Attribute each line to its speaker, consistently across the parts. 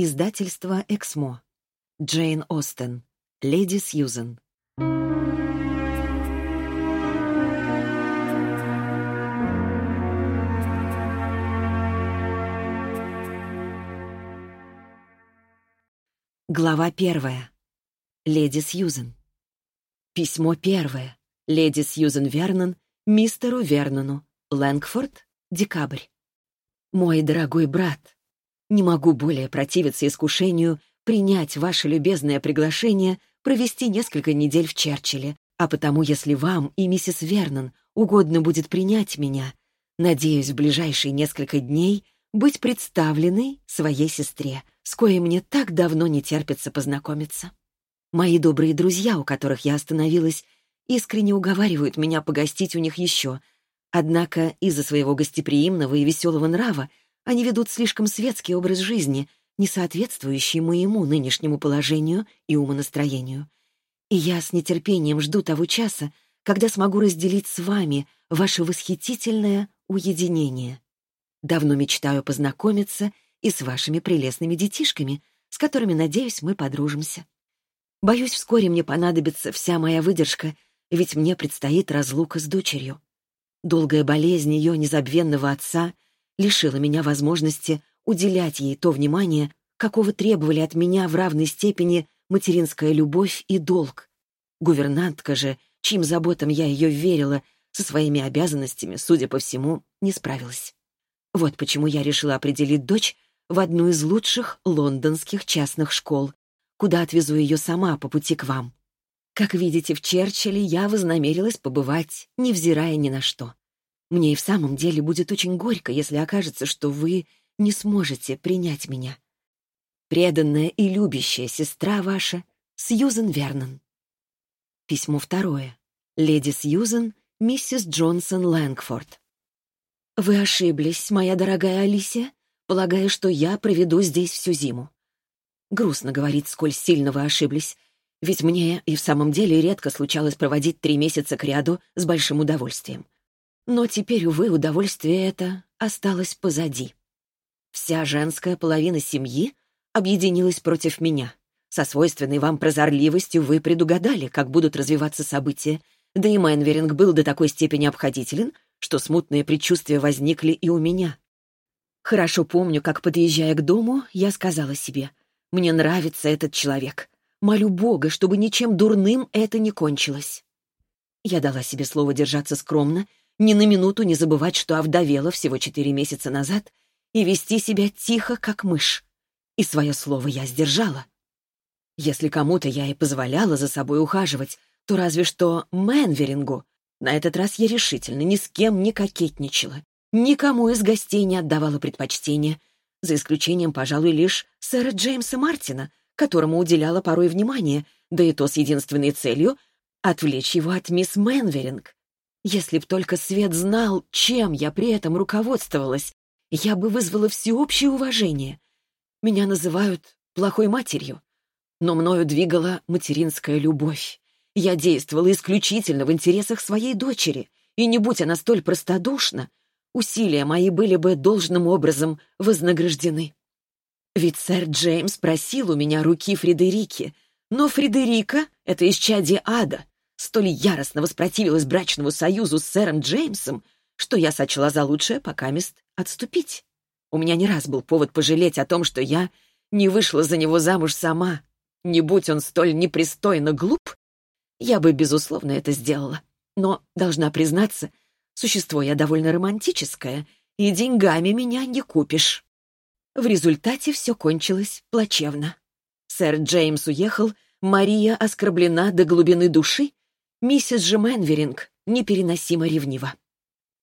Speaker 1: Издательство «Эксмо». Джейн Остен. Леди Сьюзен. Глава первая. Леди Сьюзен. Письмо первое. Леди Сьюзен Вернон мистеру Вернону. Лэнгфорд, декабрь. Мой дорогой брат, не могу более противиться искушению принять ваше любезное приглашение провести несколько недель в Черчилле, а потому, если вам и миссис Вернон угодно будет принять меня, надеюсь в ближайшие несколько дней быть представленной своей сестре, с коей мне так давно не терпится познакомиться. Мои добрые друзья, у которых я остановилась, искренне уговаривают меня погостить у них еще, однако из-за своего гостеприимного и веселого нрава они ведут слишком светский образ жизни, не соответствующий моему нынешнему положению и умонастроению. И я с нетерпением жду того часа, когда смогу разделить с вами ваше восхитительное уединение. Давно мечтаю познакомиться и с вашими прелестными детишками, с которыми, надеюсь, мы подружимся. Боюсь, вскоре мне понадобится вся моя выдержка, ведь мне предстоит разлука с дочерью. Долгая болезнь ее незабвенного отца — лишила меня возможности уделять ей то внимание, какого требовали от меня в равной степени материнская любовь и долг. Гувернантка же, чьим заботам я ее верила, со своими обязанностями, судя по всему, не справилась. Вот почему я решила определить дочь в одну из лучших лондонских частных школ, куда отвезу ее сама по пути к вам. Как видите, в Черчилле я вознамерилась побывать, невзирая ни на что. Мне и в самом деле будет очень горько, если окажется, что вы не сможете принять меня. Преданная и любящая сестра ваша, Сьюзен Вернон. Письмо второе. Леди Сьюзен, миссис Джонсон Лэнгфорд. Вы ошиблись, моя дорогая Алисия, полагая, что я проведу здесь всю зиму. Грустно говорить, сколь сильно вы ошиблись, ведь мне и в самом деле редко случалось проводить три месяца кряду с большим удовольствием. Но теперь, увы, удовольствие это осталось позади. Вся женская половина семьи объединилась против меня. Со свойственной вам прозорливостью вы предугадали, как будут развиваться события, да и Мэнверинг был до такой степени обходителен, что смутные предчувствия возникли и у меня. Хорошо помню, как, подъезжая к дому, я сказала себе, «Мне нравится этот человек. Молю Бога, чтобы ничем дурным это не кончилось». Я дала себе слово держаться скромно ни на минуту не забывать, что овдовела всего четыре месяца назад, и вести себя тихо, как мышь. И свое слово я сдержала. Если кому-то я и позволяла за собой ухаживать, то разве что Мэнверингу. На этот раз я решительно ни с кем не кокетничала, никому из гостей не отдавала предпочтения, за исключением, пожалуй, лишь сэра Джеймса Мартина, которому уделяла порой внимание, да и то с единственной целью — отвлечь его от мисс Мэнверинг. Если б только Свет знал, чем я при этом руководствовалась, я бы вызвала всеобщее уважение. Меня называют плохой матерью, но мною двигала материнская любовь. Я действовала исключительно в интересах своей дочери, и не будь она столь простодушна, усилия мои были бы должным образом вознаграждены. Ведь сэр Джеймс просил у меня руки Фредерики, но Фредерика — это исчадие ада, столь яростно воспротивилась брачному союзу с сэром Джеймсом, что я сочла за лучшее пока мест отступить. У меня не раз был повод пожалеть о том, что я не вышла за него замуж сама. Не будь он столь непристойно глуп, я бы, безусловно, это сделала. Но, должна признаться, существо я довольно романтическое, и деньгами меня не купишь. В результате все кончилось плачевно. Сэр Джеймс уехал, Мария оскорблена до глубины души Миссис же Мэнверинг непереносимо ревнива.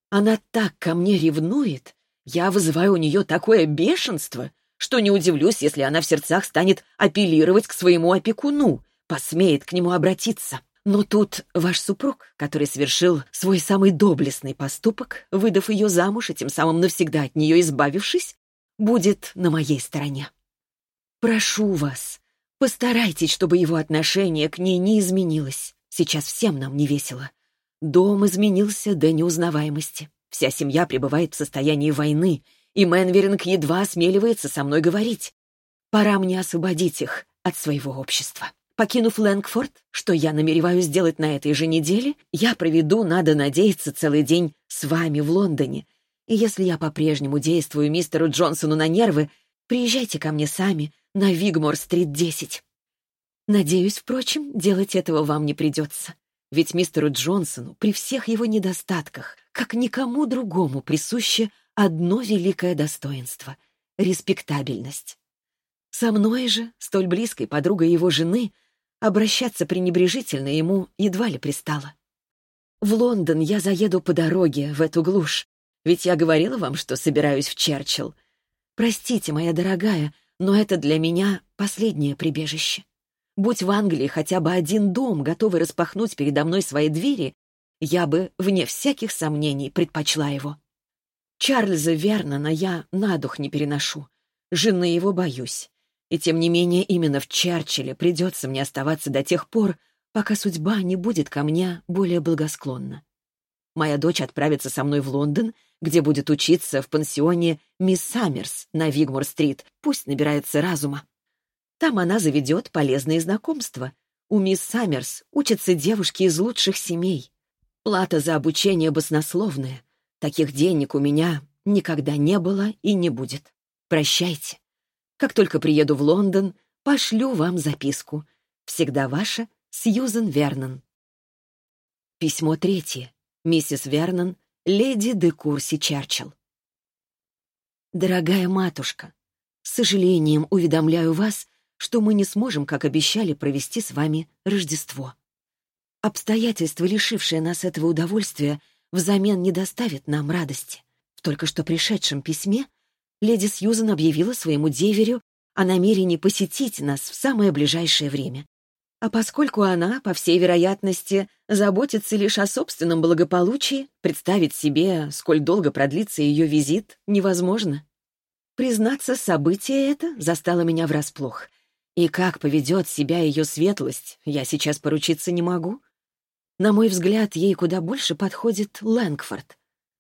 Speaker 1: Она так ко мне ревнует, я вызываю у нее такое бешенство, что не удивлюсь, если она в сердцах станет апеллировать к своему опекуну, посмеет к нему обратиться. Но тут ваш супруг, который совершил свой самый доблестный поступок, выдав ее замуж и тем самым навсегда от нее избавившись, будет на моей стороне. Прошу вас, постарайтесь, чтобы его отношение к ней не изменилось. Сейчас всем нам не весело. Дом изменился до неузнаваемости. Вся семья пребывает в состоянии войны, и Мэнверинг едва осмеливается со мной говорить. Пора мне освободить их от своего общества. Покинув Лэнгфорд, что я намереваюсь сделать на этой же неделе, я проведу, надо надеяться, целый день с вами в Лондоне. И если я по-прежнему действую мистеру Джонсону на нервы, приезжайте ко мне сами на Вигмор-стрит 10. Надеюсь, впрочем, делать этого вам не придется. Ведь мистеру Джонсону при всех его недостатках, как никому другому, присуще одно великое достоинство — респектабельность. Со мной же, столь близкой подругой его жены, Обращаться пренебрежительно ему едва ли пристало. В Лондон я заеду по дороге, в эту глушь, ведь я говорила вам, что собираюсь в Черчилл. Простите, моя дорогая, но это для меня последнее прибежище. Будь в Англии хотя бы один дом, готовый распахнуть передо мной свои двери, я бы, вне всяких сомнений, предпочла его. Чарльза Вернона я на дух не переношу. Жены его боюсь. И тем не менее именно в Черчилле придется мне оставаться до тех пор, пока судьба не будет ко мне более благосклонна. Моя дочь отправится со мной в Лондон, где будет учиться в пансионе мисс Саммерс на Вигмор-стрит, пусть набирается разума. Там она заведет полезные знакомства. У мисс Саммерс учатся девушки из лучших семей. Плата за обучение баснословная. Таких денег у меня никогда не было и не будет. Прощайте. Как только приеду в Лондон, пошлю вам записку. Всегда ваша Сьюзен Вернон. Письмо третье. Миссис Вернон, леди де Курси Черчилл. Дорогая матушка, с сожалением уведомляю вас, что мы не сможем, как обещали, провести с вами Рождество. Обстоятельства, лишившие нас этого удовольствия, взамен не доставят нам радости. В только что пришедшем письме леди Сьюзен объявила своему деверю о намерении посетить нас в самое ближайшее время. А поскольку она, по всей вероятности, заботится лишь о собственном благополучии, представить себе, сколь долго продлится ее визит, невозможно. Признаться, событие это застало меня врасплох. И как поведет себя ее светлость, я сейчас поручиться не могу. На мой взгляд, ей куда больше подходит Лэнгфорд.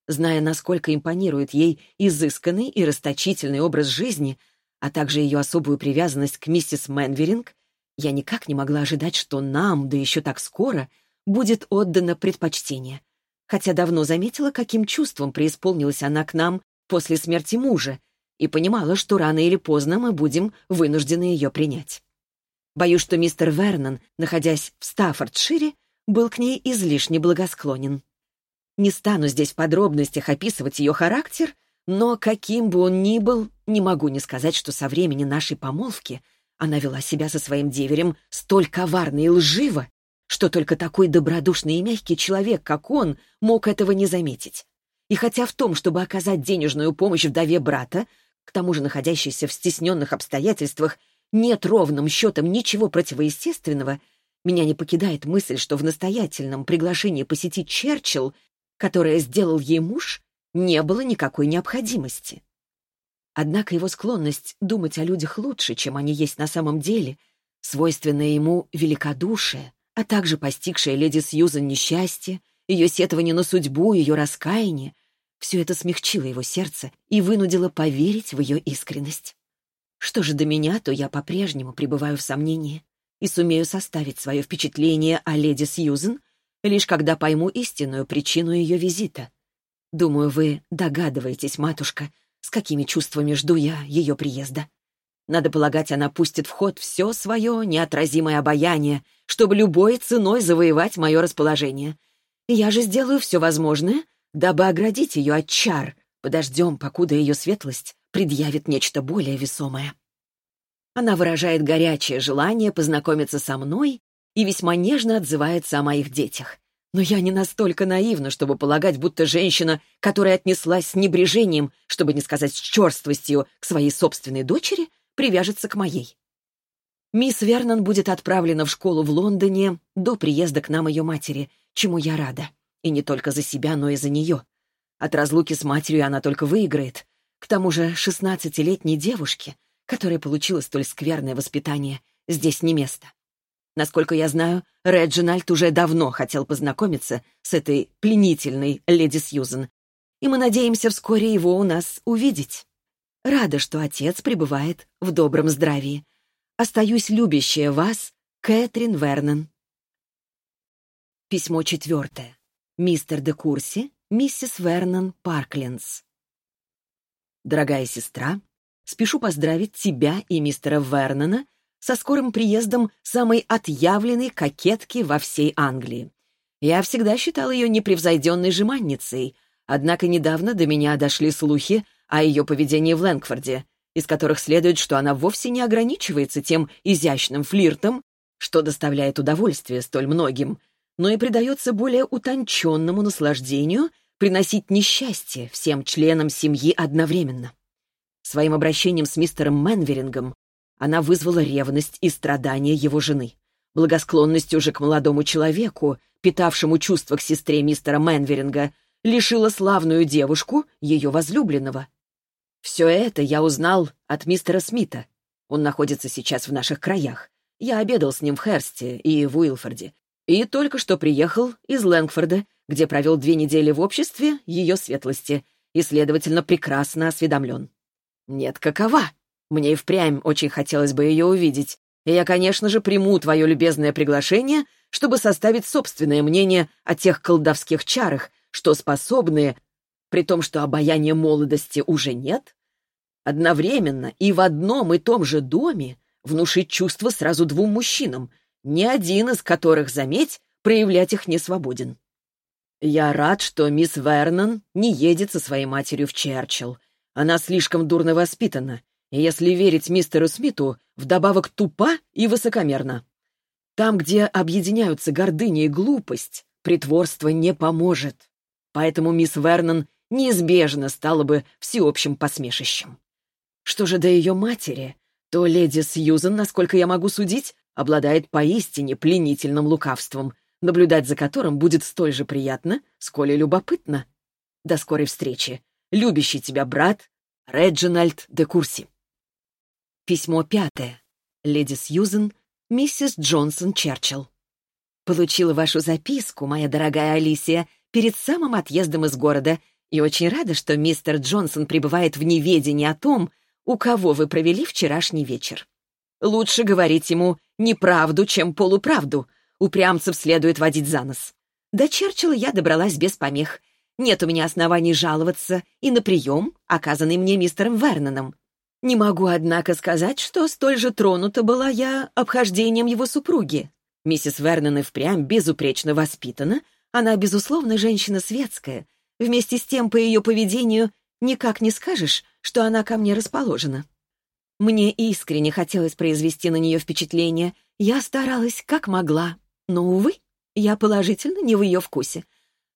Speaker 1: Зная, насколько импонирует ей изысканный и расточительный образ жизни, а также ее особую привязанность к миссис Мэнверинг, я никак не могла ожидать, что нам, да еще так скоро, будет отдано предпочтение. Хотя давно заметила, каким чувством преисполнилась она к нам после смерти мужа, и понимала, что рано или поздно мы будем вынуждены ее принять. Боюсь, что мистер Вернон, находясь в Стаффордшире, был к ней излишне благосклонен. Не стану здесь в подробностях описывать ее характер, но каким бы он ни был, не могу не сказать, что со времени нашей помолвки она вела себя со своим деверем столь коварно и лживо, что только такой добродушный и мягкий человек, как он, мог этого не заметить. И хотя в том, чтобы оказать денежную помощь вдове брата, к тому же находящейся в стесненных обстоятельствах, нет ровным счетом ничего противоестественного, меня не покидает мысль, что в настоятельном приглашении посетить Черчилл которое сделал ей муж, не было никакой необходимости. Однако его склонность думать о людях лучше, чем они есть на самом деле, свойственное ему великодушие, а также постигшее леди Сьюзан несчастье, ее сетование на судьбу, ее раскаяние, все это смягчило его сердце и вынудило поверить в ее искренность. Что же до меня, то я по-прежнему пребываю в сомнении и сумею составить свое впечатление о леди Сьюзен лишь когда пойму истинную причину ее визита. Думаю, вы догадываетесь, матушка, с какими чувствами жду я ее приезда. Надо полагать, она пустит в ход все свое неотразимое обаяние, чтобы любой ценой завоевать мое расположение. Я же сделаю все возможное, дабы оградить ее от чар. Подождем, покуда ее светлость предъявит нечто более весомое. Она выражает горячее желание познакомиться со мной и весьма нежно отзывается о моих детях. Но я не настолько наивна, чтобы полагать, будто женщина, которая отнеслась с небрежением, чтобы не сказать с черствостью, к своей собственной дочери, привяжется к моей. Мисс Вернон будет отправлена в школу в Лондоне до приезда к нам ее матери, чему я рада. И не только за себя, но и за нее. От разлуки с матерью она только выиграет. К тому же шестнадцатилетней девушке, которая получила столь скверное воспитание, здесь не место. Насколько я знаю, Реджинальд уже давно хотел познакомиться с этой пленительной леди Сьюзен, и мы надеемся вскоре его у нас увидеть. Рада, что отец пребывает в добром здравии. Остаюсь любящая вас, Кэтрин Вернон. Письмо четвертое. Мистер де Курси, миссис Вернон Парклинс. Дорогая сестра, спешу поздравить тебя и мистера Вернона со скорым приездом самой отъявленной кокетки во всей Англии. Я всегда считал ее непревзойденной жеманницей, однако недавно до меня дошли слухи о ее поведении в Лэнгфорде, из которых следует, что она вовсе не ограничивается тем изящным флиртом, что доставляет удовольствие столь многим, но и предается более утонченному наслаждению приносить несчастье всем членам семьи одновременно. Своим обращением с мистером Мэнверингом она вызвала ревность и страдания его жены. Благосклонностью же к молодому человеку, питавшему чувства к сестре мистера Мэнверинга, лишила славную девушку ее возлюбленного. Все это я узнал от мистера Смита. Он находится сейчас в наших краях. Я обедал с ним в Херсте и в Уилфорде. И только что приехал из Лэнгфорда, где провел две недели в обществе ее светлости и, следовательно, прекрасно осведомлен. Нет, какова? Мне и впрямь очень хотелось бы ее увидеть. И я, конечно же, приму твое любезное приглашение, чтобы составить собственное мнение о тех колдовских чарах, что способны, при том, что обаяния молодости уже нет, одновременно и в одном и том же доме внушить чувства сразу двум мужчинам, ни один из которых, заметь, проявлять их не свободен. Я рад, что мисс Вернон не едет со своей матерью в Черчилл. Она слишком дурно воспитана, и, если верить мистеру Смиту, вдобавок тупа и высокомерна. Там, где объединяются гордыня и глупость, притворство не поможет. Поэтому мисс Вернон неизбежно стала бы всеобщим посмешищем. Что же до ее матери, то леди Сьюзен, насколько я могу судить, обладает поистине пленительным лукавством, наблюдать за которым будет столь же приятно, сколь и любопытно. До скорой встречи. Любящий тебя брат Реджинальд де Курси. Письмо пятое. Леди Сьюзен, миссис Джонсон Черчилл. Получила вашу записку, моя дорогая Алисия, перед самым отъездом из города, и очень рада, что мистер Джонсон пребывает в неведении о том, у кого вы провели вчерашний вечер. Лучше говорить ему неправду, чем полуправду. Упрямцев следует водить за нос. До Черчилла я добралась без помех. Нет у меня оснований жаловаться и на прием, оказанный мне мистером Верноном. Не могу, однако, сказать, что столь же тронута была я обхождением его супруги. Миссис Вернон и впрямь безупречно воспитана, она, безусловно, женщина светская. Вместе с тем, по ее поведению, никак не скажешь, что она ко мне расположена. Мне искренне хотелось произвести на нее впечатление. Я старалась как могла, но, увы, я положительно не в ее вкусе.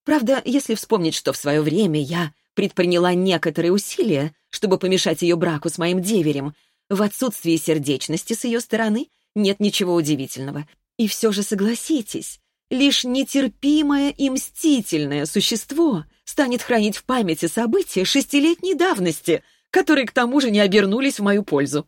Speaker 1: Правда, если вспомнить, что в свое время я предприняла некоторые усилия, чтобы помешать ее браку с моим деверем. В отсутствии сердечности с ее стороны нет ничего удивительного. И все же согласитесь, лишь нетерпимое и мстительное существо станет хранить в памяти события шестилетней давности, которые к тому же не обернулись в мою пользу.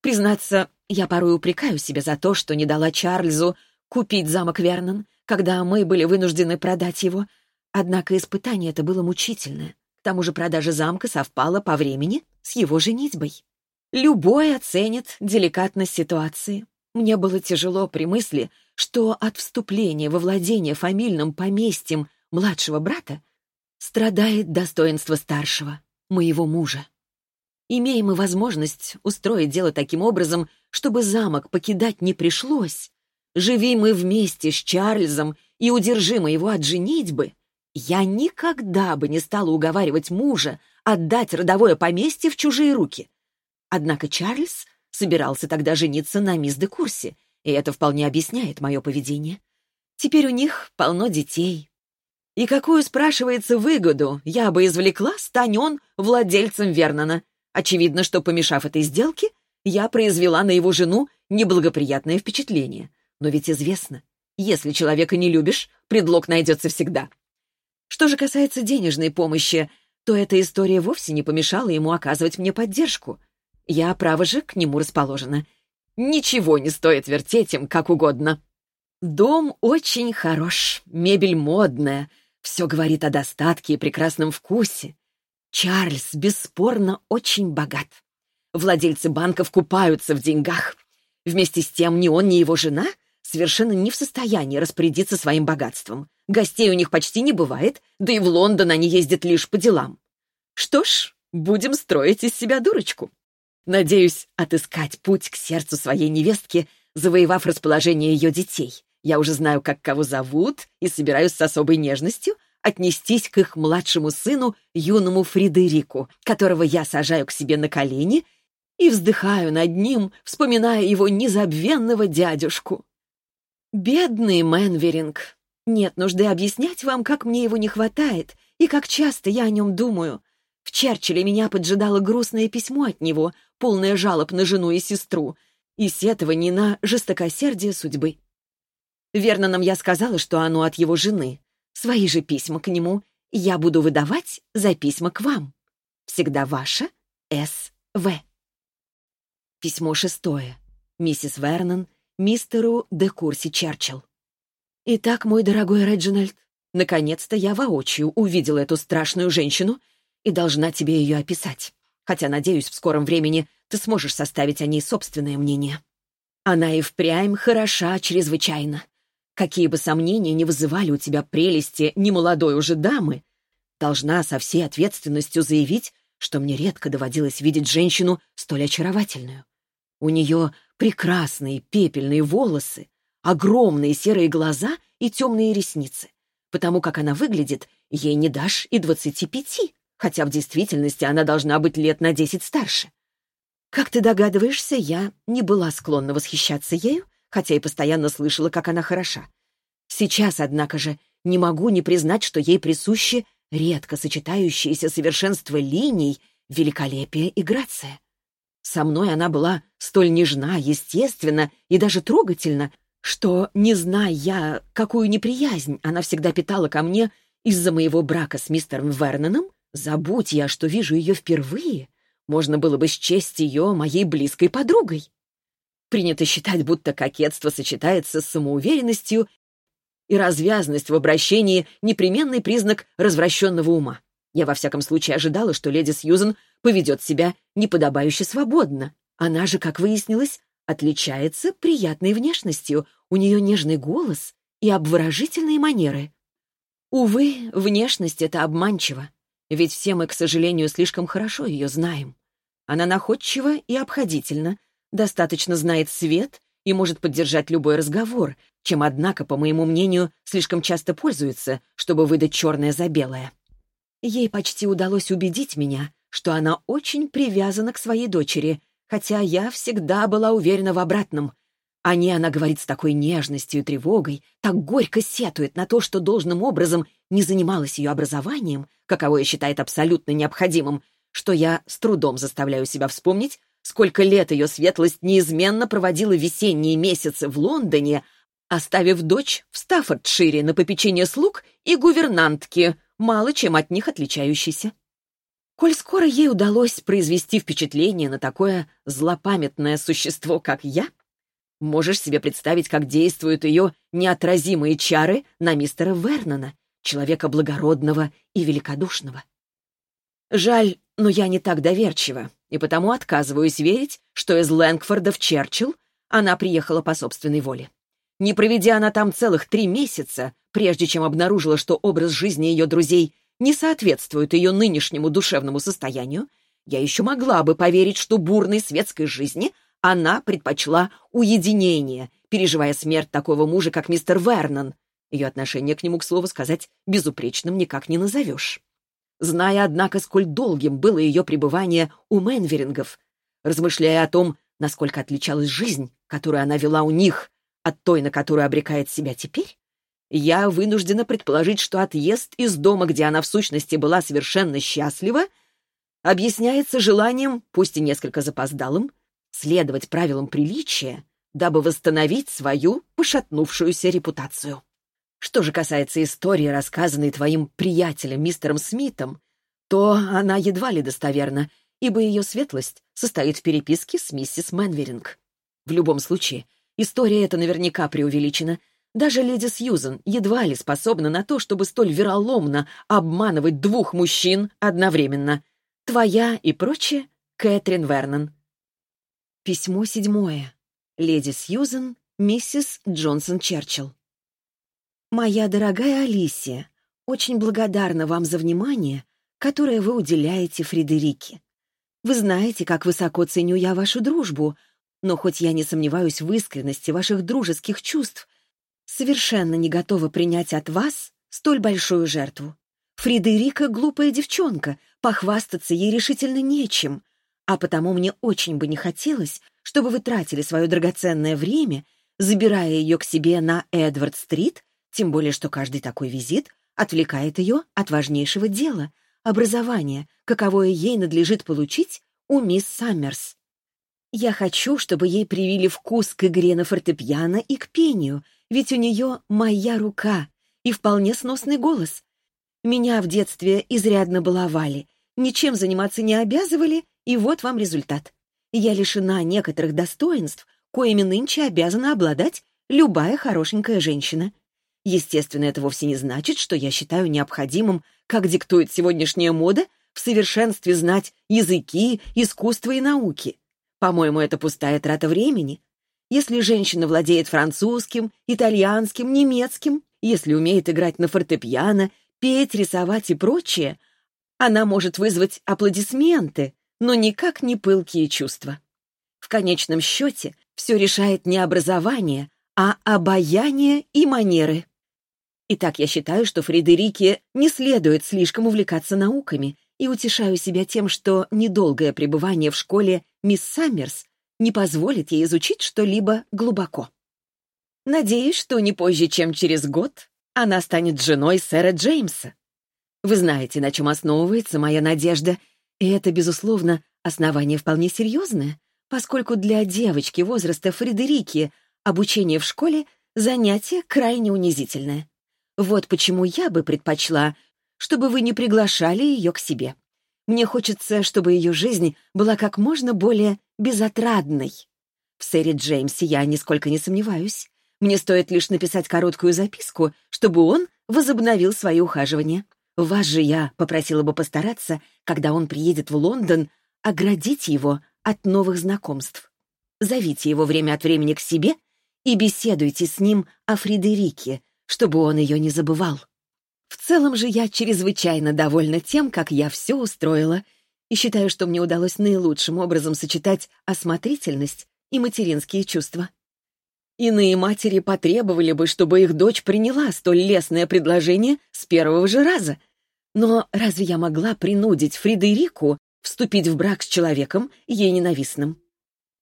Speaker 1: Признаться, я порой упрекаю себя за то, что не дала Чарльзу купить замок Вернон, когда мы были вынуждены продать его. Однако испытание это было мучительное. К тому же продажа замка совпала по времени с его женитьбой. Любой оценит деликатность ситуации. Мне было тяжело при мысли, что от вступления во владение фамильным поместьем младшего брата страдает достоинство старшего, моего мужа. Имеем мы возможность устроить дело таким образом, чтобы замок покидать не пришлось, живи мы вместе с Чарльзом и удержим его от женитьбы, я никогда бы не стала уговаривать мужа отдать родовое поместье в чужие руки. Однако Чарльз собирался тогда жениться на мисс де Курсе, и это вполне объясняет мое поведение. Теперь у них полно детей. И какую, спрашивается, выгоду я бы извлекла, стань он владельцем Вернона? Очевидно, что, помешав этой сделке, я произвела на его жену неблагоприятное впечатление. Но ведь известно, если человека не любишь, предлог найдется всегда. Что же касается денежной помощи, то эта история вовсе не помешала ему оказывать мне поддержку. Я, право же, к нему расположена. Ничего не стоит вертеть им как угодно. Дом очень хорош, мебель модная, все говорит о достатке и прекрасном вкусе. Чарльз бесспорно очень богат. Владельцы банков купаются в деньгах. Вместе с тем ни он, ни его жена совершенно не в состоянии распорядиться своим богатством. Гостей у них почти не бывает, да и в Лондон они ездят лишь по делам. Что ж, будем строить из себя дурочку. Надеюсь отыскать путь к сердцу своей невестки, завоевав расположение ее детей. Я уже знаю, как кого зовут, и собираюсь с особой нежностью отнестись к их младшему сыну, юному Фредерику, которого я сажаю к себе на колени и вздыхаю над ним, вспоминая его незабвенного дядюшку. Бедный Мэнверинг. Нет нужды объяснять вам, как мне его не хватает и как часто я о нем думаю. В Черчилле меня поджидало грустное письмо от него, полное жалоб на жену и сестру, и сетований на жестокосердие судьбы. Верно нам я сказала, что оно от его жены. Свои же письма к нему я буду выдавать за письма к вам. Всегда ваша С.В. Письмо шестое. Миссис Вернон, мистеру де Курси Черчилл. Итак, мой дорогой Реджинальд, наконец-то я воочию увидела эту страшную женщину и должна тебе ее описать. Хотя, надеюсь, в скором времени ты сможешь составить о ней собственное мнение. Она и впрямь хороша чрезвычайно. Какие бы сомнения не вызывали у тебя прелести немолодой уже дамы, должна со всей ответственностью заявить, что мне редко доводилось видеть женщину столь очаровательную. У нее прекрасные пепельные волосы, огромные серые глаза и темные ресницы. Потому как она выглядит, ей не дашь и двадцати пяти, хотя в действительности она должна быть лет на десять старше. Как ты догадываешься, я не была склонна восхищаться ею, хотя и постоянно слышала, как она хороша. Сейчас, однако же, не могу не признать, что ей присуще редко сочетающееся совершенство линий, великолепие и грация. Со мной она была столь нежна, естественна и даже трогательна, что, не зная я, какую неприязнь она всегда питала ко мне из-за моего брака с мистером Верноном, забудь я, что вижу ее впервые, можно было бы счесть ее моей близкой подругой. Принято считать, будто кокетство сочетается с самоуверенностью, и развязность в обращении — непременный признак развращенного ума. Я во всяком случае ожидала, что леди Сьюзен поведет себя неподобающе свободно. Она же, как выяснилось, отличается приятной внешностью, у нее нежный голос и обворожительные манеры. Увы, внешность — это обманчиво, ведь все мы, к сожалению, слишком хорошо ее знаем. Она находчива и обходительна, достаточно знает свет и может поддержать любой разговор, чем, однако, по моему мнению, слишком часто пользуется, чтобы выдать черное за белое. Ей почти удалось убедить меня, что она очень привязана к своей дочери, хотя я всегда была уверена в обратном. О ней она говорит с такой нежностью и тревогой, так горько сетует на то, что должным образом не занималась ее образованием, каковое считает абсолютно необходимым, что я с трудом заставляю себя вспомнить, сколько лет ее светлость неизменно проводила весенние месяцы в Лондоне, оставив дочь в Стаффордшире на попечение слуг и гувернантки, мало чем от них отличающейся. Коль скоро ей удалось произвести впечатление на такое злопамятное существо, как я, можешь себе представить, как действуют ее неотразимые чары на мистера Вернона, человека благородного и великодушного. Жаль, но я не так доверчива, и потому отказываюсь верить, что из Лэнгфорда в Черчилл она приехала по собственной воле. Не проведя она там целых три месяца, прежде чем обнаружила, что образ жизни ее друзей не соответствует ее нынешнему душевному состоянию, я еще могла бы поверить, что бурной светской жизни она предпочла уединение, переживая смерть такого мужа, как мистер Вернон. Ее отношение к нему, к слову сказать, безупречным никак не назовешь. Зная, однако, сколь долгим было ее пребывание у Менверингов, размышляя о том, насколько отличалась жизнь, которую она вела у них, от той, на которую обрекает себя теперь, я вынуждена предположить, что отъезд из дома, где она в сущности была совершенно счастлива, объясняется желанием, пусть и несколько запоздалым, следовать правилам приличия, дабы восстановить свою пошатнувшуюся репутацию. Что же касается истории, рассказанной твоим приятелем мистером Смитом, то она едва ли достоверна, ибо ее светлость состоит в переписке с миссис Мэнверинг. В любом случае, история эта наверняка преувеличена — даже леди Сьюзен едва ли способна на то, чтобы столь вероломно обманывать двух мужчин одновременно. Твоя и прочее, Кэтрин Вернон. Письмо седьмое. Леди Сьюзен, миссис Джонсон Черчилл. Моя дорогая Алисия, очень благодарна вам за внимание, которое вы уделяете Фредерике. Вы знаете, как высоко ценю я вашу дружбу, но хоть я не сомневаюсь в искренности ваших дружеских чувств, совершенно не готова принять от вас столь большую жертву. Фредерика — глупая девчонка, похвастаться ей решительно нечем, а потому мне очень бы не хотелось, чтобы вы тратили свое драгоценное время, забирая ее к себе на Эдвард-стрит, тем более что каждый такой визит отвлекает ее от важнейшего дела — образование, каковое ей надлежит получить у мисс Саммерс. Я хочу, чтобы ей привили вкус к игре на фортепиано и к пению, ведь у нее моя рука и вполне сносный голос. Меня в детстве изрядно баловали, ничем заниматься не обязывали, и вот вам результат. Я лишена некоторых достоинств, коими нынче обязана обладать любая хорошенькая женщина. Естественно, это вовсе не значит, что я считаю необходимым, как диктует сегодняшняя мода, в совершенстве знать языки, искусства и науки. По-моему, это пустая трата времени. Если женщина владеет французским, итальянским, немецким, если умеет играть на фортепиано, петь, рисовать и прочее, она может вызвать аплодисменты, но никак не пылкие чувства. В конечном счете все решает не образование, а обаяние и манеры. Итак, я считаю, что Фредерике не следует слишком увлекаться науками и утешаю себя тем, что недолгое пребывание в школе мисс Саммерс не позволит ей изучить что-либо глубоко. Надеюсь, что не позже, чем через год, она станет женой сэра Джеймса. Вы знаете, на чем основывается моя надежда, и это, безусловно, основание вполне серьезное, поскольку для девочки возраста Фредерики обучение в школе — занятие крайне унизительное. Вот почему я бы предпочла, чтобы вы не приглашали ее к себе. Мне хочется, чтобы ее жизнь была как можно более безотрадной. В сэре Джеймсе я нисколько не сомневаюсь. Мне стоит лишь написать короткую записку, чтобы он возобновил свои ухаживания. Вас же я попросила бы постараться, когда он приедет в Лондон, оградить его от новых знакомств. Зовите его время от времени к себе и беседуйте с ним о Фредерике, чтобы он ее не забывал. В целом же я чрезвычайно довольна тем, как я все устроила, и считаю, что мне удалось наилучшим образом сочетать осмотрительность и материнские чувства. Иные матери потребовали бы, чтобы их дочь приняла столь лестное предложение с первого же раза. Но разве я могла принудить Фредерику вступить в брак с человеком, ей ненавистным?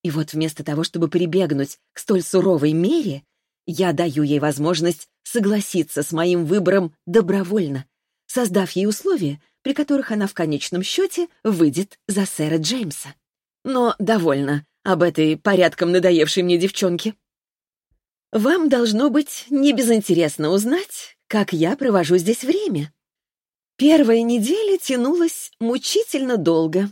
Speaker 1: И вот вместо того, чтобы прибегнуть к столь суровой мере, я даю ей возможность согласиться с моим выбором добровольно, создав ей условия, при которых она в конечном счете выйдет за сэра Джеймса. Но довольно об этой порядком надоевшей мне девчонке. Вам должно быть не безинтересно узнать, как я провожу здесь время. Первая неделя тянулась мучительно долго.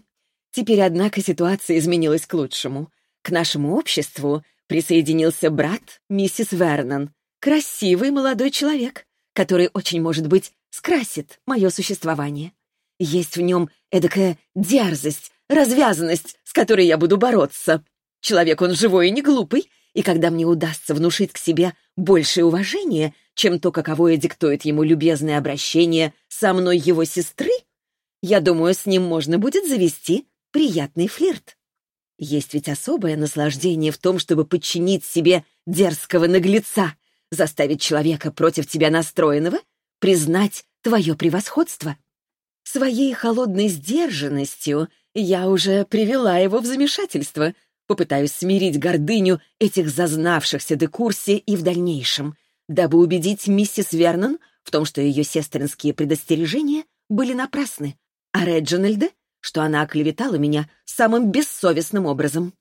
Speaker 1: Теперь, однако, ситуация изменилась к лучшему. К нашему обществу присоединился брат миссис Вернон, красивый молодой человек, который, очень может быть, скрасит мое существование. Есть в нем эдакая дерзость, развязанность, с которой я буду бороться. Человек он живой и не глупый, и когда мне удастся внушить к себе большее уважение, чем то, каковое диктует ему любезное обращение со мной его сестры, я думаю, с ним можно будет завести приятный флирт. Есть ведь особое наслаждение в том, чтобы подчинить себе дерзкого наглеца, заставить человека против тебя настроенного признать твое превосходство. Своей холодной сдержанностью я уже привела его в замешательство, попытаюсь смирить гордыню этих зазнавшихся декурсе и в дальнейшем, дабы убедить миссис Вернон в том, что ее сестринские предостережения были напрасны, а Реджинальда что она оклеветала меня самым бессовестным образом.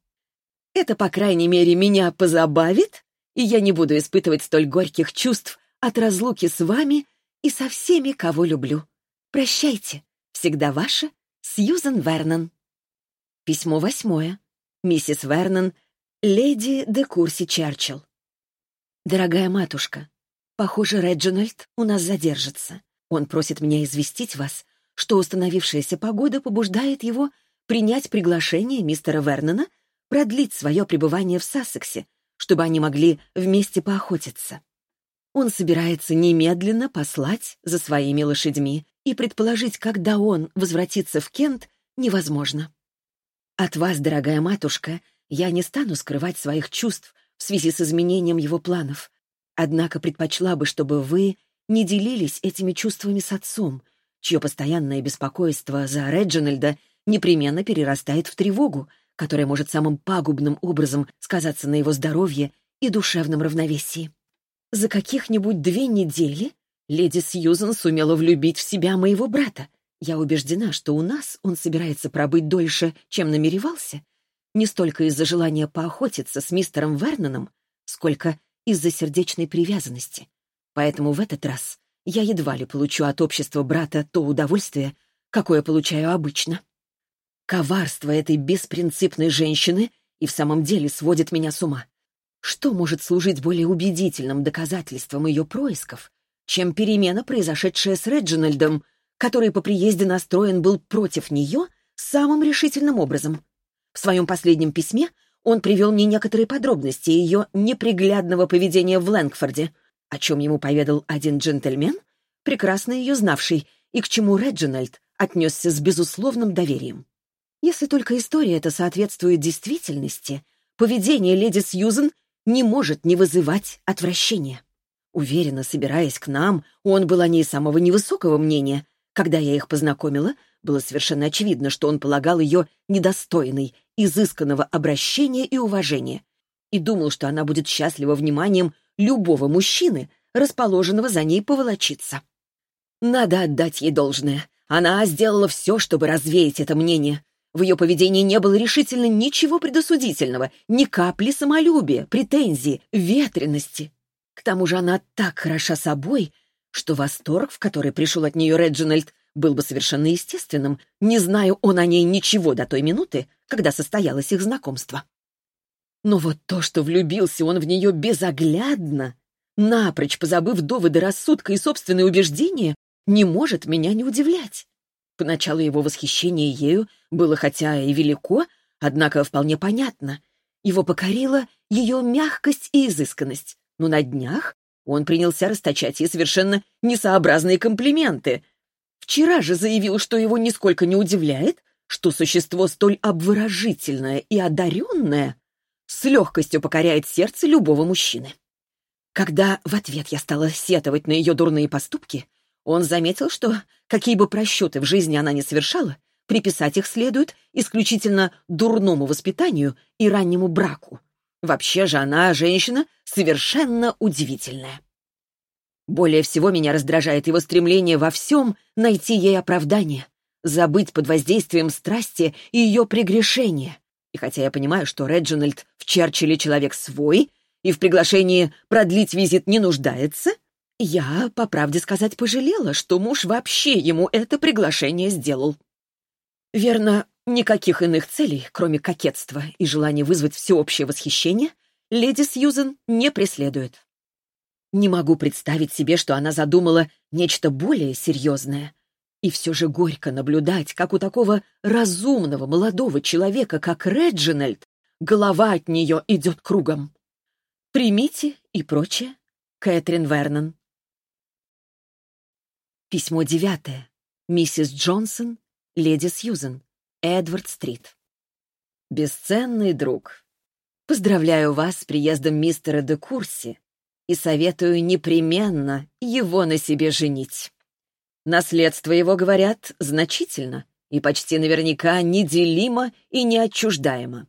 Speaker 1: Это, по крайней мере, меня позабавит, и я не буду испытывать столь горьких чувств от разлуки с вами и со всеми, кого люблю. Прощайте. Всегда ваша Сьюзен Вернон. Письмо восьмое. Миссис Вернон, леди де Курси Черчилл. Дорогая матушка, похоже, Реджинальд у нас задержится. Он просит меня известить вас, что установившаяся погода побуждает его принять приглашение мистера Вернона продлить свое пребывание в Сассексе, чтобы они могли вместе поохотиться. Он собирается немедленно послать за своими лошадьми, и предположить, когда он возвратится в Кент, невозможно. От вас, дорогая матушка, я не стану скрывать своих чувств в связи с изменением его планов, однако предпочла бы, чтобы вы не делились этими чувствами с отцом, чье постоянное беспокойство за Реджинальда непременно перерастает в тревогу, которая может самым пагубным образом сказаться на его здоровье и душевном равновесии. За каких-нибудь две недели леди Сьюзен сумела влюбить в себя моего брата. Я убеждена, что у нас он собирается пробыть дольше, чем намеревался, не столько из-за желания поохотиться с мистером Верноном, сколько из-за сердечной привязанности. Поэтому в этот раз я едва ли получу от общества брата то удовольствие, какое получаю обычно. Коварство этой беспринципной женщины и в самом деле сводит меня с ума. Что может служить более убедительным доказательством ее происков, чем перемена, произошедшая с Реджинальдом, который по приезде настроен был против нее самым решительным образом? В своем последнем письме он привел мне некоторые подробности ее неприглядного поведения в Лэнгфорде — о чем ему поведал один джентльмен, прекрасно ее знавший, и к чему Реджинальд отнесся с безусловным доверием. Если только история эта соответствует действительности, поведение леди Сьюзен не может не вызывать отвращения. Уверенно собираясь к нам, он был о ней самого невысокого мнения. Когда я их познакомила, было совершенно очевидно, что он полагал ее недостойной, изысканного обращения и уважения, и думал, что она будет счастлива вниманием любого мужчины, расположенного за ней поволочиться. Надо отдать ей должное. Она сделала все, чтобы развеять это мнение. В ее поведении не было решительно ничего предосудительного, ни капли самолюбия, претензий, ветренности. К тому же она так хороша собой, что восторг, в который пришел от нее Реджинальд, был бы совершенно естественным, не знаю он о ней ничего до той минуты, когда состоялось их знакомство. Но вот то, что влюбился он в нее безоглядно, напрочь позабыв доводы рассудка и собственные убеждения, не может меня не удивлять. Поначалу его восхищение ею было хотя и велико, однако вполне понятно. Его покорила ее мягкость и изысканность, но на днях он принялся расточать ей совершенно несообразные комплименты. Вчера же заявил, что его нисколько не удивляет, что существо столь обворожительное и одаренное с легкостью покоряет сердце любого мужчины. Когда в ответ я стала сетовать на ее дурные поступки, он заметил, что какие бы просчеты в жизни она не совершала, приписать их следует исключительно дурному воспитанию и раннему браку. Вообще же она, женщина, совершенно удивительная. Более всего меня раздражает его стремление во всем найти ей оправдание, забыть под воздействием страсти и ее прегрешения, и хотя я понимаю, что Реджинальд в Черчилле человек свой и в приглашении продлить визит не нуждается, я, по правде сказать, пожалела, что муж вообще ему это приглашение сделал. Верно, никаких иных целей, кроме кокетства и желания вызвать всеобщее восхищение, леди Сьюзен не преследует. Не могу представить себе, что она задумала нечто более серьезное. И все же горько наблюдать, как у такого разумного молодого человека, как Реджинальд, голова от нее идет кругом. Примите и прочее. Кэтрин Вернон. Письмо девятое. Миссис Джонсон, леди Сьюзен, Эдвард-стрит. Бесценный друг, поздравляю вас с приездом мистера де Курси и советую непременно его на себе женить. Наследство его, говорят, значительно и почти наверняка неделимо и неотчуждаемо.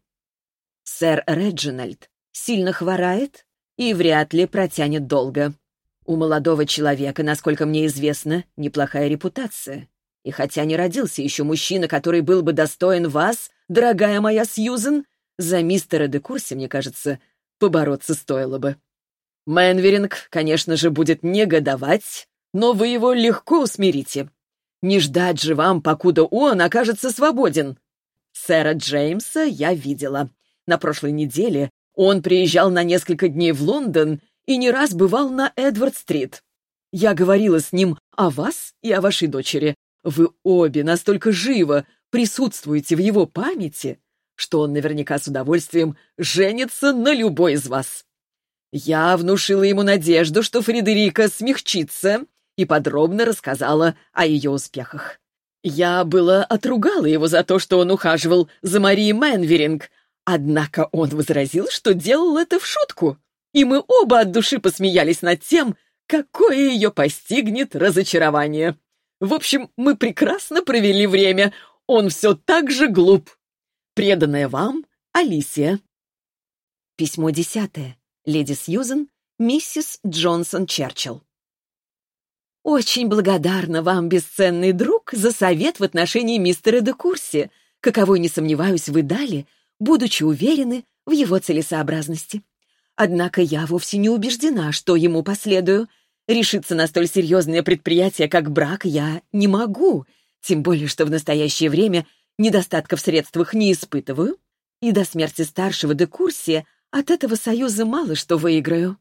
Speaker 1: Сэр Реджинальд сильно хворает и вряд ли протянет долго. У молодого человека, насколько мне известно, неплохая репутация. И хотя не родился еще мужчина, который был бы достоин вас, дорогая моя Сьюзен, за мистера де Курси, мне кажется, побороться стоило бы. Мэнверинг, конечно же, будет негодовать, но вы его легко усмирите. Не ждать же вам, покуда он окажется свободен. Сэра Джеймса я видела. На прошлой неделе он приезжал на несколько дней в Лондон и не раз бывал на Эдвард-стрит. Я говорила с ним о вас и о вашей дочери. Вы обе настолько живо присутствуете в его памяти, что он наверняка с удовольствием женится на любой из вас. Я внушила ему надежду, что Фредерика смягчится, и подробно рассказала о ее успехах. Я было отругала его за то, что он ухаживал за Марией Мэнверинг, однако он возразил, что делал это в шутку, и мы оба от души посмеялись над тем, какое ее постигнет разочарование. В общем, мы прекрасно провели время. Он все так же глуп. Преданная вам Алисия. Письмо десятое. Леди Сьюзен, миссис Джонсон Черчилл. Очень благодарна вам, бесценный друг, за совет в отношении мистера де Курси, каковой, не сомневаюсь, вы дали, будучи уверены в его целесообразности. Однако я вовсе не убеждена, что ему последую. Решиться на столь серьезное предприятие, как брак, я не могу, тем более, что в настоящее время недостатка в средствах не испытываю, и до смерти старшего де Курси от этого союза мало что выиграю.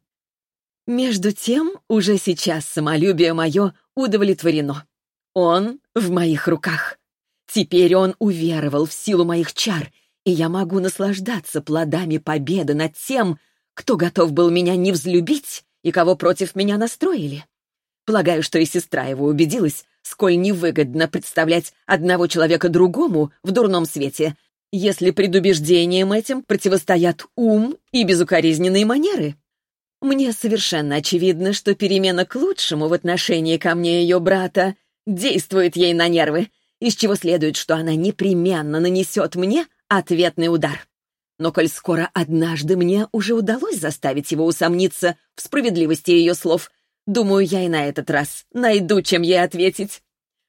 Speaker 1: Между тем, уже сейчас самолюбие мое удовлетворено. Он в моих руках. Теперь он уверовал в силу моих чар, и я могу наслаждаться плодами победы над тем, кто готов был меня не взлюбить и кого против меня настроили. Полагаю, что и сестра его убедилась, сколь невыгодно представлять одного человека другому в дурном свете, если предубеждением этим противостоят ум и безукоризненные манеры. Мне совершенно очевидно, что перемена к лучшему в отношении ко мне ее брата действует ей на нервы, из чего следует, что она непременно нанесет мне ответный удар. Но коль скоро однажды мне уже удалось заставить его усомниться в справедливости ее слов, думаю, я и на этот раз найду, чем ей ответить.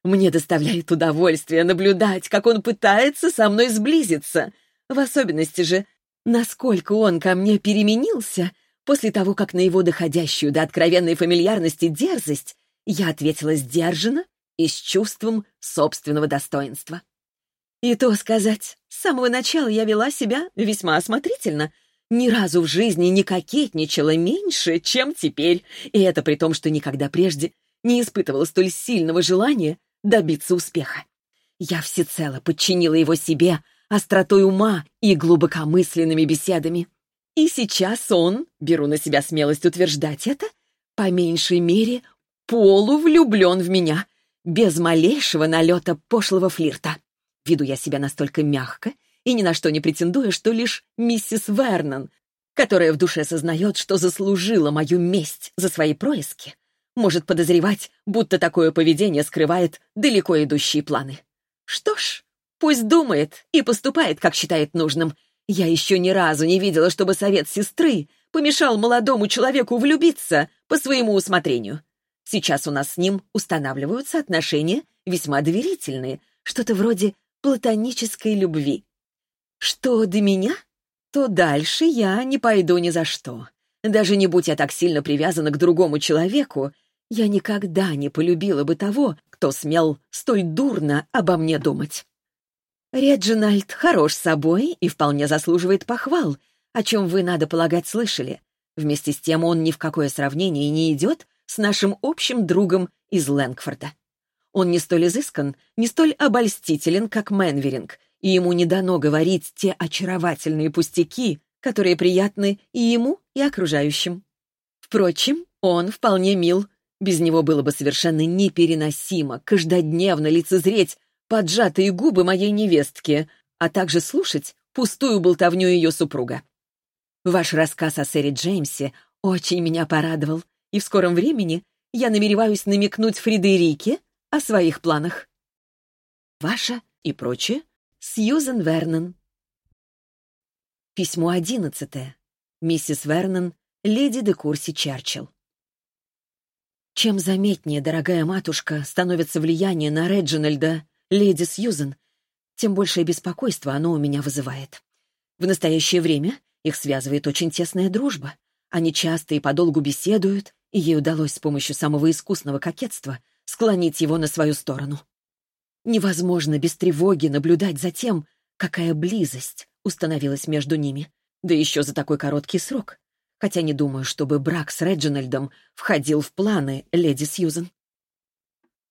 Speaker 1: Мне доставляет удовольствие наблюдать, как он пытается со мной сблизиться. В особенности же, насколько он ко мне переменился — После того, как на его доходящую до откровенной фамильярности дерзость, я ответила сдержанно и с чувством собственного достоинства. И то сказать, с самого начала я вела себя весьма осмотрительно, ни разу в жизни не кокетничала меньше, чем теперь, и это при том, что никогда прежде не испытывала столь сильного желания добиться успеха. Я всецело подчинила его себе остротой ума и глубокомысленными беседами. И сейчас он, беру на себя смелость утверждать это, по меньшей мере полувлюблен в меня, без малейшего налета пошлого флирта. Веду я себя настолько мягко и ни на что не претендую, что лишь миссис Вернон, которая в душе сознает, что заслужила мою месть за свои происки, может подозревать, будто такое поведение скрывает далеко идущие планы. Что ж, пусть думает и поступает, как считает нужным — я еще ни разу не видела, чтобы совет сестры помешал молодому человеку влюбиться по своему усмотрению. Сейчас у нас с ним устанавливаются отношения весьма доверительные, что-то вроде платонической любви. Что до меня, то дальше я не пойду ни за что. Даже не будь я так сильно привязана к другому человеку, я никогда не полюбила бы того, кто смел столь дурно обо мне думать. Реджинальд хорош собой и вполне заслуживает похвал, о чем вы, надо полагать, слышали. Вместе с тем он ни в какое сравнение не идет с нашим общим другом из Лэнгфорда. Он не столь изыскан, не столь обольстителен, как Мэнверинг, и ему не дано говорить те очаровательные пустяки, которые приятны и ему, и окружающим. Впрочем, он вполне мил. Без него было бы совершенно непереносимо каждодневно лицезреть поджатые губы моей невестки, а также слушать пустую болтовню ее супруга. Ваш рассказ о сэре Джеймсе очень меня порадовал, и в скором времени я намереваюсь намекнуть Фредерике о своих планах. Ваша и прочее Сьюзен Вернон. Письмо одиннадцатое. Миссис Вернон, леди де Курси Черчилл. Чем заметнее, дорогая матушка, становится влияние на Реджинальда, леди Сьюзен, тем большее беспокойство оно у меня вызывает. В настоящее время их связывает очень тесная дружба. Они часто и подолгу беседуют, и ей удалось с помощью самого искусного кокетства склонить его на свою сторону. Невозможно без тревоги наблюдать за тем, какая близость установилась между ними, да еще за такой короткий срок. Хотя не думаю, чтобы брак с Реджинальдом входил в планы леди Сьюзен.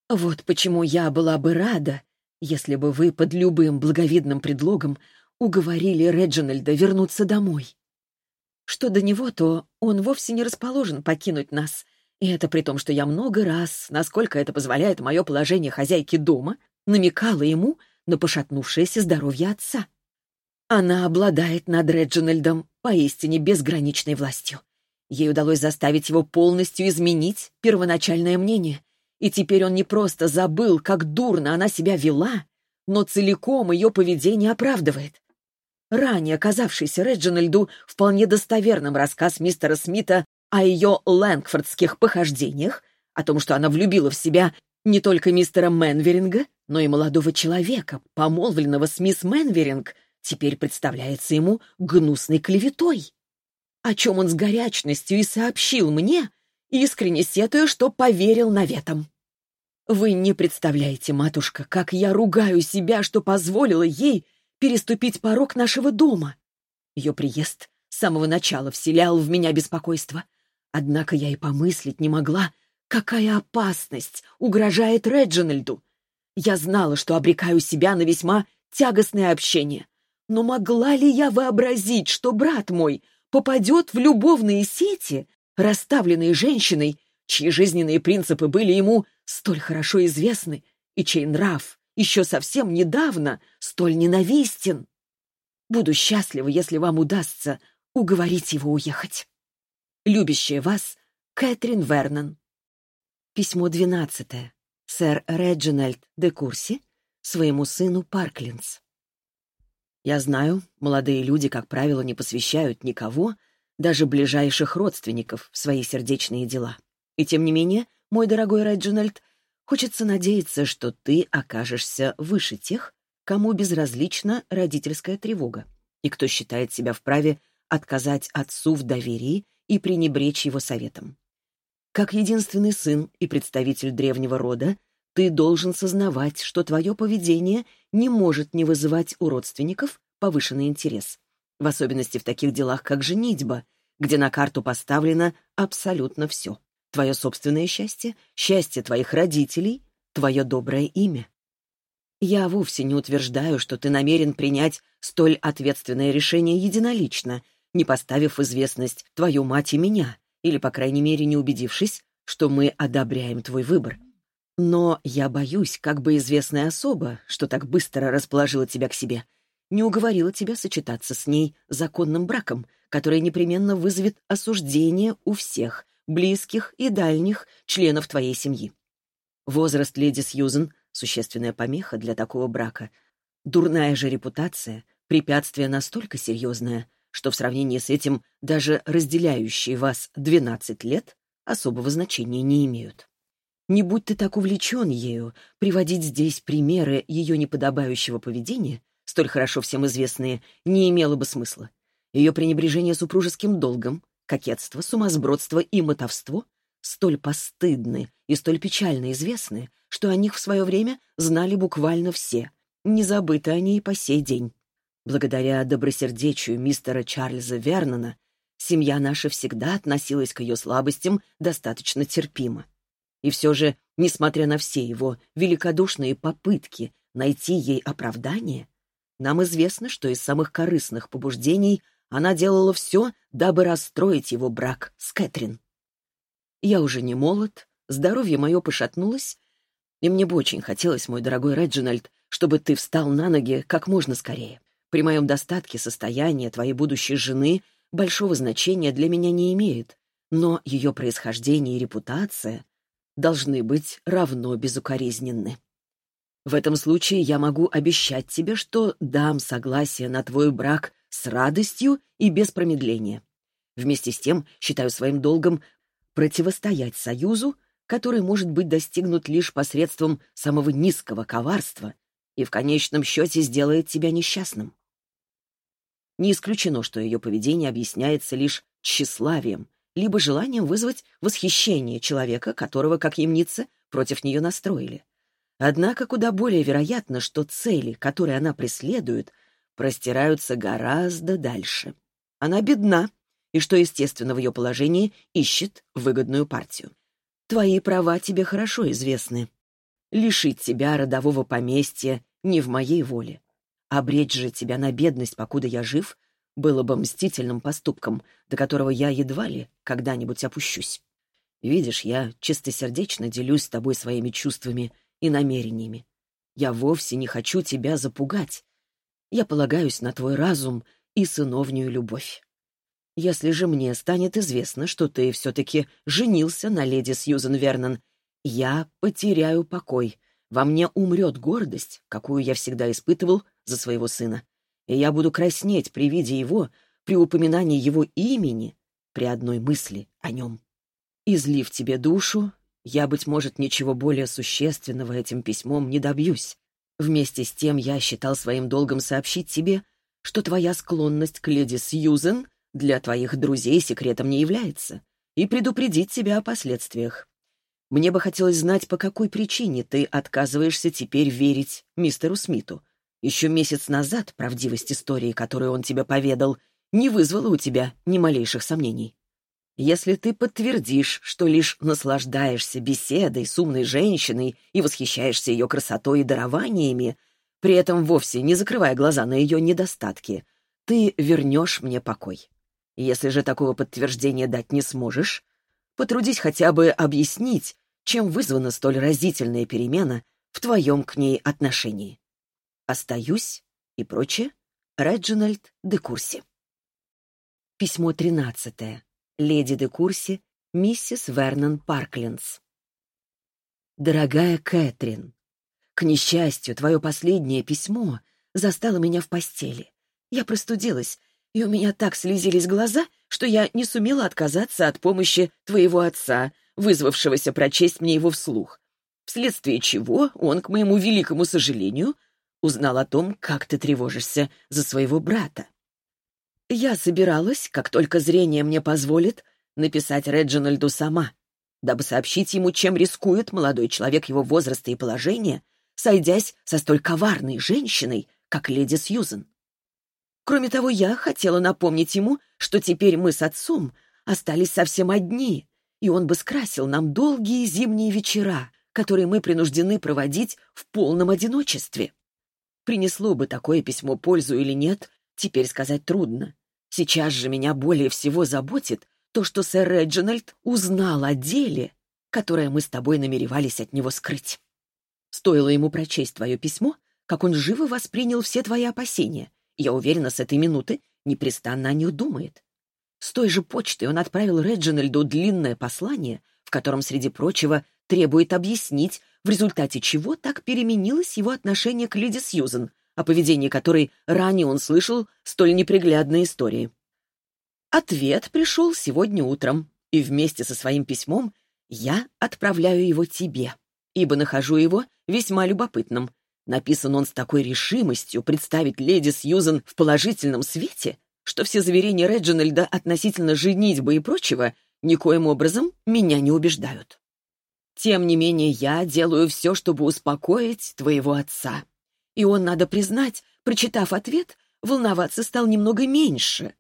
Speaker 1: Вот почему я была бы рада, если бы вы под любым благовидным предлогом уговорили Реджинальда вернуться домой. Что до него, то он вовсе не расположен покинуть нас, и это при том, что я много раз, насколько это позволяет мое положение хозяйки дома, намекала ему на пошатнувшееся здоровье отца. Она обладает над Реджинальдом поистине безграничной властью. Ей удалось заставить его полностью изменить первоначальное мнение, и теперь он не просто забыл, как дурно она себя вела, но целиком ее поведение оправдывает. Ранее казавшийся Реджинальду вполне достоверным рассказ мистера Смита о ее лэнгфордских похождениях, о том, что она влюбила в себя не только мистера Менверинга, но и молодого человека, помолвленного с мисс Менверинг, теперь представляется ему гнусной клеветой. О чем он с горячностью и сообщил мне, искренне сетуя, что поверил наветам. Вы не представляете, матушка, как я ругаю себя, что позволила ей переступить порог нашего дома. Ее приезд с самого начала вселял в меня беспокойство. Однако я и помыслить не могла, какая опасность угрожает Реджинальду. Я знала, что обрекаю себя на весьма тягостное общение. Но могла ли я вообразить, что брат мой попадет в любовные сети, расставленные женщиной, чьи жизненные принципы были ему столь хорошо известны и чей нрав еще совсем недавно столь ненавистен. Буду счастлива, если вам удастся уговорить его уехать. Любящая вас Кэтрин Вернон. Письмо двенадцатое. Сэр Реджинальд де Курси своему сыну Парклинс. Я знаю, молодые люди, как правило, не посвящают никого, даже ближайших родственников, в свои сердечные дела. И тем не менее, мой дорогой Реджинальд, хочется надеяться, что ты окажешься выше тех, кому безразлична родительская тревога, и кто считает себя вправе отказать отцу в доверии и пренебречь его советом. Как единственный сын и представитель древнего рода, ты должен сознавать, что твое поведение не может не вызывать у родственников повышенный интерес, в особенности в таких делах, как женитьба, где на карту поставлено абсолютно все. Твое собственное счастье, счастье твоих родителей, твое доброе имя. Я вовсе не утверждаю, что ты намерен принять столь ответственное решение единолично, не поставив в известность твою мать и меня, или, по крайней мере, не убедившись, что мы одобряем твой выбор. Но я боюсь, как бы известная особа, что так быстро расположила тебя к себе, не уговорила тебя сочетаться с ней законным браком, который непременно вызовет осуждение у всех, близких и дальних членов твоей семьи. Возраст леди Сьюзен — существенная помеха для такого брака. Дурная же репутация — препятствие настолько серьезное, что в сравнении с этим даже разделяющие вас 12 лет особого значения не имеют. Не будь ты так увлечен ею, приводить здесь примеры ее неподобающего поведения, столь хорошо всем известные, не имело бы смысла. Ее пренебрежение супружеским долгом, кокетство, сумасбродство и мотовство столь постыдны и столь печально известны, что о них в свое время знали буквально все, не забыты они и по сей день. Благодаря добросердечию мистера Чарльза Вернона семья наша всегда относилась к ее слабостям достаточно терпимо. И все же, несмотря на все его великодушные попытки найти ей оправдание, нам известно, что из самых корыстных побуждений она делала все, дабы расстроить его брак с Кэтрин. Я уже не молод, здоровье мое пошатнулось, и мне бы очень хотелось, мой дорогой Реджинальд, чтобы ты встал на ноги как можно скорее. При моем достатке состояние твоей будущей жены большого значения для меня не имеет, но ее происхождение и репутация должны быть равно безукоризненны. В этом случае я могу обещать тебе, что дам согласие на твой брак с радостью и без промедления. Вместе с тем считаю своим долгом противостоять союзу, который может быть достигнут лишь посредством самого низкого коварства и в конечном счете сделает тебя несчастным. Не исключено, что ее поведение объясняется лишь тщеславием, либо желанием вызвать восхищение человека, которого, как емница, против нее настроили. Однако куда более вероятно, что цели, которые она преследует, простираются гораздо дальше. Она бедна, и, что естественно в ее положении, ищет выгодную партию. Твои права тебе хорошо известны. Лишить тебя родового поместья не в моей воле. Обречь же тебя на бедность, покуда я жив, было бы мстительным поступком, до которого я едва ли когда-нибудь опущусь. Видишь, я чистосердечно делюсь с тобой своими чувствами и намерениями. Я вовсе не хочу тебя запугать. Я полагаюсь на твой разум и сыновнюю любовь. Если же мне станет известно, что ты все-таки женился на леди Сьюзен Вернон, я потеряю покой. Во мне умрет гордость, какую я всегда испытывал за своего сына. И я буду краснеть при виде его, при упоминании его имени, при одной мысли о нем. Излив тебе душу, я, быть может, ничего более существенного этим письмом не добьюсь. Вместе с тем я считал своим долгом сообщить тебе, что твоя склонность к леди Сьюзен для твоих друзей секретом не является, и предупредить тебя о последствиях. Мне бы хотелось знать, по какой причине ты отказываешься теперь верить мистеру Смиту. Еще месяц назад правдивость истории, которую он тебе поведал, не вызвала у тебя ни малейших сомнений. Если ты подтвердишь, что лишь наслаждаешься беседой с умной женщиной и восхищаешься ее красотой и дарованиями, при этом вовсе не закрывая глаза на ее недостатки, ты вернешь мне покой. Если же такого подтверждения дать не сможешь, потрудись хотя бы объяснить, чем вызвана столь разительная перемена в твоем к ней отношении. Остаюсь и прочее. Реджинальд де Курси. Письмо тринадцатое. Леди де Курси, миссис Вернон Парклинс. Дорогая Кэтрин, к несчастью, твое последнее письмо застало меня в постели. Я простудилась и у меня так слезились глаза, что я не сумела отказаться от помощи твоего отца, вызвавшегося прочесть мне его вслух, вследствие чего он, к моему великому сожалению, узнал о том, как ты тревожишься за своего брата. Я собиралась, как только зрение мне позволит, написать Реджинальду сама, дабы сообщить ему, чем рискует молодой человек его возраста и положения, сойдясь со столь коварной женщиной, как леди Сьюзен. Кроме того, я хотела напомнить ему, что теперь мы с отцом остались совсем одни, и он бы скрасил нам долгие зимние вечера, которые мы принуждены проводить в полном одиночестве. Принесло бы такое письмо пользу или нет, теперь сказать трудно. Сейчас же меня более всего заботит то, что сэр Реджинальд узнал о деле, которое мы с тобой намеревались от него скрыть. Стоило ему прочесть твое письмо, как он живо воспринял все твои опасения я уверена, с этой минуты непрестанно о них думает. С той же почты он отправил Реджинальду длинное послание, в котором, среди прочего, требует объяснить, в результате чего так переменилось его отношение к леди Сьюзен, о поведении которой ранее он слышал столь неприглядные истории. Ответ пришел сегодня утром, и вместе со своим письмом я отправляю его тебе, ибо нахожу его весьма любопытным, Написан он с такой решимостью представить леди Сьюзен в положительном свете, что все заверения Реджинальда относительно женитьбы и прочего никоим образом меня не убеждают. Тем не менее, я делаю все, чтобы успокоить твоего отца. И он, надо признать, прочитав ответ, волноваться стал немного меньше.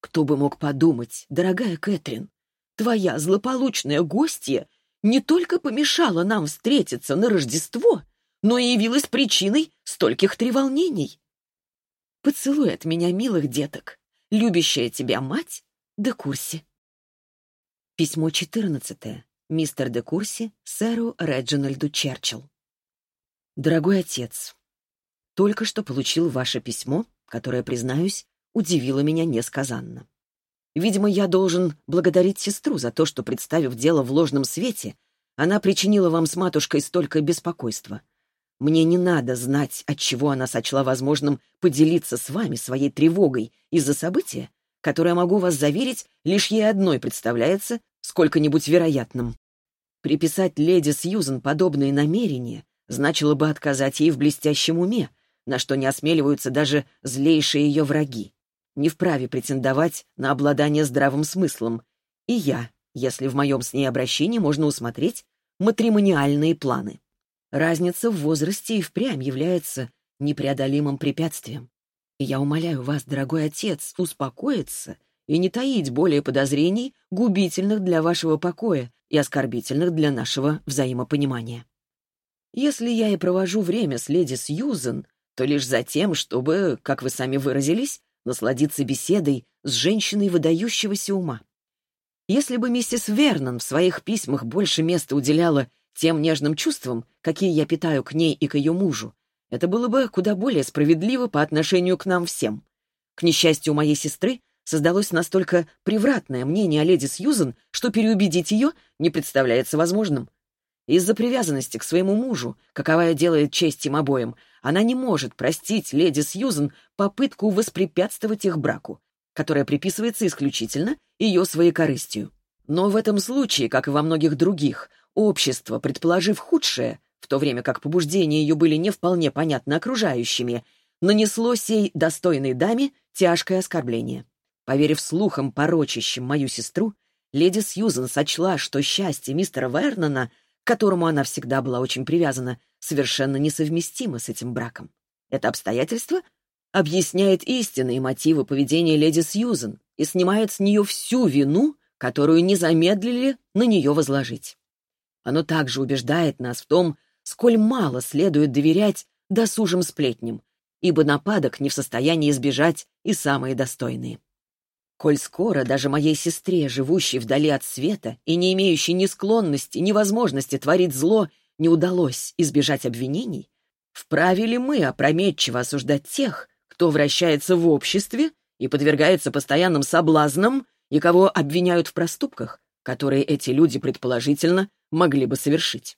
Speaker 1: Кто бы мог подумать, дорогая Кэтрин, твоя злополучная гостья не только помешала нам встретиться на Рождество — но и явилась причиной стольких треволнений. Поцелуй от меня, милых деток, любящая тебя мать де Курси. Письмо 14. Мистер де Курси сэру Реджинальду Черчилл. Дорогой отец, только что получил ваше письмо, которое, признаюсь, удивило меня несказанно. Видимо, я должен благодарить сестру за то, что, представив дело в ложном свете, она причинила вам с матушкой столько беспокойства — мне не надо знать, от чего она сочла возможным поделиться с вами своей тревогой из-за события, которое, могу вас заверить, лишь ей одной представляется сколько-нибудь вероятным. Приписать леди Сьюзен подобные намерения значило бы отказать ей в блестящем уме, на что не осмеливаются даже злейшие ее враги. Не вправе претендовать на обладание здравым смыслом. И я, если в моем с ней обращении можно усмотреть матримониальные планы. Разница в возрасте и впрямь является непреодолимым препятствием. И я умоляю вас, дорогой отец, успокоиться и не таить более подозрений, губительных для вашего покоя и оскорбительных для нашего взаимопонимания. Если я и провожу время с леди Сьюзен, то лишь за тем, чтобы, как вы сами выразились, насладиться беседой с женщиной выдающегося ума. Если бы миссис Вернон в своих письмах больше места уделяла тем нежным чувствам, какие я питаю к ней и к ее мужу, это было бы куда более справедливо по отношению к нам всем. К несчастью моей сестры создалось настолько превратное мнение о леди Сьюзен, что переубедить ее не представляется возможным. Из-за привязанности к своему мужу, каковая делает честь им обоим, она не может простить леди Сьюзен попытку воспрепятствовать их браку, которая приписывается исключительно ее своекорыстию. Но в этом случае, как и во многих других, общество, предположив худшее, в то время как побуждения ее были не вполне понятны окружающими, нанесло сей достойной даме тяжкое оскорбление. Поверив слухам, порочащим мою сестру, леди Сьюзен сочла, что счастье мистера Вернона, которому она всегда была очень привязана, совершенно несовместимо с этим браком. Это обстоятельство объясняет истинные мотивы поведения леди Сьюзен и снимает с нее всю вину, которую не замедлили на нее возложить. Оно также убеждает нас в том, сколь мало следует доверять досужим сплетням, ибо нападок не в состоянии избежать и самые достойные. Коль скоро даже моей сестре, живущей вдали от света и не имеющей ни склонности, ни возможности творить зло, не удалось избежать обвинений, вправе ли мы опрометчиво осуждать тех, кто вращается в обществе и подвергается постоянным соблазнам, и кого обвиняют в проступках, которые эти люди, предположительно, могли бы совершить?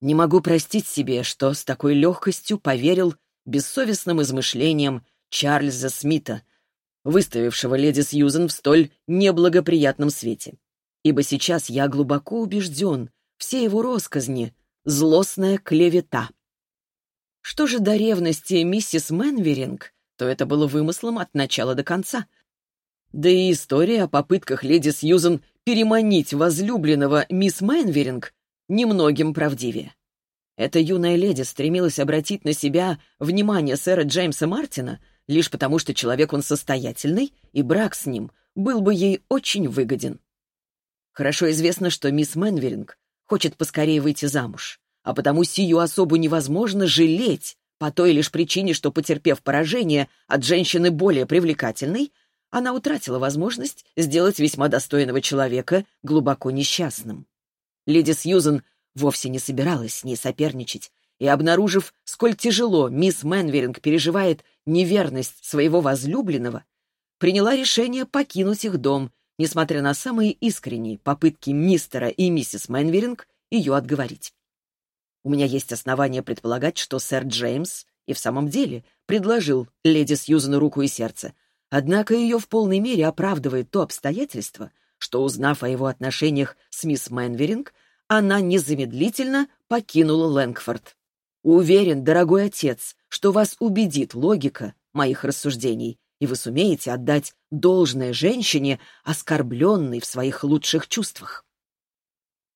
Speaker 1: Не могу простить себе, что с такой легкостью поверил бессовестным измышлениям Чарльза Смита, выставившего леди Сьюзен в столь неблагоприятном свете. Ибо сейчас я глубоко убежден, все его росказни — злостная клевета. Что же до ревности миссис Мэнверинг, то это было вымыслом от начала до конца. Да и история о попытках леди Сьюзен переманить возлюбленного мисс Мэнверинг немногим правдивее. Эта юная леди стремилась обратить на себя внимание сэра Джеймса Мартина лишь потому, что человек он состоятельный, и брак с ним был бы ей очень выгоден. Хорошо известно, что мисс Мэнверинг хочет поскорее выйти замуж, а потому сию особу невозможно жалеть по той лишь причине, что, потерпев поражение от женщины более привлекательной, она утратила возможность сделать весьма достойного человека глубоко несчастным. Леди Сьюзен вовсе не собиралась с ней соперничать, и, обнаружив, сколь тяжело мисс Мэнверинг переживает неверность своего возлюбленного, приняла решение покинуть их дом, несмотря на самые искренние попытки мистера и миссис Мэнверинг ее отговорить. У меня есть основания предполагать, что сэр Джеймс и в самом деле предложил леди Сьюзену руку и сердце, однако ее в полной мере оправдывает то обстоятельство, что, узнав о его отношениях с мисс Мэнверинг, она незамедлительно покинула Лэнгфорд. Уверен, дорогой отец, что вас убедит логика моих рассуждений, и вы сумеете отдать должное женщине, оскорбленной в своих лучших чувствах.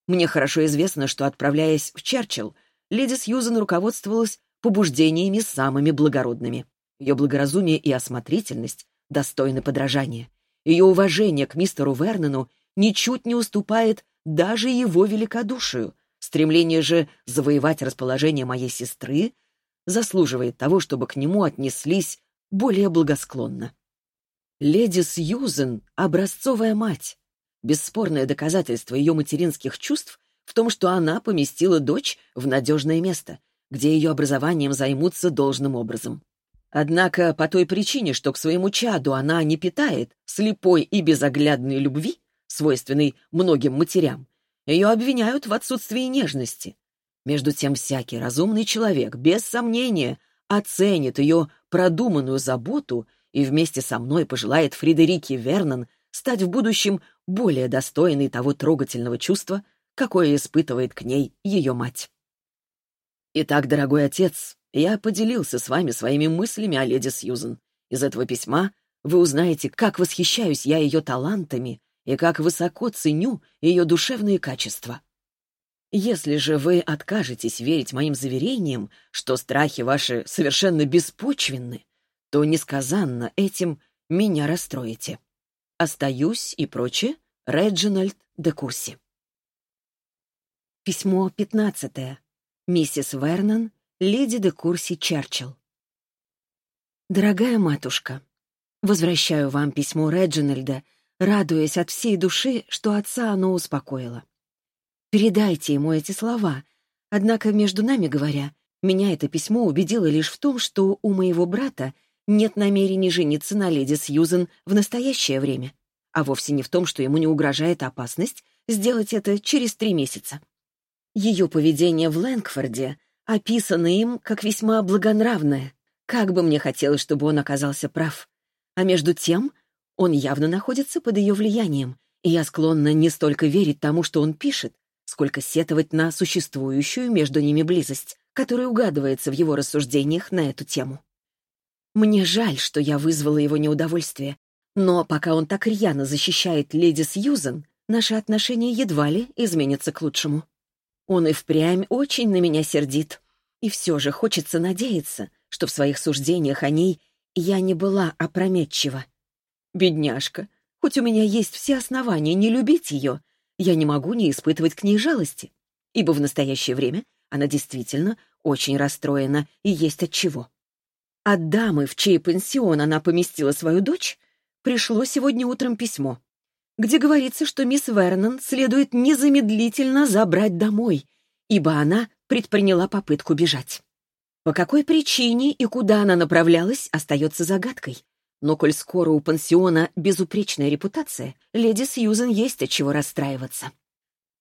Speaker 1: Мне хорошо известно, что, отправляясь в Черчилл, леди Сьюзен руководствовалась побуждениями самыми благородными. Ее благоразумие и осмотрительность достойны подражания. Ее уважение к мистеру Вернону ничуть не уступает даже его великодушию. Стремление же завоевать расположение моей сестры заслуживает того, чтобы к нему отнеслись более благосклонно. Леди Сьюзен — образцовая мать. Бесспорное доказательство ее материнских чувств в том, что она поместила дочь в надежное место, где ее образованием займутся должным образом. Однако по той причине, что к своему чаду она не питает слепой и безоглядной любви, свойственной многим матерям, ее обвиняют в отсутствии нежности. Между тем всякий разумный человек, без сомнения, оценит ее продуманную заботу и вместе со мной пожелает Фредерике Вернон стать в будущем более достойной того трогательного чувства, какое испытывает к ней ее мать. Итак, дорогой отец, я поделился с вами своими мыслями о леди Сьюзен. Из этого письма вы узнаете, как восхищаюсь я ее талантами и как высоко ценю ее душевные качества. Если же вы откажетесь верить моим заверениям, что страхи ваши совершенно беспочвенны, то несказанно этим меня расстроите. Остаюсь и прочее, Реджинальд де Курси. Письмо пятнадцатое. Миссис Вернон, леди де Курси Черчилл. Дорогая матушка, возвращаю вам письмо Реджинальда, радуясь от всей души, что отца оно успокоило. Передайте ему эти слова. Однако, между нами говоря, меня это письмо убедило лишь в том, что у моего брата нет намерений жениться на леди Сьюзен в настоящее время, а вовсе не в том, что ему не угрожает опасность сделать это через три месяца. Ее поведение в Лэнгфорде описано им как весьма благонравное. Как бы мне хотелось, чтобы он оказался прав. А между тем, он явно находится под ее влиянием, и я склонна не столько верить тому, что он пишет, сколько сетовать на существующую между ними близость, которая угадывается в его рассуждениях на эту тему. Мне жаль, что я вызвала его неудовольствие, но пока он так рьяно защищает леди Сьюзен, наши отношения едва ли изменятся к лучшему. Он и впрямь очень на меня сердит, и все же хочется надеяться, что в своих суждениях о ней я не была опрометчива. Бедняжка, хоть у меня есть все основания не любить ее, я не могу не испытывать к ней жалости, ибо в настоящее время она действительно очень расстроена и есть от чего. От дамы, в чей пансион она поместила свою дочь, пришло сегодня утром письмо, где говорится, что мисс Вернон следует незамедлительно забрать домой, ибо она предприняла попытку бежать. По какой причине и куда она направлялась, остается загадкой. Но коль скоро у пансиона безупречная репутация, леди Сьюзен есть от чего расстраиваться.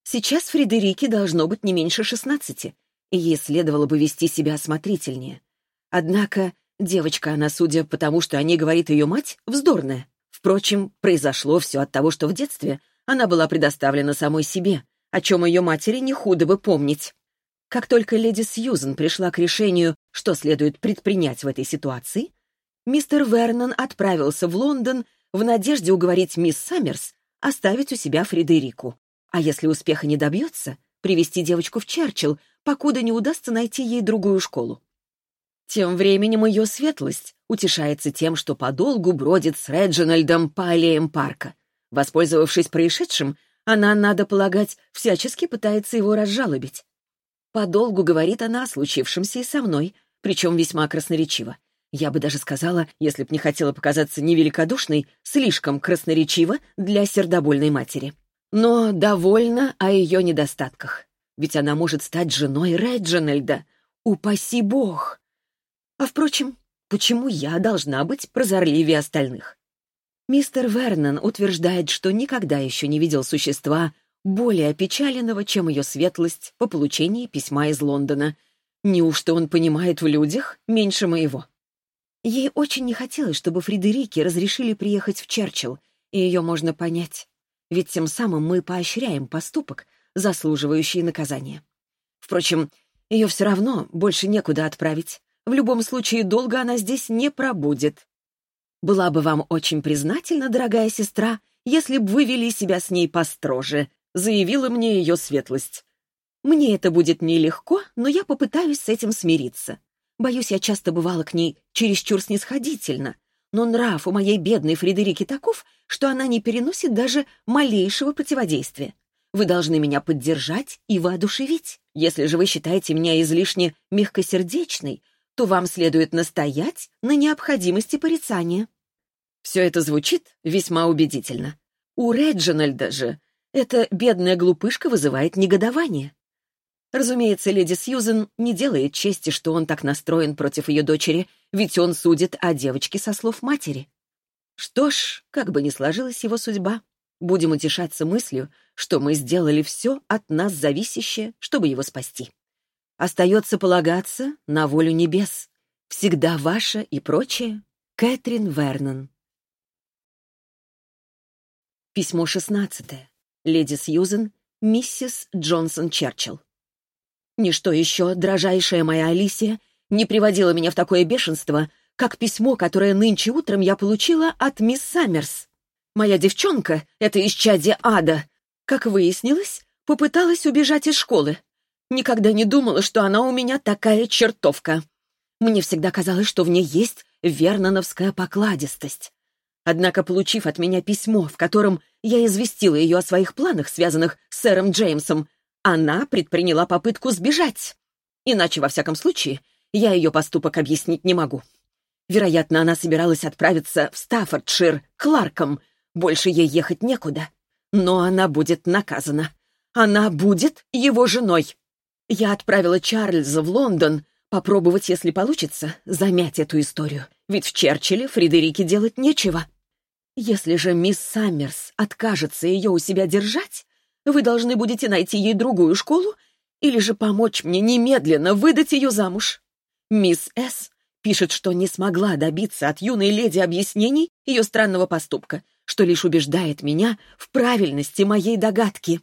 Speaker 1: Сейчас Фредерике должно быть не меньше шестнадцати, и ей следовало бы вести себя осмотрительнее. Однако девочка она, судя по тому, что о ней говорит ее мать, вздорная. Впрочем, произошло все от того, что в детстве она была предоставлена самой себе, о чем ее матери не худо бы помнить. Как только леди Сьюзен пришла к решению, что следует предпринять в этой ситуации, мистер Вернон отправился в Лондон в надежде уговорить мисс Саммерс оставить у себя Фредерику. А если успеха не добьется, привести девочку в Черчилл, покуда не удастся найти ей другую школу. Тем временем ее светлость утешается тем, что подолгу бродит с Реджинальдом по аллеям парка. Воспользовавшись происшедшим, она, надо полагать, всячески пытается его разжалобить. Подолгу говорит она о случившемся и со мной, причем весьма красноречиво. Я бы даже сказала, если б не хотела показаться невеликодушной, слишком красноречиво для сердобольной матери. Но довольна о ее недостатках. Ведь она может стать женой Реджинальда. Упаси бог! А впрочем, почему я должна быть прозорливее остальных? Мистер Вернон утверждает, что никогда еще не видел существа более опечаленного, чем ее светлость по получении письма из Лондона. Неужто он понимает в людях меньше моего? Ей очень не хотелось, чтобы Фредерике разрешили приехать в Черчилл, и ее можно понять. Ведь тем самым мы поощряем поступок, заслуживающий наказания. Впрочем, ее все равно больше некуда отправить. В любом случае, долго она здесь не пробудет. Была бы вам очень признательна, дорогая сестра, если бы вы вели себя с ней построже, заявила мне ее светлость. Мне это будет нелегко, но я попытаюсь с этим смириться. Боюсь, я часто бывала к ней чересчур снисходительно, но нрав у моей бедной Фредерики таков, что она не переносит даже малейшего противодействия. Вы должны меня поддержать и воодушевить. Если же вы считаете меня излишне мягкосердечной, то вам следует настоять на необходимости порицания. Все это звучит весьма убедительно. У Реджинальда же эта бедная глупышка вызывает негодование. Разумеется, леди Сьюзен не делает чести, что он так настроен против ее дочери, ведь он судит о девочке со слов матери. Что ж, как бы ни сложилась его судьба, будем утешаться мыслью, что мы сделали все от нас зависящее, чтобы его спасти. Остается полагаться на волю небес. Всегда ваша и прочее. Кэтрин Вернон. Письмо шестнадцатое. Леди Сьюзен, миссис Джонсон Черчилл. Ничто еще, дрожайшая моя Алисия, не приводило меня в такое бешенство, как письмо, которое нынче утром я получила от мисс Саммерс. Моя девчонка, это исчадие ада, как выяснилось, попыталась убежать из школы. Никогда не думала, что она у меня такая чертовка. Мне всегда казалось, что в ней есть верноновская покладистость. Однако, получив от меня письмо, в котором я известила ее о своих планах, связанных с сэром Джеймсом, она предприняла попытку сбежать. Иначе, во всяком случае, я ее поступок объяснить не могу. Вероятно, она собиралась отправиться в Стаффордшир Кларком. Больше ей ехать некуда. Но она будет наказана. Она будет его женой. Я отправила Чарльза в Лондон попробовать, если получится, замять эту историю. Ведь в Черчилле Фредерике делать нечего. Если же мисс Саммерс откажется ее у себя держать, вы должны будете найти ей другую школу или же помочь мне немедленно выдать ее замуж. Мисс С. пишет, что не смогла добиться от юной леди объяснений ее странного поступка, что лишь убеждает меня в правильности моей догадки.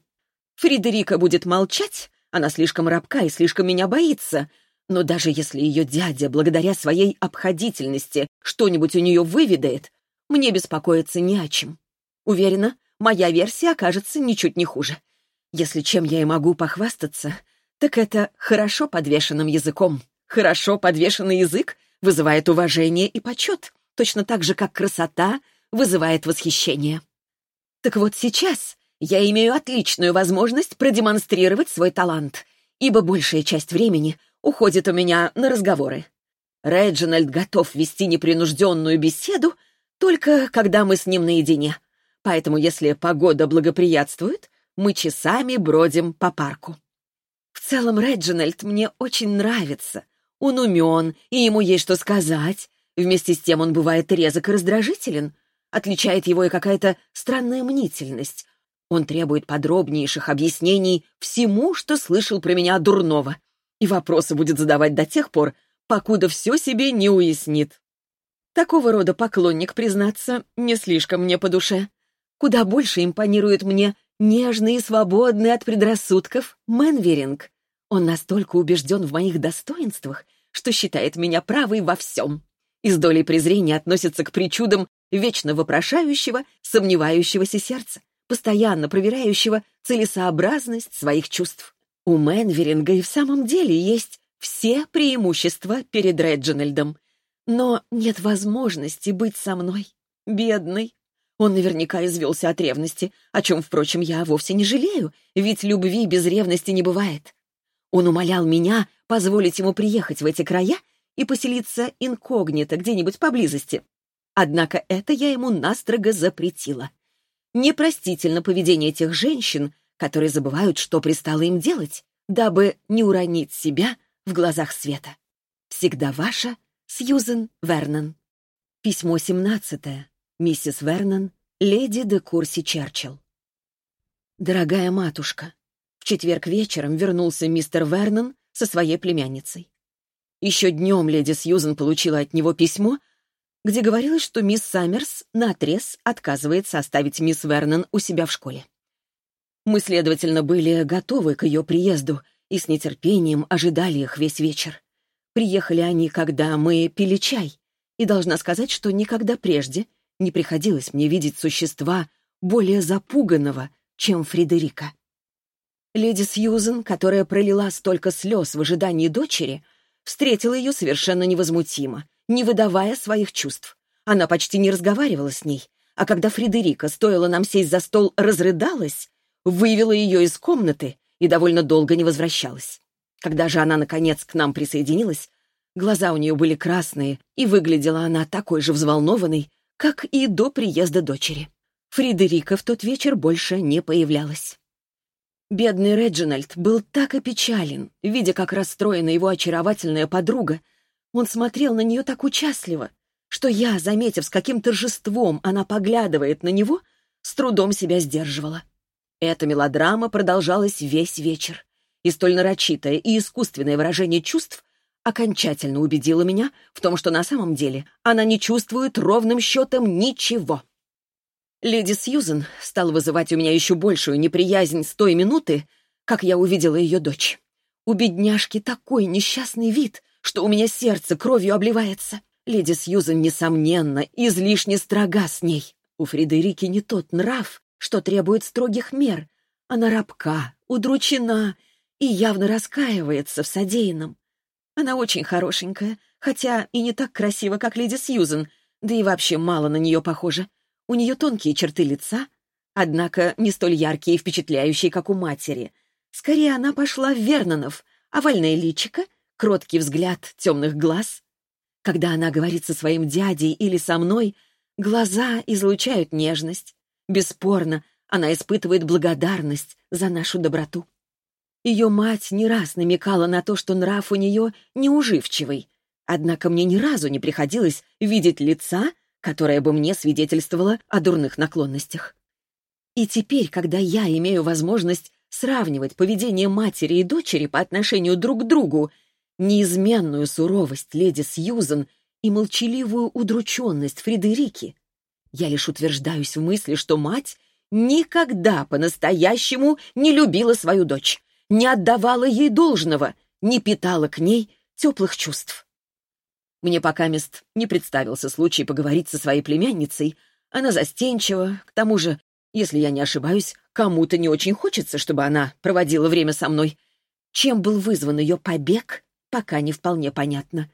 Speaker 1: Фредерика будет молчать, она слишком рабка и слишком меня боится, но даже если ее дядя, благодаря своей обходительности, что-нибудь у нее выведает, мне беспокоиться не о чем. Уверена, моя версия окажется ничуть не хуже. Если чем я и могу похвастаться, так это хорошо подвешенным языком. Хорошо подвешенный язык вызывает уважение и почет, точно так же, как красота вызывает восхищение. Так вот сейчас я имею отличную возможность продемонстрировать свой талант, ибо большая часть времени уходит у меня на разговоры. Реджинальд готов вести непринужденную беседу — только когда мы с ним наедине. Поэтому, если погода благоприятствует, мы часами бродим по парку. В целом, Реджинальд мне очень нравится. Он умен, и ему есть что сказать. Вместе с тем он бывает резок и раздражителен. Отличает его и какая-то странная мнительность. Он требует подробнейших объяснений всему, что слышал про меня дурного. И вопросы будет задавать до тех пор, покуда все себе не уяснит. Такого рода поклонник, признаться, не слишком мне по душе. Куда больше импонирует мне нежный и свободный от предрассудков Мэнверинг. Он настолько убежден в моих достоинствах, что считает меня правой во всем. И с долей презрения относится к причудам вечно вопрошающего, сомневающегося сердца, постоянно проверяющего целесообразность своих чувств. У Мэнверинга и в самом деле есть все преимущества перед Реджинальдом — но нет возможности быть со мной. Бедный. Он наверняка извелся от ревности, о чем, впрочем, я вовсе не жалею, ведь любви без ревности не бывает. Он умолял меня позволить ему приехать в эти края и поселиться инкогнито где-нибудь поблизости. Однако это я ему настрого запретила. Непростительно поведение тех женщин, которые забывают, что пристало им делать, дабы не уронить себя в глазах света. Всегда ваша Сьюзен Вернон. Письмо 17. Миссис Вернон, леди де Курси Черчилл. Дорогая матушка, в четверг вечером вернулся мистер Вернон со своей племянницей. Еще днем леди Сьюзен получила от него письмо, где говорилось, что мисс Саммерс наотрез отказывается оставить мисс Вернон у себя в школе. Мы, следовательно, были готовы к ее приезду и с нетерпением ожидали их весь вечер. Приехали они, когда мы пили чай, и должна сказать, что никогда прежде не приходилось мне видеть существа более запуганного, чем Фредерика. Леди Сьюзен, которая пролила столько слез в ожидании дочери, встретила ее совершенно невозмутимо, не выдавая своих чувств. Она почти не разговаривала с ней, а когда Фредерика, стоило нам сесть за стол, разрыдалась, вывела ее из комнаты и довольно долго не возвращалась. Когда же она, наконец, к нам присоединилась, глаза у нее были красные, и выглядела она такой же взволнованной, как и до приезда дочери. Фредерика в тот вечер больше не появлялась. Бедный Реджинальд был так опечален, видя, как расстроена его очаровательная подруга. Он смотрел на нее так участливо, что я, заметив, с каким торжеством она поглядывает на него, с трудом себя сдерживала. Эта мелодрама продолжалась весь вечер и столь нарочитое и искусственное выражение чувств окончательно убедило меня в том, что на самом деле она не чувствует ровным счетом ничего. Леди Сьюзен стала вызывать у меня еще большую неприязнь с той минуты, как я увидела ее дочь. У бедняжки такой несчастный вид, что у меня сердце кровью обливается. Леди Сьюзен, несомненно, излишне строга с ней. У Фредерики не тот нрав, что требует строгих мер. Она рабка, удручена и явно раскаивается в содеянном. Она очень хорошенькая, хотя и не так красива, как леди Сьюзен, да и вообще мало на нее похожа. У нее тонкие черты лица, однако не столь яркие и впечатляющие, как у матери. Скорее, она пошла в Вернонов, овальное личико, кроткий взгляд темных глаз. Когда она говорит со своим дядей или со мной, глаза излучают нежность. Бесспорно, она испытывает благодарность за нашу доброту. Ее мать не раз намекала на то, что нрав у нее неуживчивый, однако мне ни разу не приходилось видеть лица, которое бы мне свидетельствовало о дурных наклонностях. И теперь, когда я имею возможность сравнивать поведение матери и дочери по отношению друг к другу, неизменную суровость леди Сьюзен и молчаливую удрученность Фредерики, я лишь утверждаюсь в мысли, что мать никогда по-настоящему не любила свою дочь, не отдавала ей должного, не питала к ней теплых чувств. Мне пока мест не представился случай поговорить со своей племянницей. Она застенчива, к тому же, если я не ошибаюсь, кому-то не очень хочется, чтобы она проводила время со мной. Чем был вызван ее побег, пока не вполне понятно.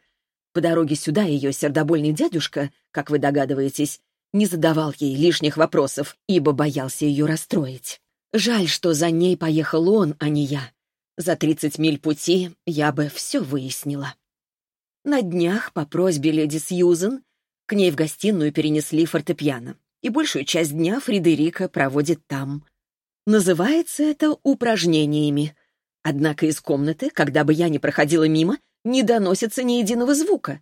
Speaker 1: По дороге сюда ее сердобольный дядюшка, как вы догадываетесь, не задавал ей лишних вопросов, ибо боялся ее расстроить. Жаль, что за ней поехал он, а не я. За тридцать миль пути я бы все выяснила. На днях, по просьбе леди Сьюзен, к ней в гостиную перенесли фортепиано, и большую часть дня Фредерика проводит там. Называется это упражнениями. Однако из комнаты, когда бы я ни проходила мимо, не доносится ни единого звука.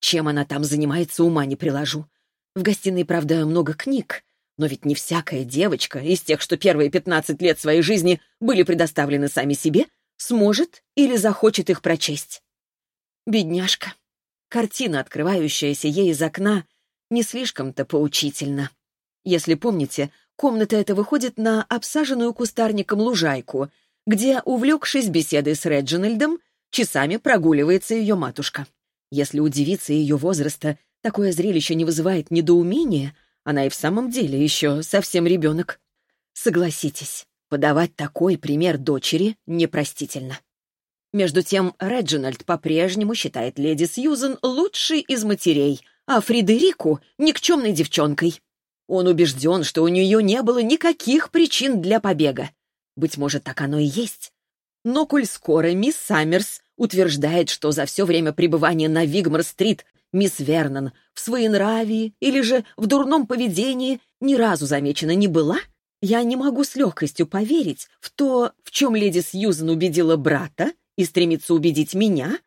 Speaker 1: Чем она там занимается, ума не приложу. В гостиной, правда, много книг, но ведь не всякая девочка из тех, что первые пятнадцать лет своей жизни были предоставлены сами себе, сможет или захочет их прочесть. Бедняжка. Картина, открывающаяся ей из окна, не слишком-то поучительна. Если помните, комната эта выходит на обсаженную кустарником лужайку, где, увлекшись беседой с Реджинальдом, часами прогуливается ее матушка. Если у девицы ее возраста такое зрелище не вызывает недоумения, она и в самом деле еще совсем ребенок. Согласитесь, подавать такой пример дочери непростительно. Между тем, Реджинальд по-прежнему считает леди Сьюзен лучшей из матерей, а Фредерику — никчемной девчонкой. Он убежден, что у нее не было никаких причин для побега. Быть может, так оно и есть. Но коль скоро мисс Саммерс утверждает, что за все время пребывания на Вигмар-стрит мисс Вернон в своенравии или же в дурном поведении ни разу замечена не была, я не могу с легкостью поверить в то, в чем леди Сьюзен убедила брата, и стремится убедить меня,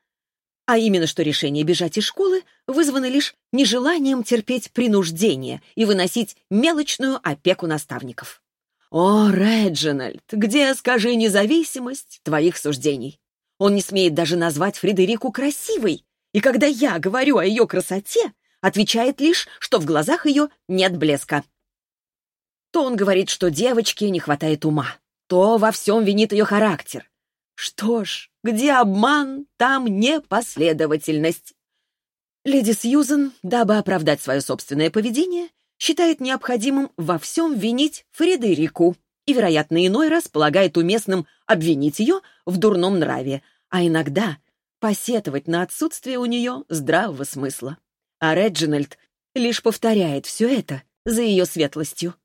Speaker 1: а именно что решение бежать из школы вызвано лишь нежеланием терпеть принуждение и выносить мелочную опеку наставников. О, Реджинальд, где, скажи, независимость твоих суждений? Он не смеет даже назвать Фредерику красивой, и когда я говорю о ее красоте, отвечает лишь, что в глазах ее нет блеска. То он говорит, что девочке не хватает ума, то во всем винит ее характер, что ж, где обман, там непоследовательность. Леди Сьюзен, дабы оправдать свое собственное поведение, считает необходимым во всем винить Фредерику и, вероятно, иной раз полагает уместным обвинить ее в дурном нраве, а иногда посетовать на отсутствие у нее здравого смысла. А Реджинальд лишь повторяет все это за ее светлостью.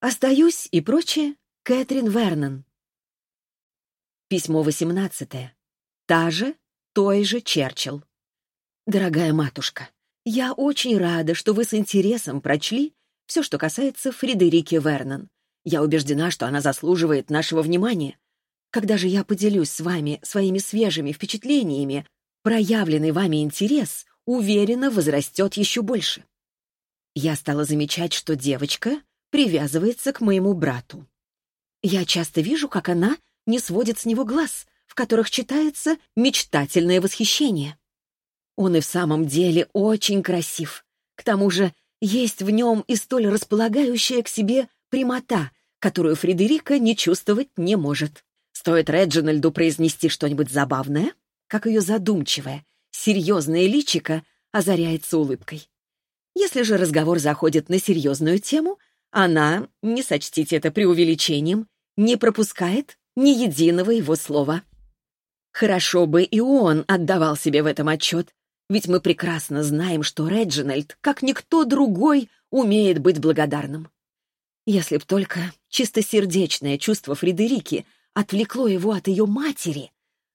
Speaker 1: Остаюсь и прочее Кэтрин Вернон. Письмо 18. Та же, той же Черчилл. Дорогая матушка, я очень рада, что вы с интересом прочли все, что касается Фредерики Вернон. Я убеждена, что она заслуживает нашего внимания. Когда же я поделюсь с вами своими свежими впечатлениями, проявленный вами интерес, уверенно, возрастет еще больше. Я стала замечать, что девочка привязывается к моему брату. Я часто вижу, как она не сводит с него глаз, в которых читается мечтательное восхищение. Он и в самом деле очень красив. К тому же есть в нем и столь располагающая к себе прямота, которую Фредерика не чувствовать не может. Стоит Реджинальду произнести что-нибудь забавное, как ее задумчивое, серьезное личико озаряется улыбкой. Если же разговор заходит на серьезную тему, она, не сочтите это преувеличением, не пропускает ни единого его слова. Хорошо бы и он отдавал себе в этом отчет, ведь мы прекрасно знаем, что Реджинальд, как никто другой, умеет быть благодарным. Если б только чистосердечное чувство Фредерики отвлекло его от ее матери,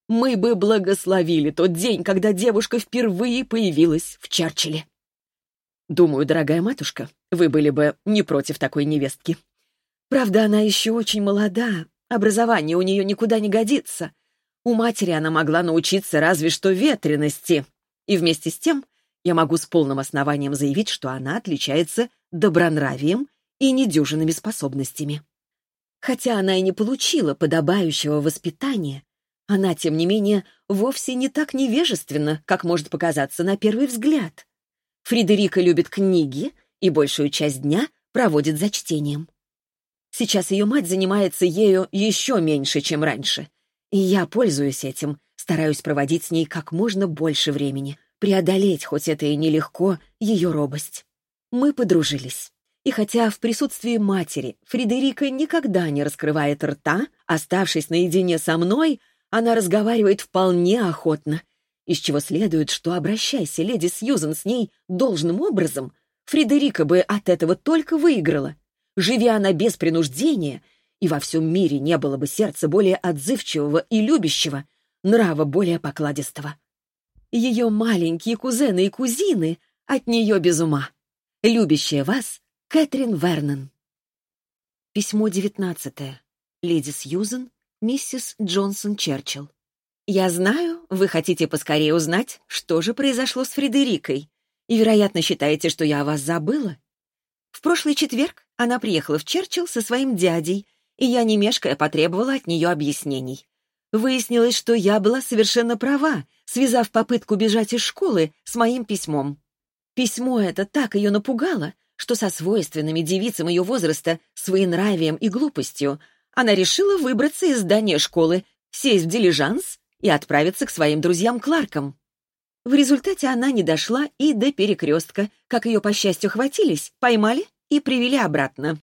Speaker 1: мы бы благословили тот день, когда девушка впервые появилась в Черчилле. Думаю, дорогая матушка, вы были бы не против такой невестки. Правда, она еще очень молода, образование у нее никуда не годится. У матери она могла научиться разве что ветрености. И вместе с тем я могу с полным основанием заявить, что она отличается добронравием и недюжинными способностями. Хотя она и не получила подобающего воспитания, она, тем не менее, вовсе не так невежественна, как может показаться на первый взгляд. Фредерика любит книги и большую часть дня проводит за чтением. Сейчас ее мать занимается ею еще меньше, чем раньше. И я пользуюсь этим, стараюсь проводить с ней как можно больше времени, преодолеть, хоть это и нелегко, ее робость. Мы подружились. И хотя в присутствии матери Фредерика никогда не раскрывает рта, оставшись наедине со мной, она разговаривает вполне охотно, из чего следует, что обращайся леди Сьюзен с ней должным образом, Фредерика бы от этого только выиграла. Живя она без принуждения, и во всем мире не было бы сердца более отзывчивого и любящего, нрава более покладистого. Ее маленькие кузены и кузины от нее без ума. Любящая вас Кэтрин Вернон. Письмо девятнадцатое. Леди Сьюзен, миссис Джонсон Черчилл. «Я знаю, вы хотите поскорее узнать, что же произошло с Фредерикой, и, вероятно, считаете, что я о вас забыла. В прошлый четверг она приехала в Черчилл со своим дядей, и я, не мешкая, потребовала от нее объяснений. Выяснилось, что я была совершенно права, связав попытку бежать из школы с моим письмом. Письмо это так ее напугало, что со свойственными девицам ее возраста, своенравием и глупостью, она решила выбраться из здания школы, сесть в дилижанс и отправиться к своим друзьям Кларкам. В результате она не дошла и до перекрестка, как ее, по счастью, хватились, поймали и привели обратно.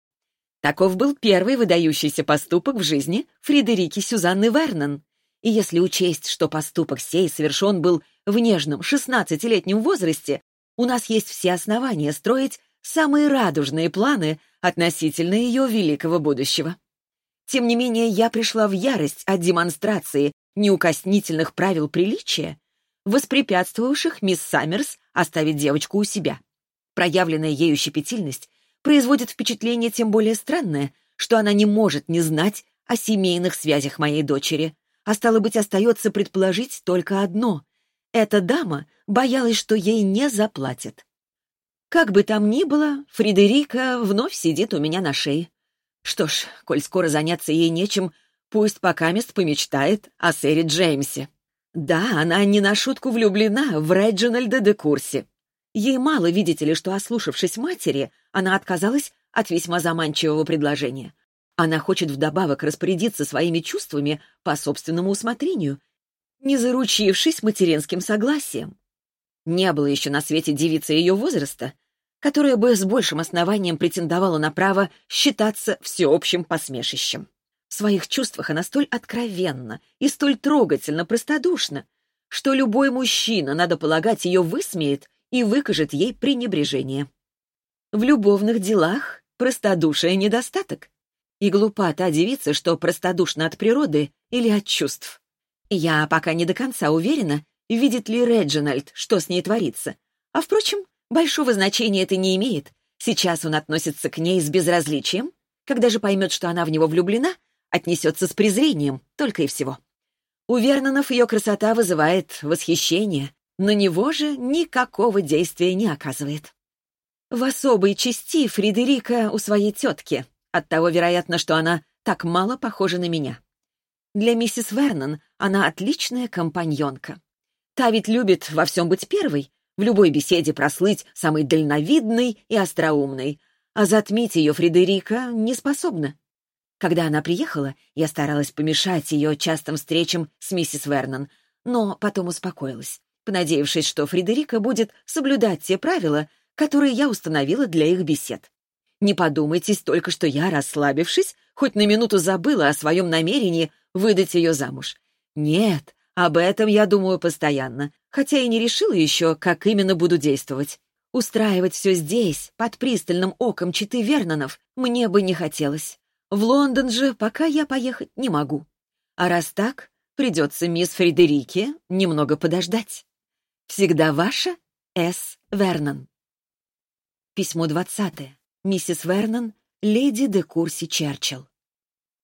Speaker 1: Таков был первый выдающийся поступок в жизни Фредерики Сюзанны Вернон. И если учесть, что поступок сей совершен был в нежном 16-летнем возрасте, у нас есть все основания строить самые радужные планы относительно ее великого будущего. Тем не менее, я пришла в ярость от демонстрации неукоснительных правил приличия, воспрепятствовавших мисс Саммерс оставить девочку у себя. Проявленная ею щепетильность производит впечатление тем более странное, что она не может не знать о семейных связях моей дочери, а стало быть, остается предположить только одно. Эта дама боялась, что ей не заплатят. Как бы там ни было, Фредерика вновь сидит у меня на шее. Что ж, коль скоро заняться ей нечем, пусть пока мест помечтает о сэре Джеймсе. Да, она не на шутку влюблена в Реджинальда де Курси. Ей мало, видите ли, что, ослушавшись матери, она отказалась от весьма заманчивого предложения. Она хочет вдобавок распорядиться своими чувствами по собственному усмотрению, не заручившись материнским согласием. Не было еще на свете девицы ее возраста, которая бы с большим основанием претендовала на право считаться всеобщим посмешищем. В своих чувствах она столь откровенна и столь трогательно простодушна, что любой мужчина, надо полагать, ее высмеет и выкажет ей пренебрежение. В любовных делах простодушие недостаток. И глупа та девица, что простодушна от природы или от чувств. Я пока не до конца уверена, видит ли Реджинальд, что с ней творится. А, впрочем, Большого значения это не имеет. Сейчас он относится к ней с безразличием. Когда же поймет, что она в него влюблена, отнесется с презрением, только и всего. У Вернонов ее красота вызывает восхищение, на него же никакого действия не оказывает. В особой части Фредерика у своей тетки, оттого, вероятно, что она так мало похожа на меня. Для миссис Вернон она отличная компаньонка. Та ведь любит во всем быть первой, в любой беседе прослыть самой дальновидной и остроумной, а затмить ее Фредерика не способна. Когда она приехала, я старалась помешать ее частым встречам с миссис Вернон, но потом успокоилась, понадеявшись, что Фредерика будет соблюдать те правила, которые я установила для их бесед. Не подумайте только, что я, расслабившись, хоть на минуту забыла о своем намерении выдать ее замуж. Нет, об этом я думаю постоянно, хотя и не решила еще, как именно буду действовать. Устраивать все здесь, под пристальным оком читы Вернонов, мне бы не хотелось. В Лондон же пока я поехать не могу. А раз так, придется мисс Фредерике немного подождать. Всегда ваша С. Вернон. Письмо двадцатое. Миссис Вернон, леди де Курси Черчилл.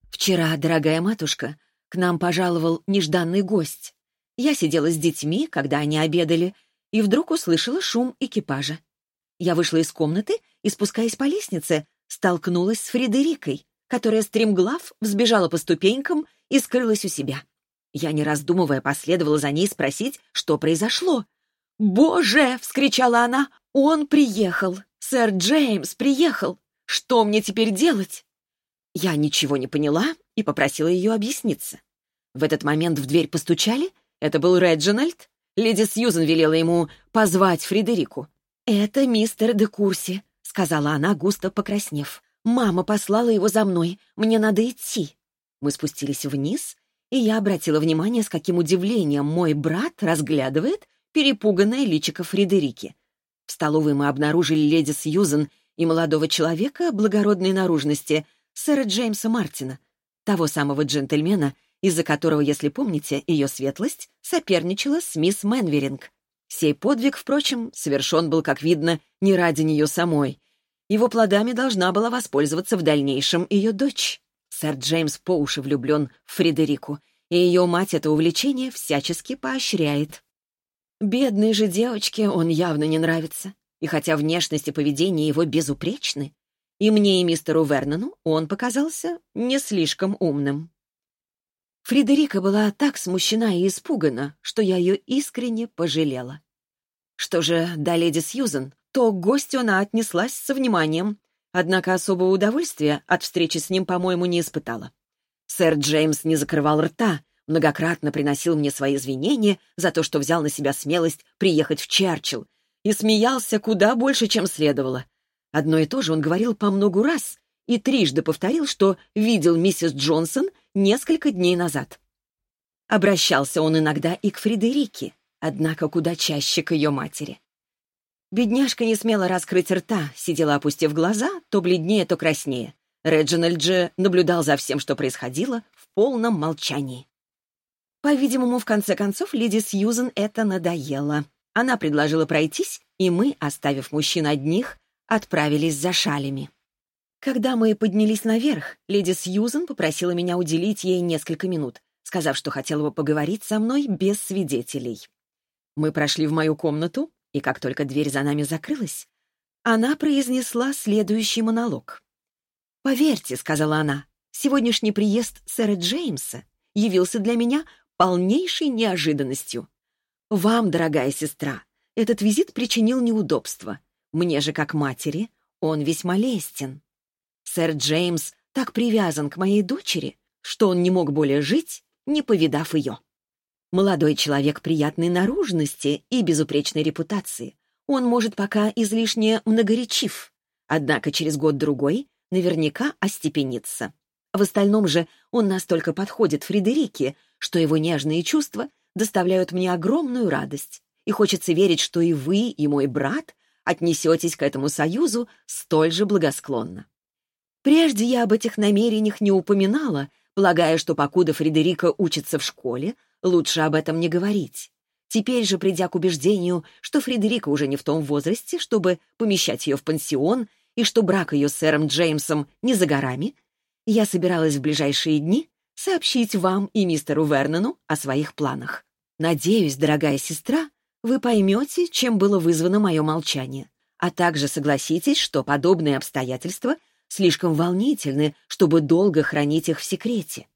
Speaker 1: Вчера, дорогая матушка, к нам пожаловал нежданный гость. Я сидела с детьми, когда они обедали, и вдруг услышала шум экипажа. Я вышла из комнаты и, спускаясь по лестнице, столкнулась с Фредерикой, которая стремглав взбежала по ступенькам и скрылась у себя. Я, не раздумывая, последовала за ней спросить, что произошло. «Боже!» — вскричала она. «Он приехал! Сэр Джеймс приехал! Что мне теперь делать?» Я ничего не поняла и попросила ее объясниться. В этот момент в дверь постучали. Это был Реджинальд. Леди Сьюзен велела ему позвать Фредерику. «Это мистер де Курси», — сказала она, густо покраснев. «Мама послала его за мной. Мне надо идти». Мы спустились вниз, и я обратила внимание, с каким удивлением мой брат разглядывает перепуганное личико Фредерики. В столовой мы обнаружили леди Сьюзен и молодого человека благородной наружности, сэра Джеймса Мартина, того самого джентльмена, из-за которого, если помните, ее светлость соперничала с мисс Мэнверинг. Сей подвиг, впрочем, совершен был, как видно, не ради нее самой. Его плодами должна была воспользоваться в дальнейшем ее дочь. Сэр Джеймс по уши влюблен в Фредерику, и ее мать это увлечение всячески поощряет. Бедной же девочке он явно не нравится, и хотя внешность и поведение его безупречны, и мне и мистеру Вернону он показался не слишком умным. Фредерика была так смущена и испугана, что я ее искренне пожалела. Что же до леди Сьюзен, то к гостю она отнеслась со вниманием, однако особого удовольствия от встречи с ним, по-моему, не испытала. Сэр Джеймс не закрывал рта, многократно приносил мне свои извинения за то, что взял на себя смелость приехать в Черчилл, и смеялся куда больше, чем следовало. Одно и то же он говорил по многу раз и трижды повторил, что видел миссис Джонсон несколько дней назад. Обращался он иногда и к Фредерике, однако куда чаще к ее матери. Бедняжка не смела раскрыть рта, сидела опустив глаза, то бледнее, то краснее. Реджинальд же наблюдал за всем, что происходило, в полном молчании. По-видимому, в конце концов, леди Сьюзен это надоело. Она предложила пройтись, и мы, оставив мужчин одних, отправились за шалями. Когда мы поднялись наверх, леди Сьюзен попросила меня уделить ей несколько минут, сказав, что хотела бы поговорить со мной без свидетелей. Мы прошли в мою комнату, и как только дверь за нами закрылась, она произнесла следующий монолог. «Поверьте», — сказала она, — «сегодняшний приезд сэра Джеймса явился для меня полнейшей неожиданностью. Вам, дорогая сестра, этот визит причинил неудобства. Мне же, как матери, он весьма лестен. Сэр Джеймс так привязан к моей дочери, что он не мог более жить, не повидав ее. Молодой человек приятной наружности и безупречной репутации. Он может пока излишне многоречив, однако через год-другой наверняка остепенится. В остальном же он настолько подходит Фредерике, что его нежные чувства доставляют мне огромную радость, и хочется верить, что и вы, и мой брат отнесетесь к этому союзу столь же благосклонно. Прежде я об этих намерениях не упоминала, полагая, что покуда Фредерика учится в школе, лучше об этом не говорить. Теперь же, придя к убеждению, что Фредерика уже не в том возрасте, чтобы помещать ее в пансион, и что брак ее с сэром Джеймсом не за горами, я собиралась в ближайшие дни сообщить вам и мистеру Вернону о своих планах. Надеюсь, дорогая сестра, вы поймете, чем было вызвано мое молчание, а также согласитесь, что подобные обстоятельства слишком волнительны, чтобы долго хранить их в секрете.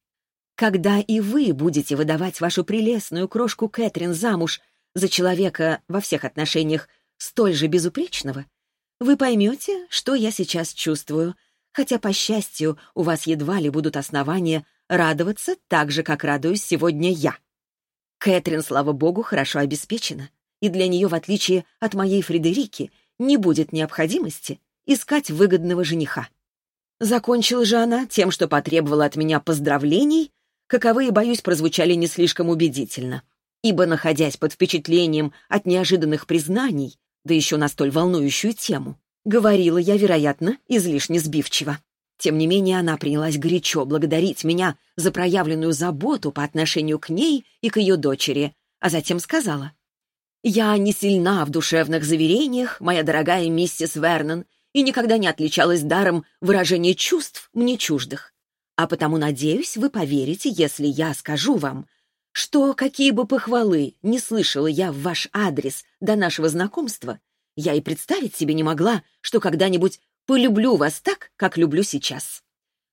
Speaker 1: Когда и вы будете выдавать вашу прелестную крошку Кэтрин замуж за человека во всех отношениях столь же безупречного, вы поймете, что я сейчас чувствую, хотя, по счастью, у вас едва ли будут основания радоваться так же, как радуюсь сегодня я. Кэтрин, слава богу, хорошо обеспечена, и для нее, в отличие от моей Фредерики, не будет необходимости искать выгодного жениха. Закончила же она тем, что потребовала от меня поздравлений, каковые, боюсь, прозвучали не слишком убедительно, ибо, находясь под впечатлением от неожиданных признаний, да еще на столь волнующую тему, говорила я, вероятно, излишне сбивчиво. Тем не менее, она принялась горячо благодарить меня за проявленную заботу по отношению к ней и к ее дочери, а затем сказала, «Я не сильна в душевных заверениях, моя дорогая миссис Вернон, и никогда не отличалась даром выражения чувств мне чуждых. А потому, надеюсь, вы поверите, если я скажу вам, что какие бы похвалы не слышала я в ваш адрес до нашего знакомства, я и представить себе не могла, что когда-нибудь полюблю вас так, как люблю сейчас.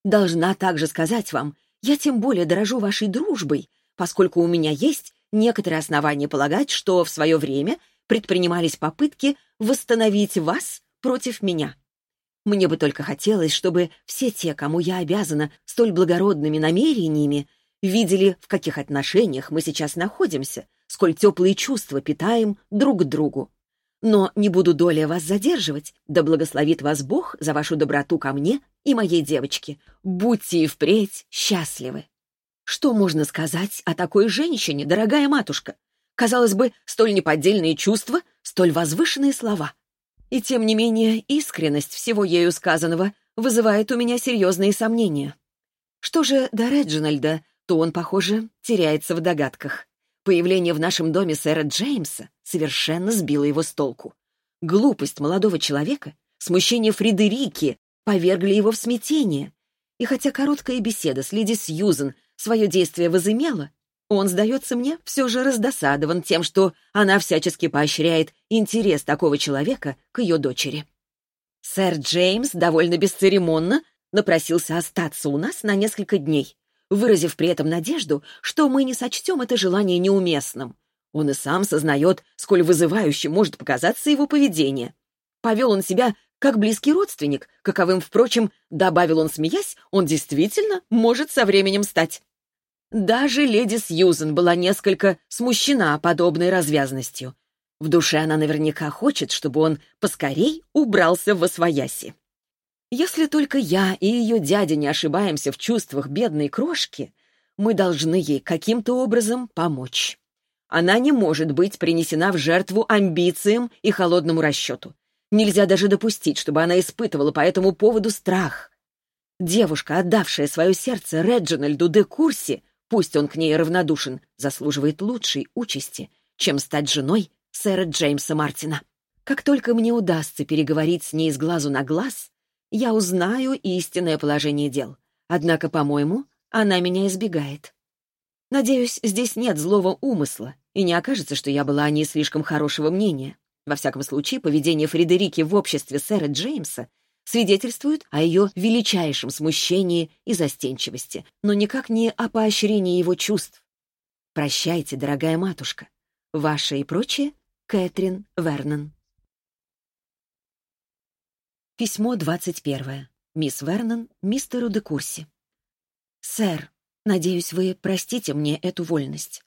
Speaker 1: Должна также сказать вам, я тем более дорожу вашей дружбой, поскольку у меня есть некоторые основания полагать, что в свое время предпринимались попытки восстановить вас против меня. Мне бы только хотелось, чтобы все те, кому я обязана столь благородными намерениями, видели, в каких отношениях мы сейчас находимся, сколь теплые чувства питаем друг к другу. Но не буду доля вас задерживать, да благословит вас Бог за вашу доброту ко мне и моей девочке. Будьте и впредь счастливы. Что можно сказать о такой женщине, дорогая матушка? Казалось бы, столь неподдельные чувства, столь возвышенные слова. И тем не менее, искренность всего ею сказанного вызывает у меня серьезные сомнения. Что же до Реджинальда, то он, похоже, теряется в догадках. Появление в нашем доме сэра Джеймса совершенно сбило его с толку. Глупость молодого человека, смущение Фредерики повергли его в смятение. И хотя короткая беседа с леди Сьюзен свое действие возымела, он, сдается мне, все же раздосадован тем, что она всячески поощряет интерес такого человека к ее дочери. Сэр Джеймс довольно бесцеремонно напросился остаться у нас на несколько дней выразив при этом надежду, что мы не сочтем это желание неуместным. Он и сам сознает, сколь вызывающим может показаться его поведение. Повел он себя как близкий родственник, каковым, впрочем, добавил он, смеясь, он действительно может со временем стать. Даже леди Сьюзен была несколько смущена подобной развязностью. В душе она наверняка хочет, чтобы он поскорей убрался в освояси. Если только я и ее дядя не ошибаемся в чувствах бедной крошки, мы должны ей каким-то образом помочь. Она не может быть принесена в жертву амбициям и холодному расчету. Нельзя даже допустить, чтобы она испытывала по этому поводу страх. Девушка, отдавшая свое сердце Реджинальду де Курси, пусть он к ней равнодушен, заслуживает лучшей участи, чем стать женой сэра Джеймса Мартина. Как только мне удастся переговорить с ней с глазу на глаз, я узнаю истинное положение дел. Однако, по-моему, она меня избегает. Надеюсь, здесь нет злого умысла, и не окажется, что я была о ней слишком хорошего мнения. Во всяком случае, поведение Фредерики в обществе сэра Джеймса свидетельствует о ее величайшем смущении и застенчивости, но никак не о поощрении его чувств. Прощайте, дорогая матушка. Ваша и прочее, Кэтрин Вернон. Письмо 21. Мисс Вернон, мистеру де Курси. «Сэр, надеюсь, вы простите мне эту вольность.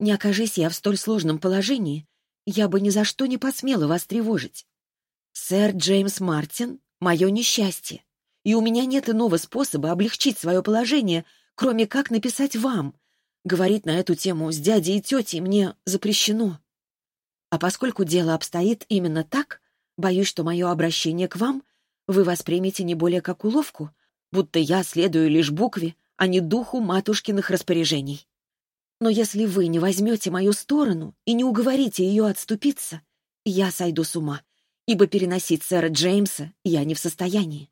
Speaker 1: Не окажись я в столь сложном положении, я бы ни за что не посмела вас тревожить. Сэр Джеймс Мартин — мое несчастье, и у меня нет иного способа облегчить свое положение, кроме как написать вам. Говорить на эту тему с дядей и тетей мне запрещено. А поскольку дело обстоит именно так, Боюсь, что мое обращение к вам вы воспримете не более как уловку, будто я следую лишь букве, а не духу матушкиных распоряжений. Но если вы не возьмете мою сторону и не уговорите ее отступиться, я сойду с ума, ибо переносить сэра Джеймса я не в состоянии.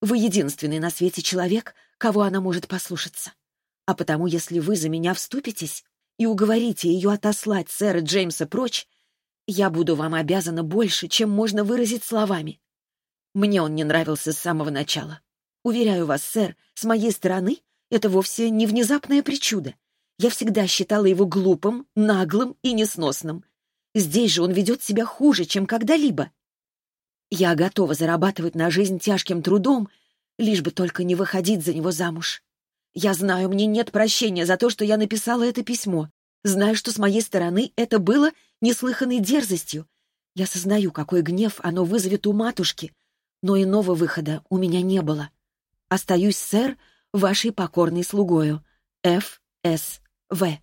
Speaker 1: Вы единственный на свете человек, кого она может послушаться. А потому, если вы за меня вступитесь и уговорите ее отослать сэра Джеймса прочь, я буду вам обязана больше, чем можно выразить словами. Мне он не нравился с самого начала. Уверяю вас, сэр, с моей стороны это вовсе не внезапная причуда. Я всегда считала его глупым, наглым и несносным. Здесь же он ведет себя хуже, чем когда-либо. Я готова зарабатывать на жизнь тяжким трудом, лишь бы только не выходить за него замуж. Я знаю, мне нет прощения за то, что я написала это письмо. Знаю, что с моей стороны это было неслыханной дерзостью. Я сознаю, какой гнев оно вызовет у матушки, но иного выхода у меня не было. Остаюсь, сэр, вашей покорной слугою. Ф. С. В.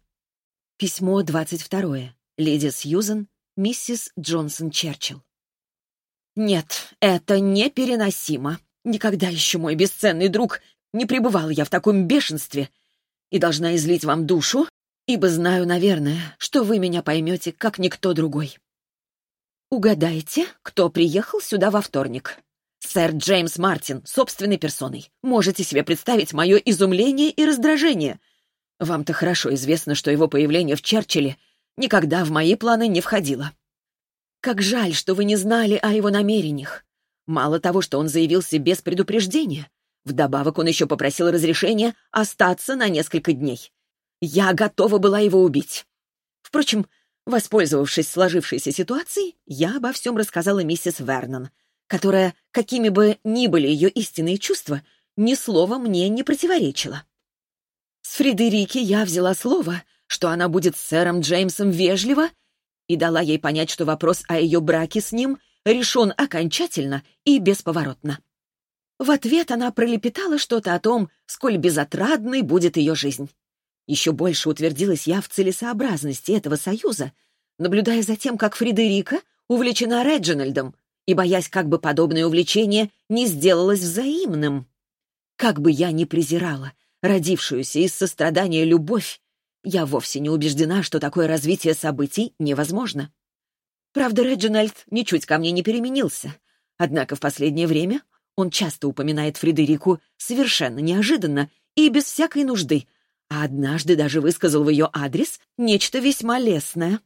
Speaker 1: Письмо 22. Леди Сьюзен, миссис Джонсон Черчилл. Нет, это непереносимо. Никогда еще мой бесценный друг не пребывал я в таком бешенстве и должна излить вам душу, ибо знаю, наверное, что вы меня поймете, как никто другой. Угадайте, кто приехал сюда во вторник? Сэр Джеймс Мартин, собственной персоной. Можете себе представить мое изумление и раздражение. Вам-то хорошо известно, что его появление в Черчилле никогда в мои планы не входило. Как жаль, что вы не знали о его намерениях. Мало того, что он заявился без предупреждения, вдобавок он еще попросил разрешения остаться на несколько дней. Я готова была его убить. Впрочем, воспользовавшись сложившейся ситуацией, я обо всем рассказала миссис Вернон, которая, какими бы ни были ее истинные чувства, ни слова мне не противоречила. С Фредерики я взяла слово, что она будет с сэром Джеймсом вежлива и дала ей понять, что вопрос о ее браке с ним решен окончательно и бесповоротно. В ответ она пролепетала что-то о том, сколь безотрадной будет ее жизнь. Еще больше утвердилась я в целесообразности этого союза, наблюдая за тем, как Фредерика увлечена Реджинальдом, и боясь, как бы подобное увлечение не сделалось взаимным. Как бы я ни презирала родившуюся из сострадания любовь, я вовсе не убеждена, что такое развитие событий невозможно. Правда, Реджинальд ничуть ко мне не переменился. Однако в последнее время он часто упоминает Фредерику совершенно неожиданно и без всякой нужды, а однажды даже высказал в ее адрес нечто весьма лестное.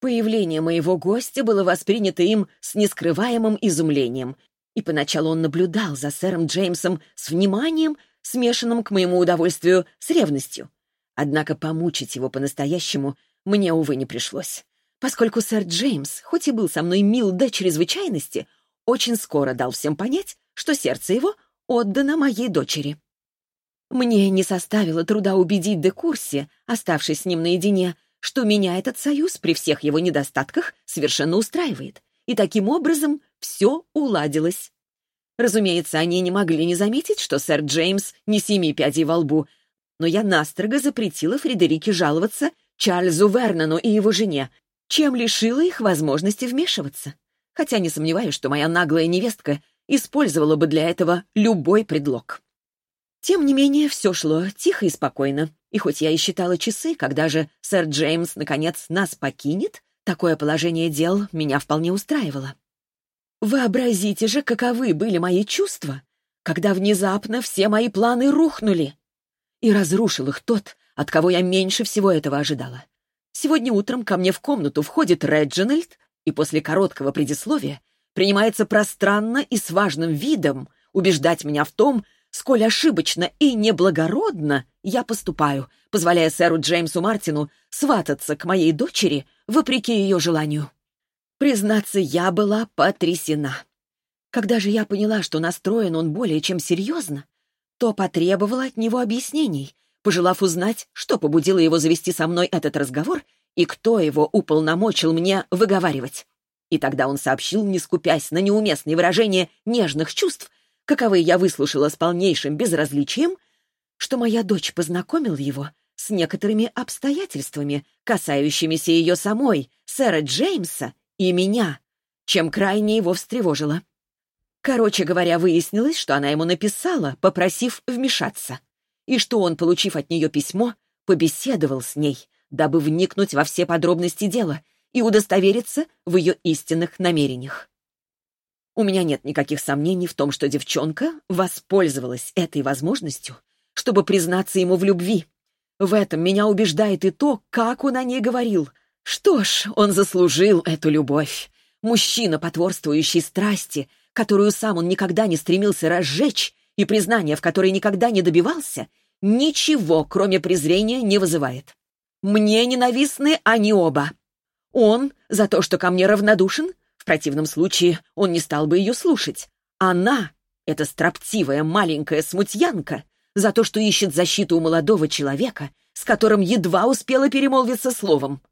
Speaker 1: Появление моего гостя было воспринято им с нескрываемым изумлением, и поначалу он наблюдал за сэром Джеймсом с вниманием, смешанным к моему удовольствию с ревностью. Однако помучить его по-настоящему мне, увы, не пришлось, поскольку сэр Джеймс, хоть и был со мной мил до чрезвычайности, очень скоро дал всем понять, что сердце его отдано моей дочери. Мне не составило труда убедить де Курси, оставшись с ним наедине, что меня этот союз при всех его недостатках совершенно устраивает, и таким образом все уладилось. Разумеется, они не могли не заметить, что сэр Джеймс не семи пядей во лбу, но я настрого запретила Фредерике жаловаться Чарльзу Вернону и его жене, чем лишила их возможности вмешиваться. Хотя не сомневаюсь, что моя наглая невестка использовала бы для этого любой предлог. Тем не менее, все шло тихо и спокойно, и хоть я и считала часы, когда же сэр Джеймс, наконец, нас покинет, такое положение дел меня вполне устраивало. Вообразите же, каковы были мои чувства, когда внезапно все мои планы рухнули. И разрушил их тот, от кого я меньше всего этого ожидала. Сегодня утром ко мне в комнату входит Реджинальд и после короткого предисловия принимается пространно и с важным видом убеждать меня в том, сколь ошибочно и неблагородно я поступаю, позволяя сэру Джеймсу Мартину свататься к моей дочери вопреки ее желанию. Признаться, я была потрясена. Когда же я поняла, что настроен он более чем серьезно, то потребовала от него объяснений, пожелав узнать, что побудило его завести со мной этот разговор и кто его уполномочил мне выговаривать. И тогда он сообщил, не скупясь на неуместные выражения нежных чувств, каковы я выслушала с полнейшим безразличием, что моя дочь познакомила его с некоторыми обстоятельствами, касающимися ее самой, сэра Джеймса и меня, чем крайне его встревожило. Короче говоря, выяснилось, что она ему написала, попросив вмешаться, и что он, получив от нее письмо, побеседовал с ней, дабы вникнуть во все подробности дела и удостовериться в ее истинных намерениях. У меня нет никаких сомнений в том, что девчонка воспользовалась этой возможностью, чтобы признаться ему в любви. В этом меня убеждает и то, как он о ней говорил, что ж, он заслужил эту любовь. Мужчина, потворствующий страсти, которую сам он никогда не стремился разжечь, и признание, в которое никогда не добивался, ничего, кроме презрения, не вызывает. Мне ненавистны они оба. Он за то, что ко мне равнодушен, в противном случае он не стал бы ее слушать. Она, эта строптивая маленькая смутьянка, за то, что ищет защиту у молодого человека, с которым едва успела перемолвиться словом.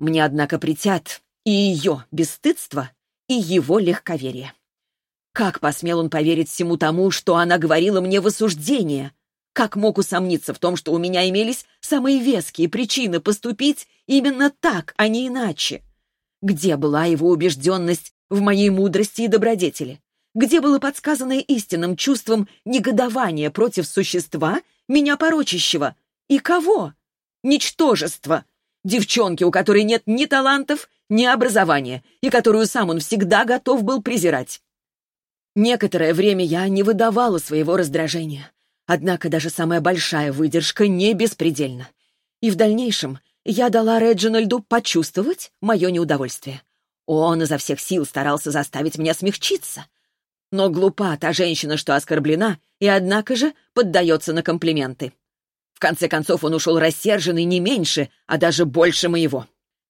Speaker 1: Мне, однако, притят и ее бесстыдство, и его легковерие. Как посмел он поверить всему тому, что она говорила мне в осуждение? Как мог усомниться в том, что у меня имелись самые веские причины поступить именно так, а не иначе? Где была его убежденность в моей мудрости и добродетели? Где было подсказанное истинным чувством негодования против существа, меня порочащего? И кого? Ничтожество. Девчонки, у которой нет ни талантов, ни образования, и которую сам он всегда готов был презирать. Некоторое время я не выдавала своего раздражения. Однако даже самая большая выдержка не беспредельна. И в дальнейшем я дала Реджинальду почувствовать мое неудовольствие. Он изо всех сил старался заставить меня смягчиться. Но глупа та женщина, что оскорблена, и однако же поддается на комплименты. В конце концов он ушел рассерженный не меньше, а даже больше моего.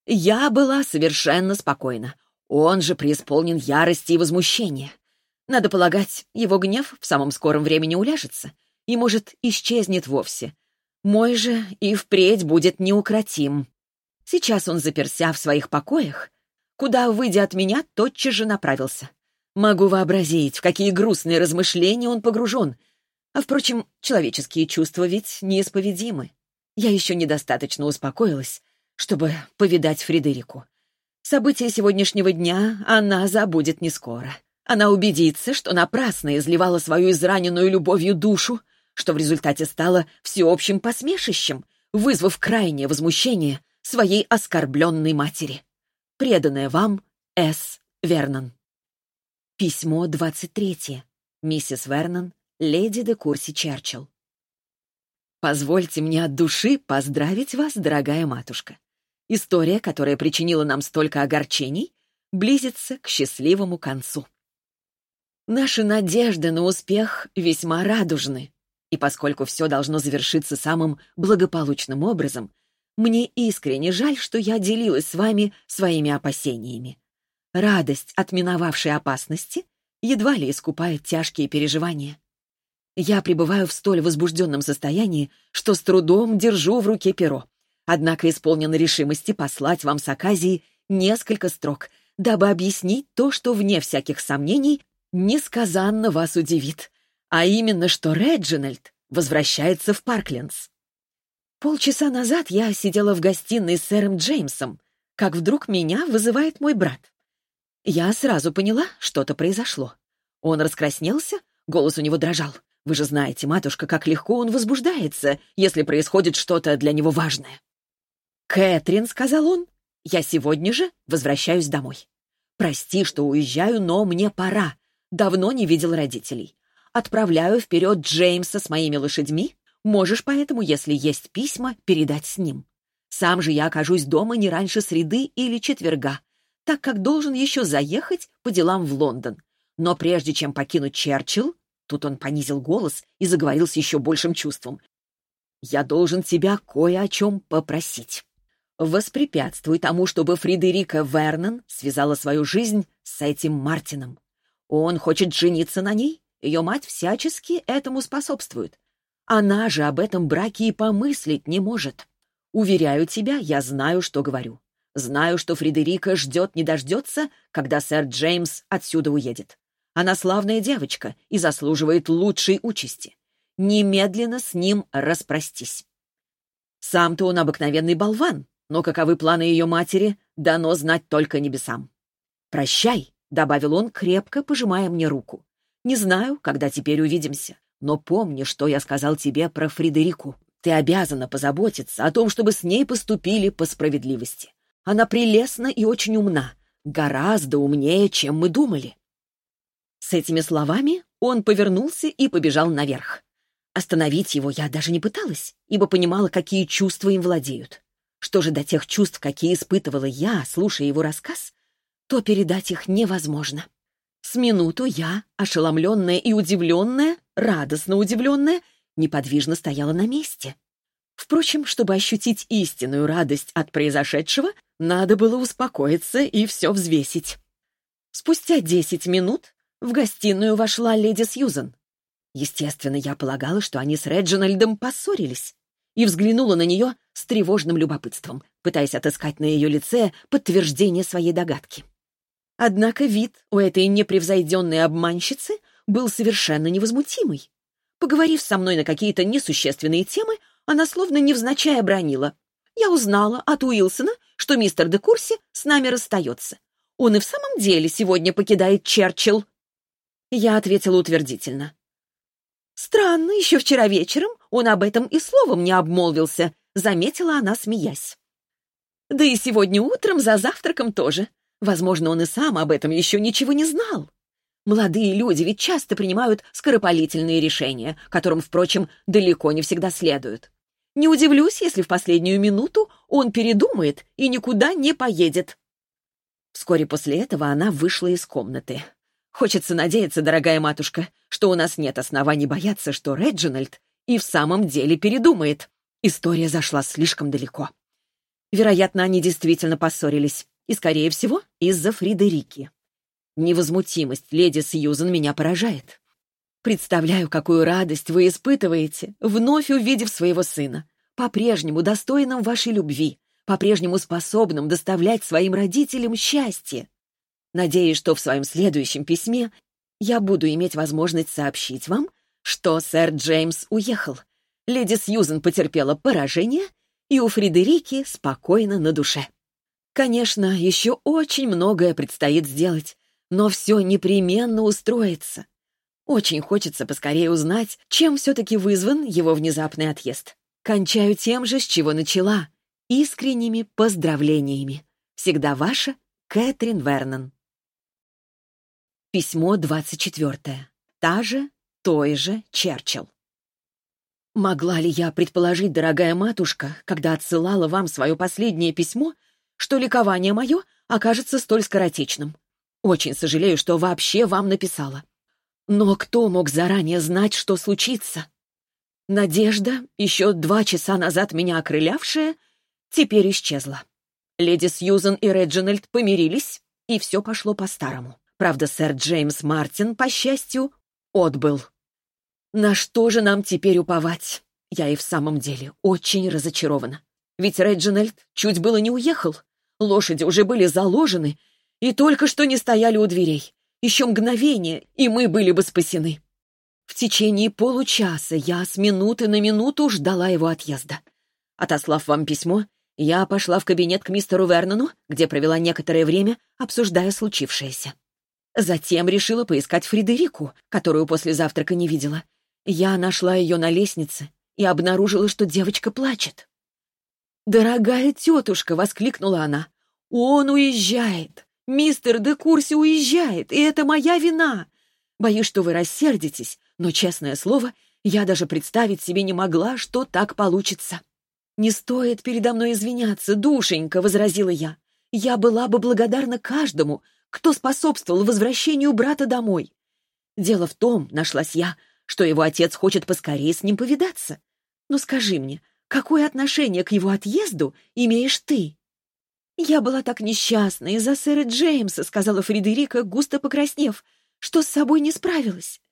Speaker 1: Я была совершенно спокойна. Он же преисполнен ярости и возмущения. Надо полагать, его гнев в самом скором времени уляжется и, может, исчезнет вовсе. Мой же и впредь будет неукротим. Сейчас он заперся в своих покоях, куда, выйдя от меня, тотчас же направился. Могу вообразить, в какие грустные размышления он погружен. А, впрочем, человеческие чувства ведь неисповедимы. Я еще недостаточно успокоилась, чтобы повидать Фредерику. События сегодняшнего дня она забудет не скоро. Она убедится, что напрасно изливала свою израненную любовью душу, что в результате стала всеобщим посмешищем, вызвав крайнее возмущение своей оскорбленной матери. Преданная вам С. Вернон. Письмо 23. Миссис Вернон, леди де Курси Черчилл. Позвольте мне от души поздравить вас, дорогая матушка. История, которая причинила нам столько огорчений, близится к счастливому концу. Наши надежды на успех весьма радужны. И поскольку все должно завершиться самым благополучным образом, мне искренне жаль, что я делилась с вами своими опасениями. Радость от миновавшей опасности едва ли искупает тяжкие переживания. Я пребываю в столь возбужденном состоянии, что с трудом держу в руке перо. Однако исполнена решимости послать вам с Аказии несколько строк, дабы объяснить то, что, вне всяких сомнений, несказанно вас удивит, а именно, что Реджинальд возвращается в Парклендс. Полчаса назад я сидела в гостиной с сэром Джеймсом, как вдруг меня вызывает мой брат. Я сразу поняла, что-то произошло. Он раскраснелся, голос у него дрожал. Вы же знаете, матушка, как легко он возбуждается, если происходит что-то для него важное. «Кэтрин», — сказал он, — «я сегодня же возвращаюсь домой. Прости, что уезжаю, но мне пора. Давно не видел родителей. Отправляю вперед Джеймса с моими лошадьми. Можешь поэтому, если есть письма, передать с ним. Сам же я окажусь дома не раньше среды или четверга, так как должен еще заехать по делам в Лондон. Но прежде чем покинуть Черчилл, тут он понизил голос и заговорил с еще большим чувством, я должен тебя кое о чем попросить. Воспрепятствуй тому, чтобы Фредерика Вернон связала свою жизнь с этим Мартином. Он хочет жениться на ней, ее мать всячески этому способствует. Она же об этом браке и помыслить не может. Уверяю тебя, я знаю, что говорю. Знаю, что Фредерика ждет не дождется, когда сэр Джеймс отсюда уедет. Она славная девочка и заслуживает лучшей участи. Немедленно с ним распростись. Сам-то он обыкновенный болван, но каковы планы ее матери, дано знать только небесам. Прощай, — добавил он, крепко пожимая мне руку. «Не знаю, когда теперь увидимся, но помни, что я сказал тебе про Фредерику. Ты обязана позаботиться о том, чтобы с ней поступили по справедливости. Она прелестна и очень умна, гораздо умнее, чем мы думали». С этими словами он повернулся и побежал наверх. Остановить его я даже не пыталась, ибо понимала, какие чувства им владеют. Что же до тех чувств, какие испытывала я, слушая его рассказ, то передать их невозможно. С минуту я, ошеломленная и удивленная, радостно удивленная, неподвижно стояла на месте. Впрочем, чтобы ощутить истинную радость от произошедшего, надо было успокоиться и все взвесить. Спустя десять минут в гостиную вошла леди Сьюзен. Естественно, я полагала, что они с Реджинальдом поссорились, и взглянула на нее с тревожным любопытством, пытаясь отыскать на ее лице подтверждение своей догадки. Однако вид у этой непревзойденной обманщицы был совершенно невозмутимый. Поговорив со мной на какие-то несущественные темы, она словно невзначай обронила. Я узнала от Уилсона, что мистер де Курси с нами расстается. Он и в самом деле сегодня покидает Черчилл. Я ответила утвердительно. «Странно, еще вчера вечером он об этом и словом не обмолвился», — заметила она, смеясь. «Да и сегодня утром за завтраком тоже. Возможно, он и сам об этом еще ничего не знал. Молодые люди ведь часто принимают скоропалительные решения, которым, впрочем, далеко не всегда следуют. Не удивлюсь, если в последнюю минуту он передумает и никуда не поедет». Вскоре после этого она вышла из комнаты. Хочется надеяться, дорогая матушка, что у нас нет оснований бояться, что Реджинальд и в самом деле передумает. История зашла слишком далеко. Вероятно, они действительно поссорились, и, скорее всего, из-за Фридерики. Невозмутимость леди Сьюзен меня поражает. Представляю, какую радость вы испытываете, вновь увидев своего сына, по-прежнему достойным вашей любви, по-прежнему способным доставлять своим родителям счастье. Надеюсь, что в своем следующем письме я буду иметь возможность сообщить вам, что сэр Джеймс уехал. Леди Сьюзен потерпела поражение, и у Фредерики спокойно на душе. Конечно, еще очень многое предстоит сделать, но все непременно устроится. Очень хочется поскорее узнать, чем все-таки вызван его внезапный отъезд. Кончаю тем же, с чего начала. Искренними поздравлениями. Всегда ваша Кэтрин Вернон. Письмо 24. Та же, той же Черчилл. Могла ли я предположить, дорогая матушка, когда отсылала вам свое последнее письмо, что ликование мое окажется столь скоротечным? Очень сожалею, что вообще вам написала. Но кто мог заранее знать, что случится? Надежда, еще два часа назад меня окрылявшая, теперь исчезла. Леди Сьюзен и Реджинальд помирились, и все пошло по-старому. Правда, сэр Джеймс Мартин, по счастью, отбыл. На что же нам теперь уповать? Я и в самом деле очень разочарована. Ведь Реджинальд чуть было не уехал. Лошади уже были заложены и только что не стояли у дверей. Еще мгновение, и мы были бы спасены. В течение получаса я с минуты на минуту ждала его отъезда. Отослав вам письмо, я пошла в кабинет к мистеру Вернону, где провела некоторое время, обсуждая случившееся. Затем решила поискать Фредерику, которую после завтрака не видела. Я нашла ее на лестнице и обнаружила, что девочка плачет. «Дорогая тетушка!» — воскликнула она. «Он уезжает! Мистер де Курси уезжает, и это моя вина! Боюсь, что вы рассердитесь, но, честное слово, я даже представить себе не могла, что так получится». «Не стоит передо мной извиняться, душенька!» — возразила я. «Я была бы благодарна каждому, кто способствовал возвращению брата домой. Дело в том, нашлась я, что его отец хочет поскорее с ним повидаться. Но скажи мне, какое отношение к его отъезду имеешь ты?» «Я была так несчастна из-за сэра Джеймса», — сказала Фредерика, густо покраснев, «что с собой не справилась.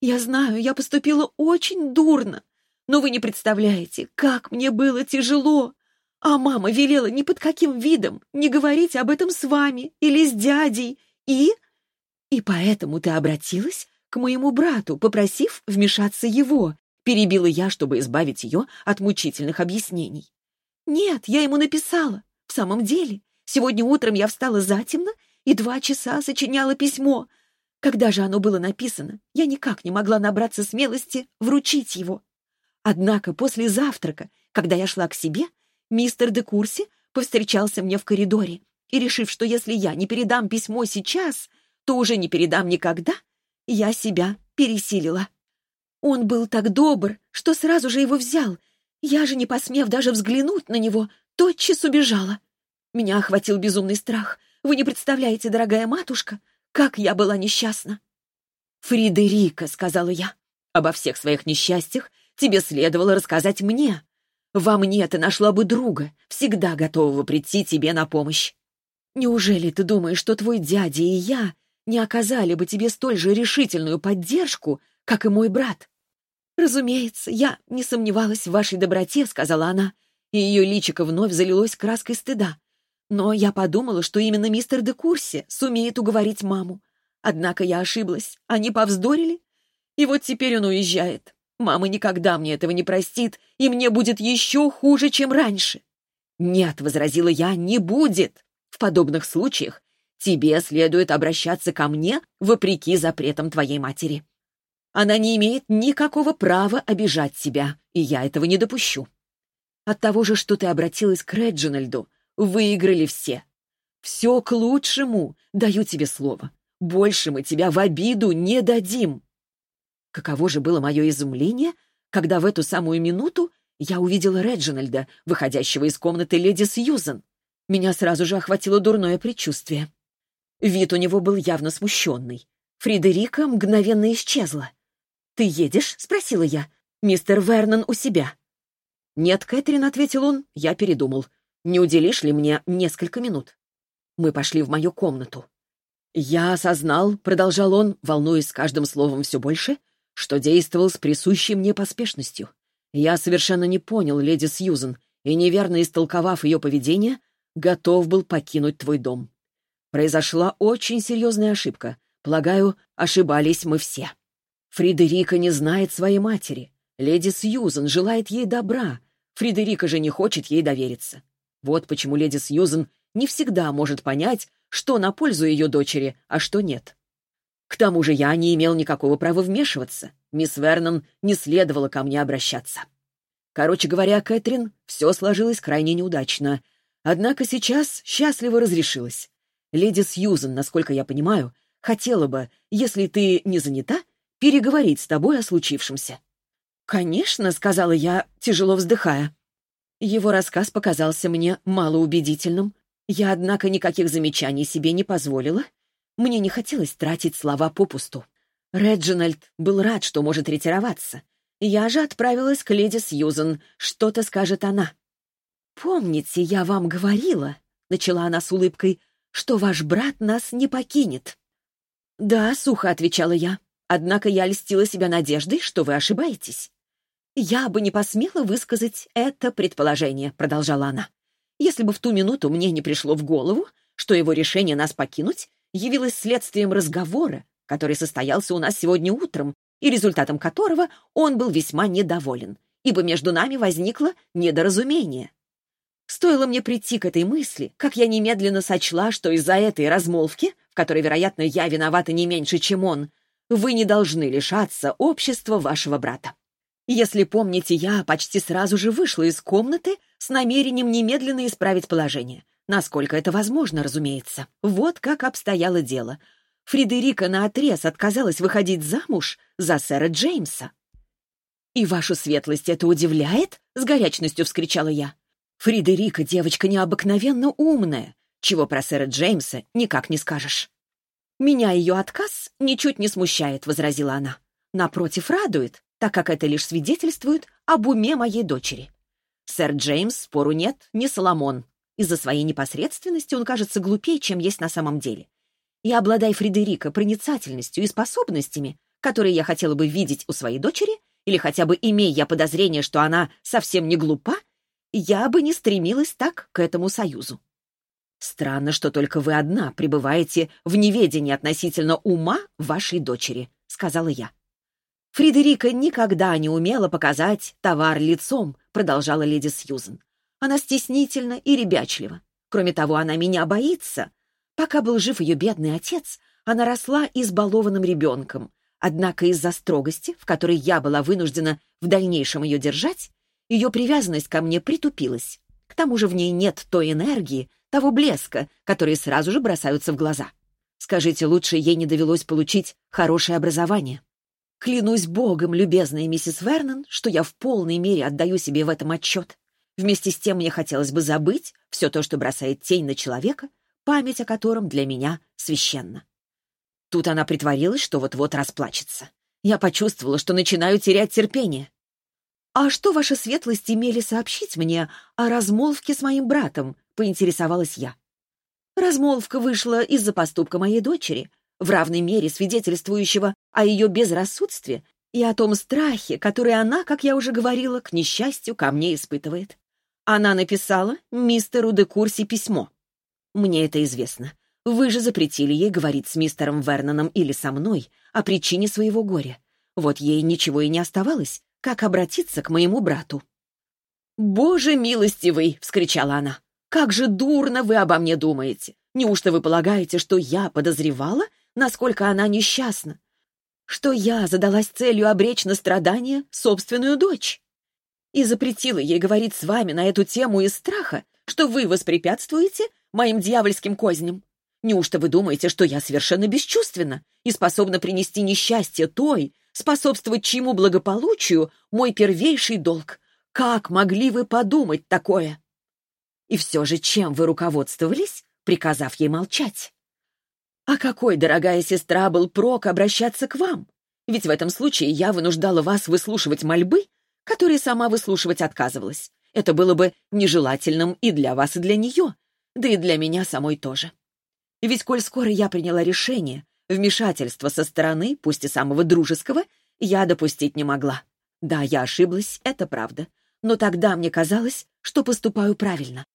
Speaker 1: Я знаю, я поступила очень дурно, но вы не представляете, как мне было тяжело. А мама велела ни под каким видом не говорить об этом с вами или с дядей. И... И поэтому ты обратилась к моему брату, попросив вмешаться его. Перебила я, чтобы избавить ее от мучительных объяснений. Нет, я ему написала. В самом деле, сегодня утром я встала затемно и два часа сочиняла письмо. Когда же оно было написано, я никак не могла набраться смелости вручить его. Однако после завтрака, когда я шла к себе, Мистер де Курси повстречался мне в коридоре и, решив, что если я не передам письмо сейчас, то уже не передам никогда, я себя пересилила. Он был так добр, что сразу же его взял. Я же, не посмев даже взглянуть на него, тотчас убежала. Меня охватил безумный страх. Вы не представляете, дорогая матушка, как я была несчастна. «Фридерика», — сказала я, — «обо всех своих несчастьях тебе следовало рассказать мне, во мне ты нашла бы друга, всегда готового прийти тебе на помощь. Неужели ты думаешь, что твой дядя и я не оказали бы тебе столь же решительную поддержку, как и мой брат? Разумеется, я не сомневалась в вашей доброте, сказала она, и ее личико вновь залилось краской стыда. Но я подумала, что именно мистер де Курси сумеет уговорить маму. Однако я ошиблась. Они повздорили, и вот теперь он уезжает. Мама никогда мне этого не простит, и мне будет еще хуже, чем раньше. «Нет», — возразила я, — «не будет. В подобных случаях тебе следует обращаться ко мне вопреки запретам твоей матери. Она не имеет никакого права обижать тебя, и я этого не допущу. От того же, что ты обратилась к Реджинальду, выиграли все. Все к лучшему, даю тебе слово. Больше мы тебя в обиду не дадим. Каково же было мое изумление, когда в эту самую минуту я увидела Реджинальда, выходящего из комнаты леди Сьюзен. Меня сразу же охватило дурное предчувствие. Вид у него был явно смущенный. Фредерика мгновенно исчезла. «Ты едешь?» — спросила я. «Мистер Вернон у себя». «Нет, Кэтрин», — ответил он, — я передумал. «Не уделишь ли мне несколько минут?» Мы пошли в мою комнату. «Я осознал», — продолжал он, волнуясь каждым словом все больше, что действовал с присущей мне поспешностью. Я совершенно не понял леди Сьюзен и, неверно истолковав ее поведение, готов был покинуть твой дом. Произошла очень серьезная ошибка. Полагаю, ошибались мы все. Фредерика не знает своей матери. Леди Сьюзен желает ей добра. Фредерика же не хочет ей довериться. Вот почему леди Сьюзен не всегда может понять, что на пользу ее дочери, а что нет. К тому же я не имел никакого права вмешиваться. Мисс Вернон не следовало ко мне обращаться. Короче говоря, Кэтрин, все сложилось крайне неудачно. Однако сейчас счастливо разрешилось. Леди Сьюзен, насколько я понимаю, хотела бы, если ты не занята, переговорить с тобой о случившемся. «Конечно», — сказала я, тяжело вздыхая. Его рассказ показался мне малоубедительным. Я, однако, никаких замечаний себе не позволила мне не хотелось тратить слова попусту. Реджинальд был рад, что может ретироваться. Я же отправилась к леди Сьюзен. Что-то скажет она. «Помните, я вам говорила», — начала она с улыбкой, «что ваш брат нас не покинет». «Да», — сухо отвечала я, «однако я льстила себя надеждой, что вы ошибаетесь». «Я бы не посмела высказать это предположение», — продолжала она. «Если бы в ту минуту мне не пришло в голову, что его решение нас покинуть явилось следствием разговора, который состоялся у нас сегодня утром, и результатом которого он был весьма недоволен, ибо между нами возникло недоразумение. Стоило мне прийти к этой мысли, как я немедленно сочла, что из-за этой размолвки, в которой, вероятно, я виновата не меньше, чем он, вы не должны лишаться общества вашего брата. Если помните, я почти сразу же вышла из комнаты с намерением немедленно исправить положение — Насколько это возможно, разумеется. Вот как обстояло дело. Фредерика наотрез отказалась выходить замуж за сэра Джеймса. «И вашу светлость это удивляет?» — с горячностью вскричала я. «Фредерика девочка необыкновенно умная, чего про сэра Джеймса никак не скажешь». «Меня ее отказ ничуть не смущает», — возразила она. «Напротив, радует, так как это лишь свидетельствует об уме моей дочери. Сэр Джеймс, спору нет, не Соломон, из-за своей непосредственности он кажется глупее, чем есть на самом деле. И обладая Фредерика проницательностью и способностями, которые я хотела бы видеть у своей дочери, или хотя бы имея я подозрение, что она совсем не глупа, я бы не стремилась так к этому союзу. Странно, что только вы одна пребываете в неведении относительно ума вашей дочери, сказала я. Фредерика никогда не умела показать товар лицом, продолжала леди Сьюзен. Она стеснительна и ребячлива. Кроме того, она меня боится. Пока был жив ее бедный отец, она росла избалованным ребенком. Однако из-за строгости, в которой я была вынуждена в дальнейшем ее держать, ее привязанность ко мне притупилась. К тому же в ней нет той энергии, того блеска, которые сразу же бросаются в глаза. Скажите, лучше ей не довелось получить хорошее образование. Клянусь богом, любезная миссис Вернон, что я в полной мере отдаю себе в этом отчет. Вместе с тем мне хотелось бы забыть все то, что бросает тень на человека, память о котором для меня священна. Тут она притворилась, что вот-вот расплачется. Я почувствовала, что начинаю терять терпение. «А что ваша светлость имели сообщить мне о размолвке с моим братом?» — поинтересовалась я. Размолвка вышла из-за поступка моей дочери, в равной мере свидетельствующего о ее безрассудстве и о том страхе, который она, как я уже говорила, к несчастью ко мне испытывает. Она написала мистеру де Курси письмо. Мне это известно. Вы же запретили ей говорить с мистером Верноном или со мной о причине своего горя. Вот ей ничего и не оставалось, как обратиться к моему брату. «Боже милостивый!» — вскричала она. «Как же дурно вы обо мне думаете! Неужто вы полагаете, что я подозревала, насколько она несчастна? Что я задалась целью обречь на страдания собственную дочь? И запретила ей говорить с вами на эту тему из страха, что вы воспрепятствуете моим дьявольским козням? Неужто вы думаете, что я совершенно бесчувственна и способна принести несчастье той, способствовать чьему благополучию мой первейший долг? Как могли вы подумать такое? И все же чем вы руководствовались, приказав ей молчать? А какой, дорогая сестра, был прок обращаться к вам? Ведь в этом случае я вынуждала вас выслушивать мольбы, которые сама выслушивать отказывалась. Это было бы нежелательным и для вас, и для нее, да и для меня самой тоже. Ведь коль скоро я приняла решение, вмешательство со стороны, пусть и самого дружеского, я допустить не могла. Да, я ошиблась, это правда. Но тогда мне казалось, что поступаю правильно.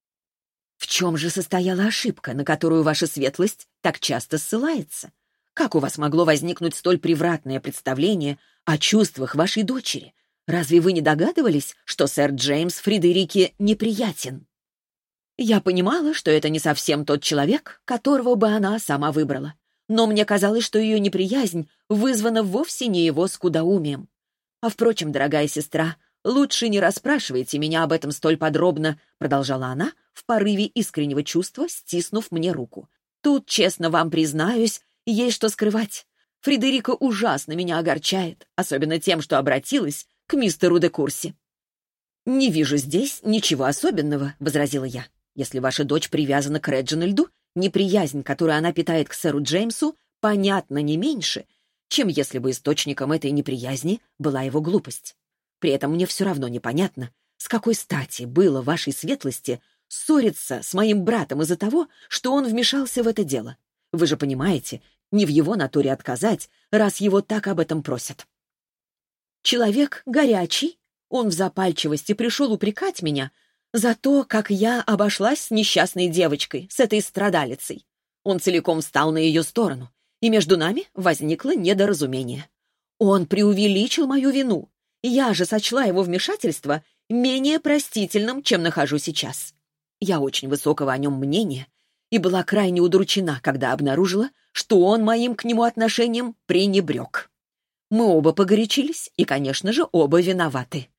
Speaker 1: В чем же состояла ошибка, на которую ваша светлость так часто ссылается? Как у вас могло возникнуть столь превратное представление о чувствах вашей дочери? Разве вы не догадывались, что сэр Джеймс Фредерике неприятен? Я понимала, что это не совсем тот человек, которого бы она сама выбрала. Но мне казалось, что ее неприязнь вызвана вовсе не его скудоумием. А впрочем, дорогая сестра, лучше не расспрашивайте меня об этом столь подробно, продолжала она, в порыве искреннего чувства, стиснув мне руку. «Тут, честно вам признаюсь, есть что скрывать. Фредерика ужасно меня огорчает, особенно тем, что обратилась к мистеру де Курси». «Не вижу здесь ничего особенного», — возразила я. «Если ваша дочь привязана к Реджинальду, неприязнь, которую она питает к сэру Джеймсу, понятна не меньше, чем если бы источником этой неприязни была его глупость. При этом мне все равно непонятно, с какой стати было вашей светлости ссориться с моим братом из-за того, что он вмешался в это дело. Вы же понимаете, не в его натуре отказать, раз его так об этом просят. Человек горячий, он в запальчивости пришел упрекать меня за то, как я обошлась с несчастной девочкой, с этой страдалицей. Он целиком встал на ее сторону, и между нами возникло недоразумение. Он преувеличил мою вину. Я же сочла его вмешательство менее простительным, чем нахожу сейчас. Я очень высокого о нем мнения и была крайне удручена, когда обнаружила, что он моим к нему отношением пренебрег. Мы оба погорячились и, конечно же, оба виноваты.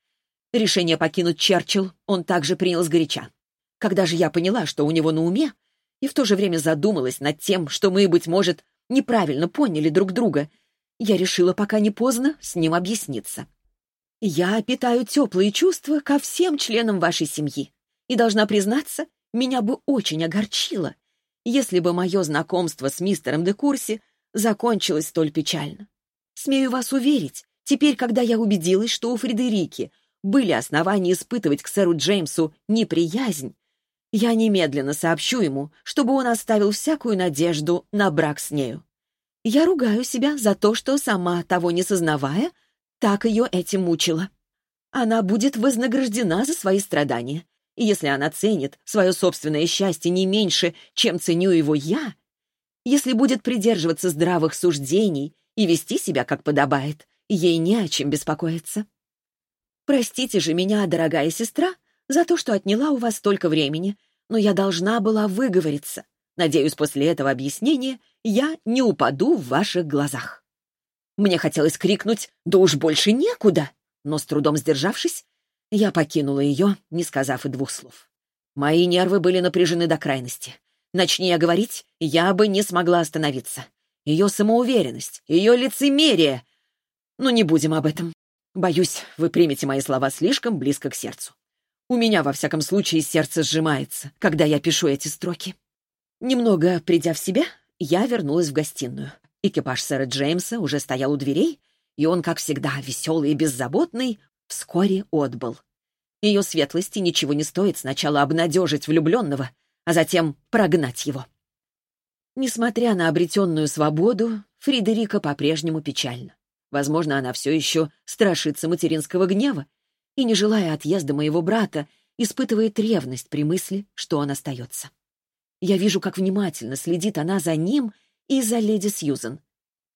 Speaker 1: Решение покинуть Черчилл он также принял сгоряча. Когда же я поняла, что у него на уме, и в то же время задумалась над тем, что мы, быть может, неправильно поняли друг друга, я решила, пока не поздно, с ним объясниться. Я питаю теплые чувства ко всем членам вашей семьи. И, должна признаться, меня бы очень огорчило, если бы мое знакомство с мистером де Курси закончилось столь печально. Смею вас уверить, теперь, когда я убедилась, что у Фредерики были основания испытывать к сэру Джеймсу неприязнь, я немедленно сообщу ему, чтобы он оставил всякую надежду на брак с нею. Я ругаю себя за то, что сама, того не сознавая, так ее этим мучила. Она будет вознаграждена за свои страдания, и если она ценит свое собственное счастье не меньше, чем ценю его я, если будет придерживаться здравых суждений и вести себя как подобает, ей не о чем беспокоиться. Простите же меня, дорогая сестра, за то, что отняла у вас столько времени, но я должна была выговориться. Надеюсь, после этого объяснения я не упаду в ваших глазах. Мне хотелось крикнуть «Да уж больше некуда!», но с трудом сдержавшись, я покинула ее, не сказав и двух слов. Мои нервы были напряжены до крайности. Начни я говорить, я бы не смогла остановиться. Ее самоуверенность, ее лицемерие. Но не будем об этом. Боюсь, вы примете мои слова слишком близко к сердцу. У меня, во всяком случае, сердце сжимается, когда я пишу эти строки. Немного придя в себя, я вернулась в гостиную. Экипаж сэра Джеймса уже стоял у дверей, и он, как всегда, веселый и беззаботный, вскоре отбыл. Ее светлости ничего не стоит сначала обнадежить влюбленного, а затем прогнать его. Несмотря на обретенную свободу, Фридерика по-прежнему печальна. Возможно, она все еще страшится материнского гнева и, не желая отъезда моего брата, испытывает ревность при мысли, что он остается. Я вижу, как внимательно следит она за ним и за леди Сьюзен.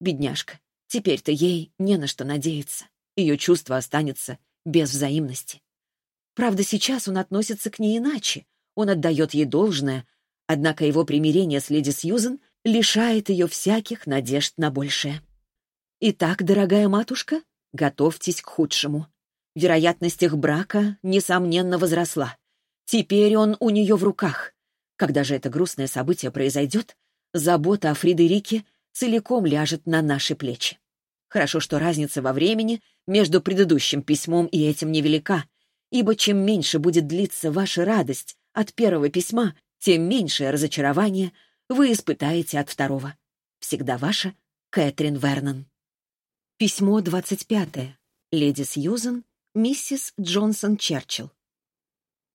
Speaker 1: Бедняжка, теперь-то ей не на что надеяться. Ее чувство останется без взаимности. Правда, сейчас он относится к ней иначе. Он отдает ей должное, Однако его примирение с леди Сьюзен лишает ее всяких надежд на большее. Итак, дорогая матушка, готовьтесь к худшему. Вероятность их брака, несомненно, возросла. Теперь он у нее в руках. Когда же это грустное событие произойдет, забота о Фредерике целиком ляжет на наши плечи. Хорошо, что разница во времени между предыдущим письмом и этим невелика, ибо чем меньше будет длиться ваша радость от первого письма, тем меньшее разочарование вы испытаете от второго. Всегда ваша Кэтрин Вернон. Письмо 25. Леди Сьюзен, миссис Джонсон Черчилл.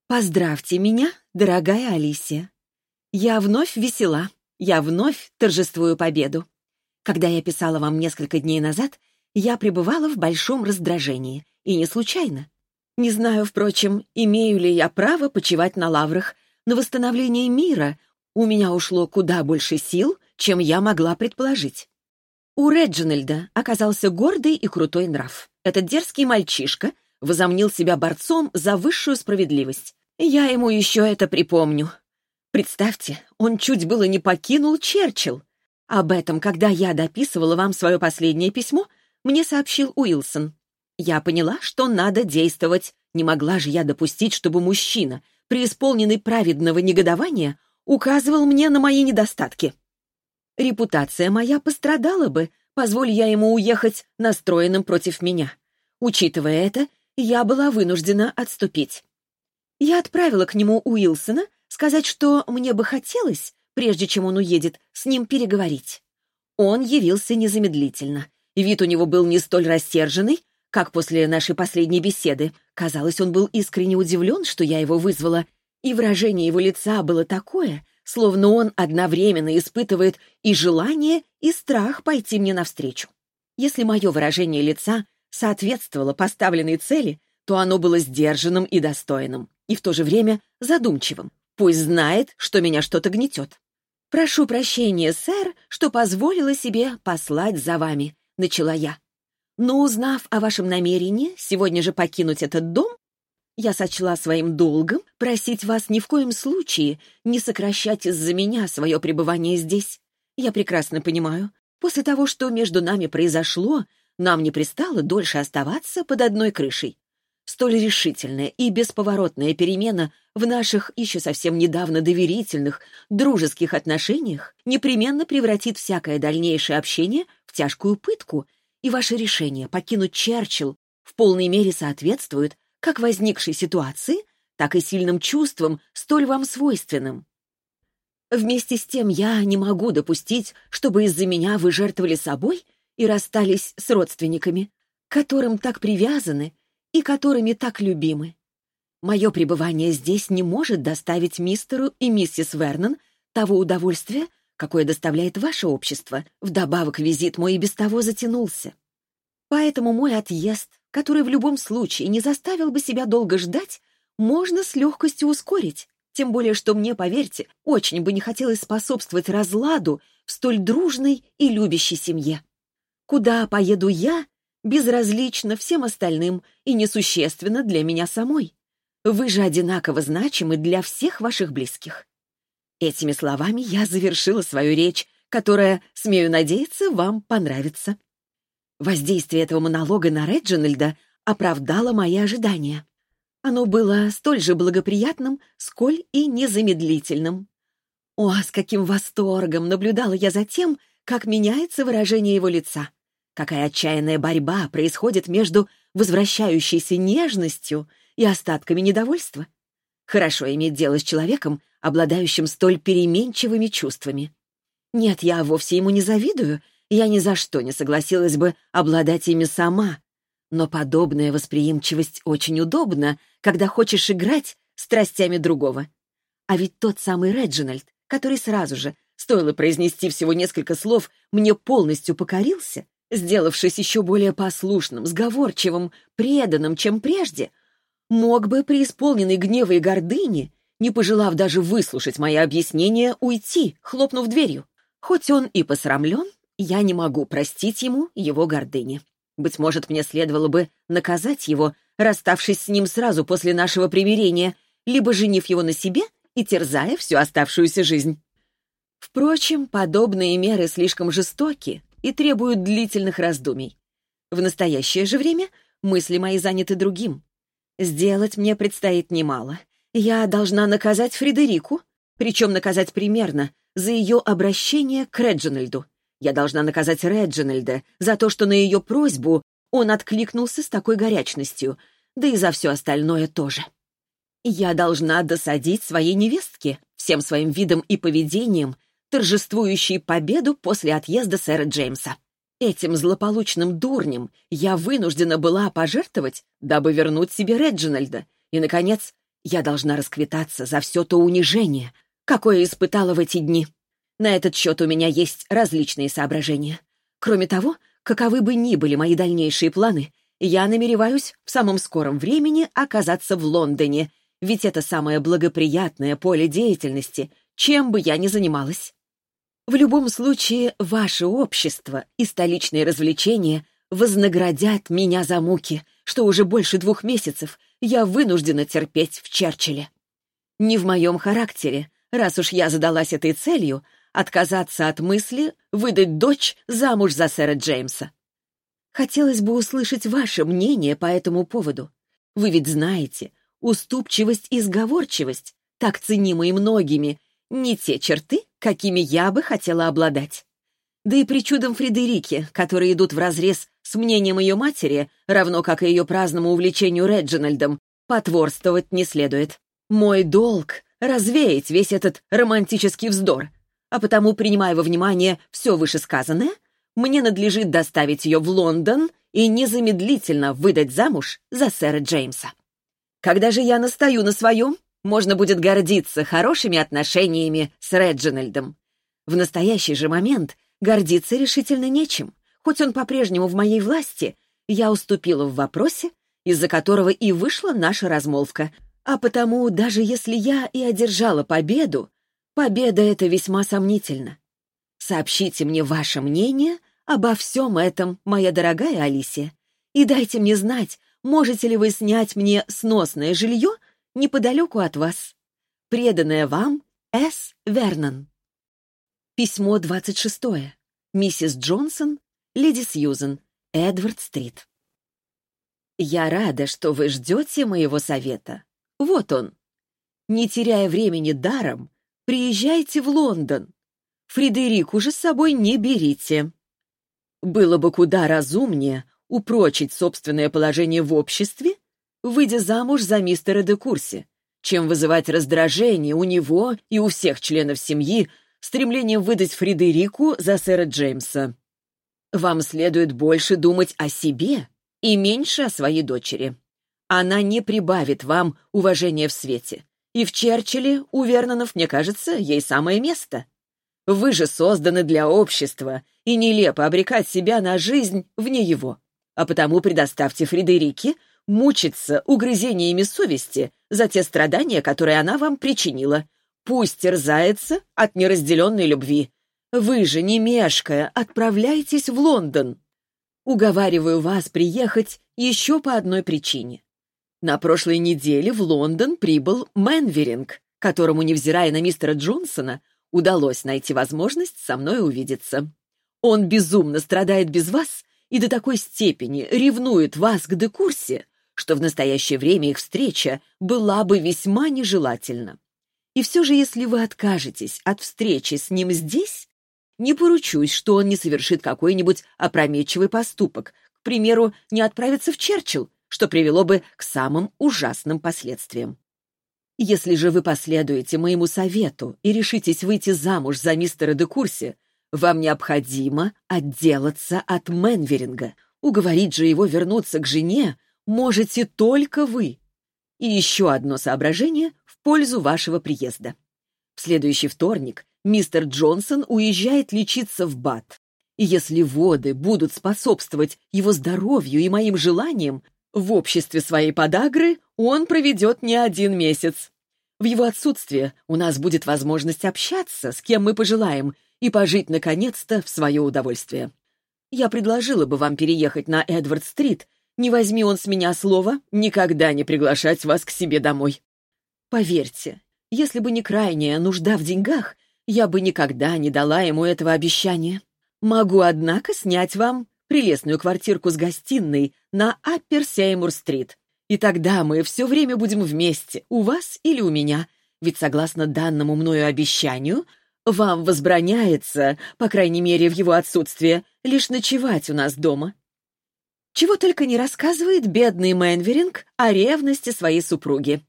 Speaker 1: Поздравьте меня, дорогая Алисия. Я вновь весела, я вновь торжествую победу. Когда я писала вам несколько дней назад, я пребывала в большом раздражении, и не случайно. Не знаю, впрочем, имею ли я право почивать на лаврах, на восстановление мира у меня ушло куда больше сил, чем я могла предположить. У Реджинальда оказался гордый и крутой нрав. Этот дерзкий мальчишка возомнил себя борцом за высшую справедливость. Я ему еще это припомню. Представьте, он чуть было не покинул Черчилл. Об этом, когда я дописывала вам свое последнее письмо, мне сообщил Уилсон. Я поняла, что надо действовать. Не могла же я допустить, чтобы мужчина, преисполненный праведного негодования, указывал мне на мои недостатки. Репутация моя пострадала бы, позволь я ему уехать настроенным против меня. Учитывая это, я была вынуждена отступить. Я отправила к нему Уилсона сказать, что мне бы хотелось, прежде чем он уедет, с ним переговорить. Он явился незамедлительно. Вид у него был не столь рассерженный, как после нашей последней беседы. Казалось, он был искренне удивлен, что я его вызвала, и выражение его лица было такое, словно он одновременно испытывает и желание, и страх пойти мне навстречу. Если мое выражение лица соответствовало поставленной цели, то оно было сдержанным и достойным, и в то же время задумчивым. Пусть знает, что меня что-то гнетет. «Прошу прощения, сэр, что позволила себе послать за вами», — начала я. Но узнав о вашем намерении сегодня же покинуть этот дом, я сочла своим долгом просить вас ни в коем случае не сокращать из-за меня свое пребывание здесь. Я прекрасно понимаю, после того, что между нами произошло, нам не пристало дольше оставаться под одной крышей. Столь решительная и бесповоротная перемена в наших еще совсем недавно доверительных, дружеских отношениях непременно превратит всякое дальнейшее общение в тяжкую пытку — и ваше решение покинуть Черчилл в полной мере соответствует как возникшей ситуации, так и сильным чувствам, столь вам свойственным. Вместе с тем я не могу допустить, чтобы из-за меня вы жертвовали собой и расстались с родственниками, которым так привязаны и которыми так любимы. Мое пребывание здесь не может доставить мистеру и миссис Вернон того удовольствия, какое доставляет ваше общество. Вдобавок визит мой и без того затянулся. Поэтому мой отъезд, который в любом случае не заставил бы себя долго ждать, можно с легкостью ускорить. Тем более, что мне, поверьте, очень бы не хотелось способствовать разладу в столь дружной и любящей семье. Куда поеду я, безразлично всем остальным и несущественно для меня самой. Вы же одинаково значимы для всех ваших близких. Этими словами я завершила свою речь, которая, смею надеяться, вам понравится. Воздействие этого монолога на Реджинальда оправдало мои ожидания. Оно было столь же благоприятным, сколь и незамедлительным. О, с каким восторгом наблюдала я за тем, как меняется выражение его лица. Какая отчаянная борьба происходит между возвращающейся нежностью и остатками недовольства. Хорошо иметь дело с человеком, обладающим столь переменчивыми чувствами. Нет, я вовсе ему не завидую, я ни за что не согласилась бы обладать ими сама. Но подобная восприимчивость очень удобна, когда хочешь играть страстями другого. А ведь тот самый Реджинальд, который сразу же, стоило произнести всего несколько слов, мне полностью покорился, сделавшись еще более послушным, сговорчивым, преданным, чем прежде, мог бы при исполненной гнева и гордыни не пожелав даже выслушать мои объяснения, уйти, хлопнув дверью. Хоть он и посрамлен, я не могу простить ему его гордыни. Быть может, мне следовало бы наказать его, расставшись с ним сразу после нашего примирения, либо женив его на себе и терзая всю оставшуюся жизнь. Впрочем, подобные меры слишком жестоки и требуют длительных раздумий. В настоящее же время мысли мои заняты другим. Сделать мне предстоит немало. Я должна наказать Фредерику, причем наказать примерно за ее обращение к Реджинальду. Я должна наказать Реджинальда за то, что на ее просьбу он откликнулся с такой горячностью, да и за все остальное тоже. Я должна досадить своей невестке, всем своим видом и поведением, торжествующей победу после отъезда сэра Джеймса. Этим злополучным дурнем я вынуждена была пожертвовать, дабы вернуть себе Реджинальда. И, наконец, я должна расквитаться за все то унижение, какое испытала в эти дни. На этот счет у меня есть различные соображения. Кроме того, каковы бы ни были мои дальнейшие планы, я намереваюсь в самом скором времени оказаться в Лондоне, ведь это самое благоприятное поле деятельности, чем бы я ни занималась. В любом случае, ваше общество и столичные развлечения вознаградят меня за муки, что уже больше двух месяцев я вынуждена терпеть в Черчилле. Не в моем характере, раз уж я задалась этой целью, отказаться от мысли выдать дочь замуж за сэра Джеймса. Хотелось бы услышать ваше мнение по этому поводу. Вы ведь знаете, уступчивость и сговорчивость, так ценимые многими, не те черты, какими я бы хотела обладать. Да и причудам Фредерики, которые идут вразрез с мнением ее матери, равно как и ее праздному увлечению Реджинальдом, потворствовать не следует. Мой долг — развеять весь этот романтический вздор, а потому, принимая во внимание все вышесказанное, мне надлежит доставить ее в Лондон и незамедлительно выдать замуж за сэра Джеймса. Когда же я настаю на своем, можно будет гордиться хорошими отношениями с Реджинальдом. В настоящий же момент гордиться решительно нечем. Хоть он по-прежнему в моей власти, я уступила в вопросе, из-за которого и вышла наша размолвка. А потому, даже если я и одержала победу, Победа эта весьма сомнительна. Сообщите мне ваше мнение обо всем этом, моя дорогая Алисия, и дайте мне знать, можете ли вы снять мне сносное жилье неподалеку от вас. Преданное вам С. Вернон. Письмо 26. Миссис Джонсон, леди Сьюзен, Эдвард-стрит. Я рада, что вы ждете моего совета. Вот он. Не теряя времени даром, Приезжайте в Лондон. Фредерику же с собой не берите. Было бы куда разумнее упрочить собственное положение в обществе, выйдя замуж за мистера де Курси, чем вызывать раздражение у него и у всех членов семьи стремлением выдать Фредерику за сэра Джеймса. Вам следует больше думать о себе и меньше о своей дочери. Она не прибавит вам уважения в свете. И в Черчилле у Вернонов, мне кажется, ей самое место. Вы же созданы для общества, и нелепо обрекать себя на жизнь вне его. А потому предоставьте Фредерике мучиться угрызениями совести за те страдания, которые она вам причинила. Пусть терзается от неразделенной любви. Вы же, не мешкая, отправляйтесь в Лондон. Уговариваю вас приехать еще по одной причине. На прошлой неделе в Лондон прибыл Мэнверинг, которому, невзирая на мистера Джонсона, удалось найти возможность со мной увидеться. Он безумно страдает без вас и до такой степени ревнует вас к декурсе, что в настоящее время их встреча была бы весьма нежелательна. И все же, если вы откажетесь от встречи с ним здесь, не поручусь, что он не совершит какой-нибудь опрометчивый поступок, к примеру, не отправится в Черчилл, что привело бы к самым ужасным последствиям. Если же вы последуете моему совету и решитесь выйти замуж за мистера де Курси, вам необходимо отделаться от Менверинга. Уговорить же его вернуться к жене можете только вы. И еще одно соображение в пользу вашего приезда. В следующий вторник мистер Джонсон уезжает лечиться в Бат. И если воды будут способствовать его здоровью и моим желаниям, в обществе своей подагры он проведет не один месяц. В его отсутствие у нас будет возможность общаться, с кем мы пожелаем, и пожить, наконец-то, в свое удовольствие. Я предложила бы вам переехать на Эдвард-стрит. Не возьми он с меня слова, никогда не приглашать вас к себе домой. Поверьте, Если бы не крайняя нужда в деньгах, я бы никогда не дала ему этого обещания. Могу, однако, снять вам прелестную квартирку с гостиной на Аппер Сеймур-стрит. И тогда мы все время будем вместе, у вас или у меня. Ведь, согласно данному мною обещанию, вам возбраняется, по крайней мере, в его отсутствие, лишь ночевать у нас дома. Чего только не рассказывает бедный Мэнверинг о ревности своей супруги.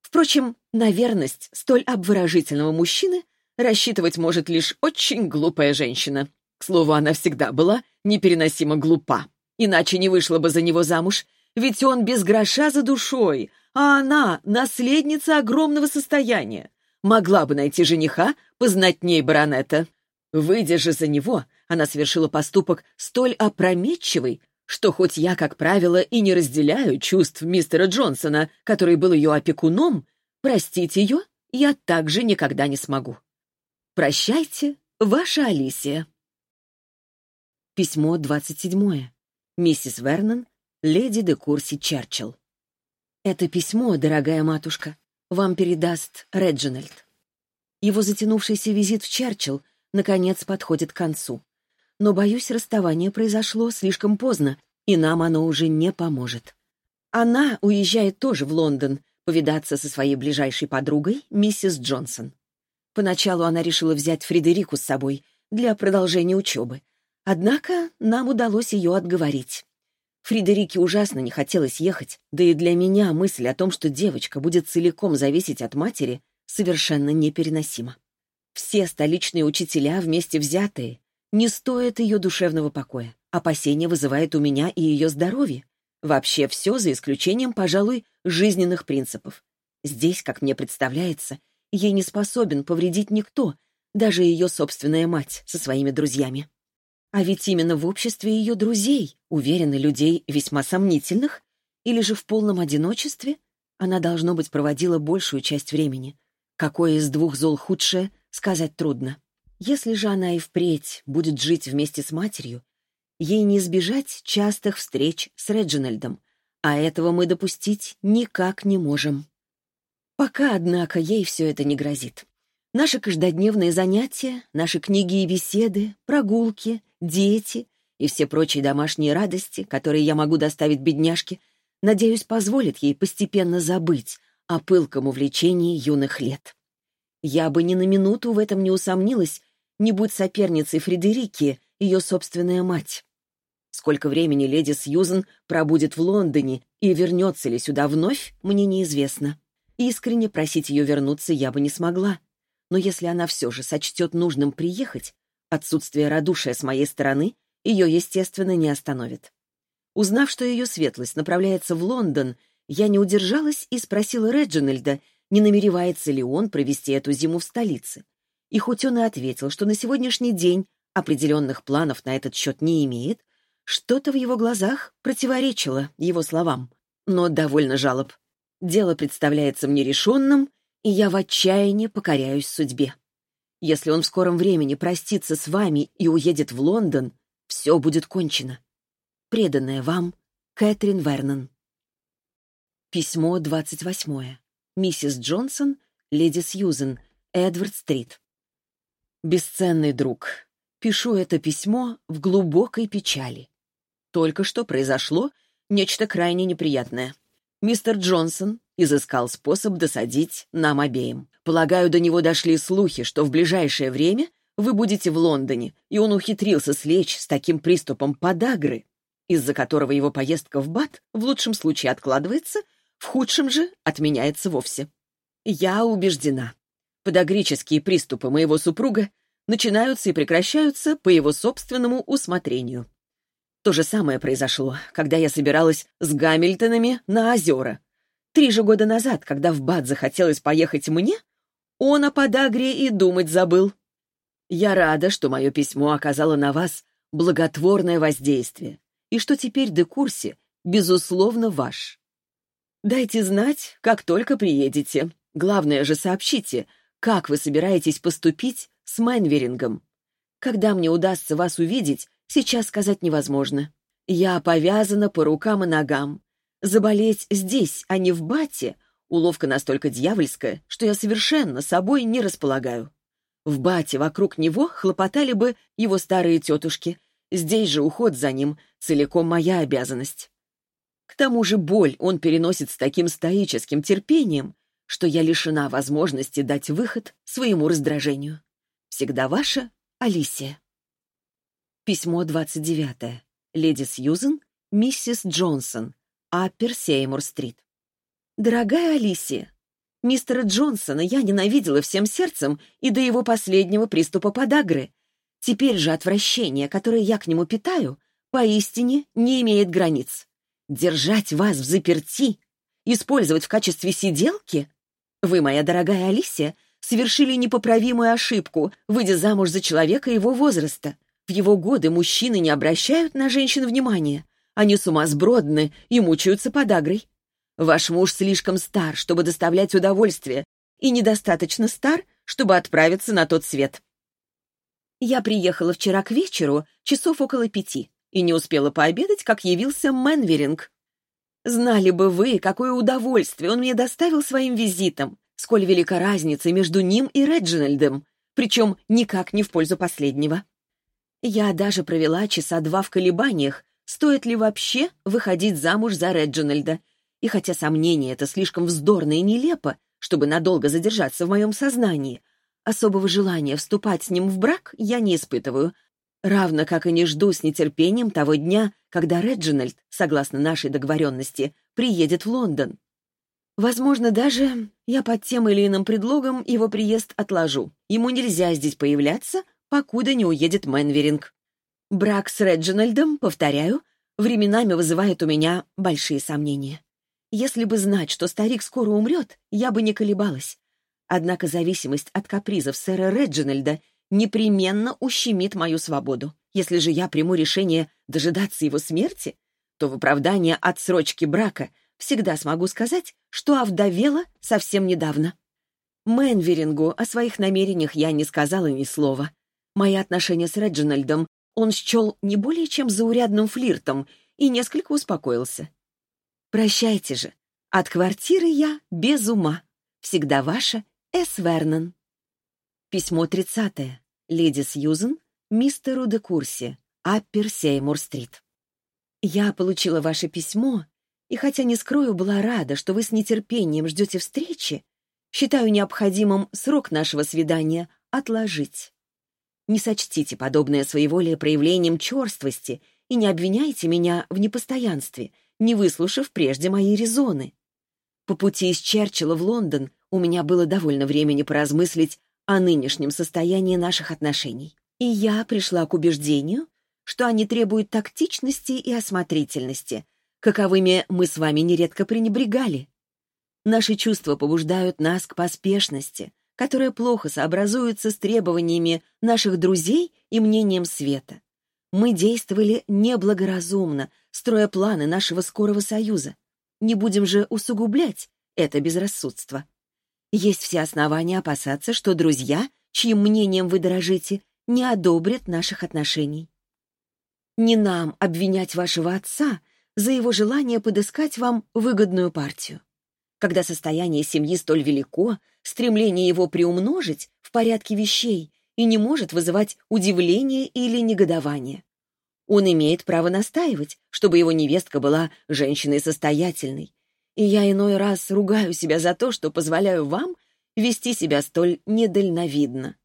Speaker 1: Впрочем, на верность столь обворожительного мужчины рассчитывать может лишь очень глупая женщина. К слову, она всегда была непереносимо глупа. Иначе не вышла бы за него замуж, ведь он без гроша за душой, а она — наследница огромного состояния. Могла бы найти жениха познатней баронета. Выйдя же за него, она совершила поступок столь опрометчивый, что хоть я, как правило, и не разделяю чувств мистера Джонсона, который был ее опекуном, простить ее я также никогда не смогу. Прощайте, ваша Алисия. Письмо 27. Миссис Вернон, леди де Курси Черчилл. Это письмо, дорогая матушка, вам передаст Реджинальд. Его затянувшийся визит в Черчилл наконец подходит к концу. Но, боюсь, расставание произошло слишком поздно, и нам оно уже не поможет. Она уезжает тоже в Лондон, повидаться со своей ближайшей подругой, миссис Джонсон. Поначалу она решила взять Фредерику с собой для продолжения учебы, Однако нам удалось ее отговорить. Фридерике ужасно не хотелось ехать, да и для меня мысль о том, что девочка будет целиком зависеть от матери, совершенно непереносима. Все столичные учителя вместе взятые не стоят ее душевного покоя. Опасение вызывает у меня и ее здоровье. Вообще все, за исключением, пожалуй, жизненных принципов. Здесь, как мне представляется, ей не способен повредить никто, даже ее собственная мать со своими друзьями. А ведь именно в обществе ее друзей, уверены, людей весьма сомнительных, или же в полном одиночестве, она, должно быть, проводила большую часть времени. Какое из двух зол худшее, сказать трудно. Если же она и впредь будет жить вместе с матерью, ей не избежать частых встреч с Реджинальдом, а этого мы допустить никак не можем. Пока, однако, ей все это не грозит. Наши каждодневные занятия, наши книги и беседы, прогулки, дети и все прочие домашние радости, которые я могу доставить бедняжке, надеюсь, позволят ей постепенно забыть о пылком увлечении юных лет. Я бы ни на минуту в этом не усомнилась, не будь соперницей Фредерики, ее собственная мать. Сколько времени леди Сьюзен пробудет в Лондоне и вернется ли сюда вновь, мне неизвестно. Искренне просить ее вернуться я бы не смогла но если она все же сочтет нужным приехать, отсутствие радушия с моей стороны ее, естественно, не остановит. Узнав, что ее светлость направляется в Лондон, я не удержалась и спросила Реджинальда, не намеревается ли он провести эту зиму в столице. И хоть он и ответил, что на сегодняшний день определенных планов на этот счет не имеет, что-то в его глазах противоречило его словам. Но довольно жалоб. Дело представляется мне решенным, и я в отчаянии покоряюсь судьбе. Если он в скором времени простится с вами и уедет в Лондон, все будет кончено. Преданная вам Кэтрин Вернон. Письмо 28. Миссис Джонсон, леди Сьюзен, Эдвард-стрит. Бесценный друг, пишу это письмо в глубокой печали. Только что произошло нечто крайне неприятное. Мистер Джонсон изыскал способ досадить нам обеим. Полагаю, до него дошли слухи, что в ближайшее время вы будете в Лондоне, и он ухитрился слечь с таким приступом подагры, из-за которого его поездка в Бат в лучшем случае откладывается, в худшем же отменяется вовсе. Я убеждена. Подагрические приступы моего супруга начинаются и прекращаются по его собственному усмотрению. То же самое произошло, когда я собиралась с Гамильтонами на озера, Три же года назад, когда в Бад захотелось поехать мне, он о подагре и думать забыл. Я рада, что мое письмо оказало на вас благотворное воздействие, и что теперь декурсе, безусловно, ваш. Дайте знать, как только приедете. Главное же сообщите, как вы собираетесь поступить с Майнверингом. Когда мне удастся вас увидеть, сейчас сказать невозможно. Я повязана по рукам и ногам. Заболеть здесь, а не в Бате, Уловка настолько дьявольская, что я совершенно собой не располагаю. В бате вокруг него хлопотали бы его старые тетушки. Здесь же уход за ним целиком моя обязанность. К тому же боль он переносит с таким стоическим терпением, что я лишена возможности дать выход своему раздражению. Всегда ваша Алисия. Письмо 29. Леди Сьюзен, миссис Джонсон, Аппер Сеймур-стрит. Дорогая Алисия, мистера Джонсона я ненавидела всем сердцем и до его последнего приступа подагры. Теперь же отвращение, которое я к нему питаю, поистине не имеет границ. Держать вас в заперти, использовать в качестве сиделки? Вы, моя дорогая Алисия, совершили непоправимую ошибку, выйдя замуж за человека его возраста. В его годы мужчины не обращают на женщин внимания. Они сумасбродны и мучаются подагрой. Ваш муж слишком стар, чтобы доставлять удовольствие, и недостаточно стар, чтобы отправиться на тот свет. Я приехала вчера к вечеру, часов около пяти, и не успела пообедать, как явился Мэнверинг. Знали бы вы, какое удовольствие он мне доставил своим визитом, сколь велика разница между ним и Реджинальдом, причем никак не в пользу последнего. Я даже провела часа два в колебаниях, стоит ли вообще выходить замуж за Реджинальда. И хотя сомнение это слишком вздорно и нелепо, чтобы надолго задержаться в моем сознании, особого желания вступать с ним в брак я не испытываю, равно как и не жду с нетерпением того дня, когда Реджинальд, согласно нашей договоренности, приедет в Лондон. Возможно, даже я под тем или иным предлогом его приезд отложу. Ему нельзя здесь появляться, покуда не уедет Мэнверинг. Брак с Реджинальдом, повторяю, временами вызывает у меня большие сомнения. Если бы знать, что старик скоро умрет, я бы не колебалась. Однако зависимость от капризов сэра Реджинальда непременно ущемит мою свободу. Если же я приму решение дожидаться его смерти, то в оправдание отсрочки брака всегда смогу сказать, что овдовела совсем недавно. Мэнверингу о своих намерениях я не сказала ни слова. Мои отношения с Реджинальдом он счел не более чем заурядным флиртом и несколько успокоился. «Прощайте же. От квартиры я без ума. Всегда ваша С. Вернон». Письмо 30. Леди Сьюзен, мистеру де Курси, Аппер Сеймур-стрит. «Я получила ваше письмо, и хотя не скрою, была рада, что вы с нетерпением ждете встречи, считаю необходимым срок нашего свидания отложить. Не сочтите подобное своеволие проявлением черствости и не обвиняйте меня в непостоянстве, не выслушав прежде мои резоны. По пути из Черчилла в Лондон у меня было довольно времени поразмыслить о нынешнем состоянии наших отношений, и я пришла к убеждению, что они требуют тактичности и осмотрительности, каковыми мы с вами нередко пренебрегали. Наши чувства побуждают нас к поспешности, которая плохо сообразуется с требованиями наших друзей и мнением света. Мы действовали неблагоразумно, строя планы нашего скорого союза. Не будем же усугублять это безрассудство. Есть все основания опасаться, что друзья, чьим мнением вы дорожите, не одобрят наших отношений. Не нам обвинять вашего отца за его желание подыскать вам выгодную партию. Когда состояние семьи столь велико, стремление его приумножить в порядке вещей и не может вызывать удивление или негодование. Он имеет право настаивать, чтобы его невестка была женщиной состоятельной. И я иной раз ругаю себя за то, что позволяю вам вести себя столь недальновидно.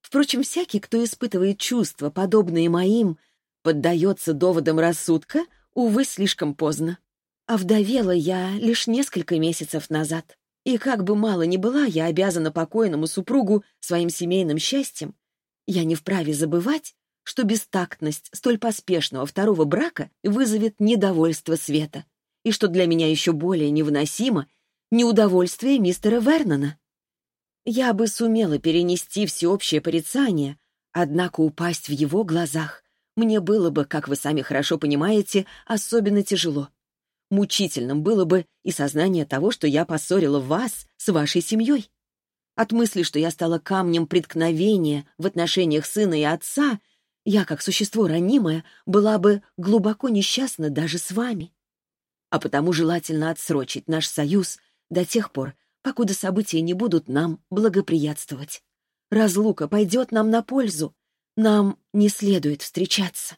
Speaker 1: Впрочем, всякий, кто испытывает чувства, подобные моим, поддается доводам рассудка, увы, слишком поздно. Овдовела я лишь несколько месяцев назад. И как бы мало ни была я обязана покойному супругу своим семейным счастьем, я не вправе забывать, что бестактность столь поспешного второго брака вызовет недовольство света, и что для меня еще более невыносимо неудовольствие мистера Вернона. Я бы сумела перенести всеобщее порицание, однако упасть в его глазах мне было бы, как вы сами хорошо понимаете, особенно тяжело. Мучительным было бы и сознание того, что я поссорила вас с вашей семьей. От мысли, что я стала камнем преткновения в отношениях сына и отца, я, как существо ранимое, была бы глубоко несчастна даже с вами. А потому желательно отсрочить наш союз до тех пор, покуда события не будут нам благоприятствовать. Разлука пойдет нам на пользу. Нам не следует встречаться.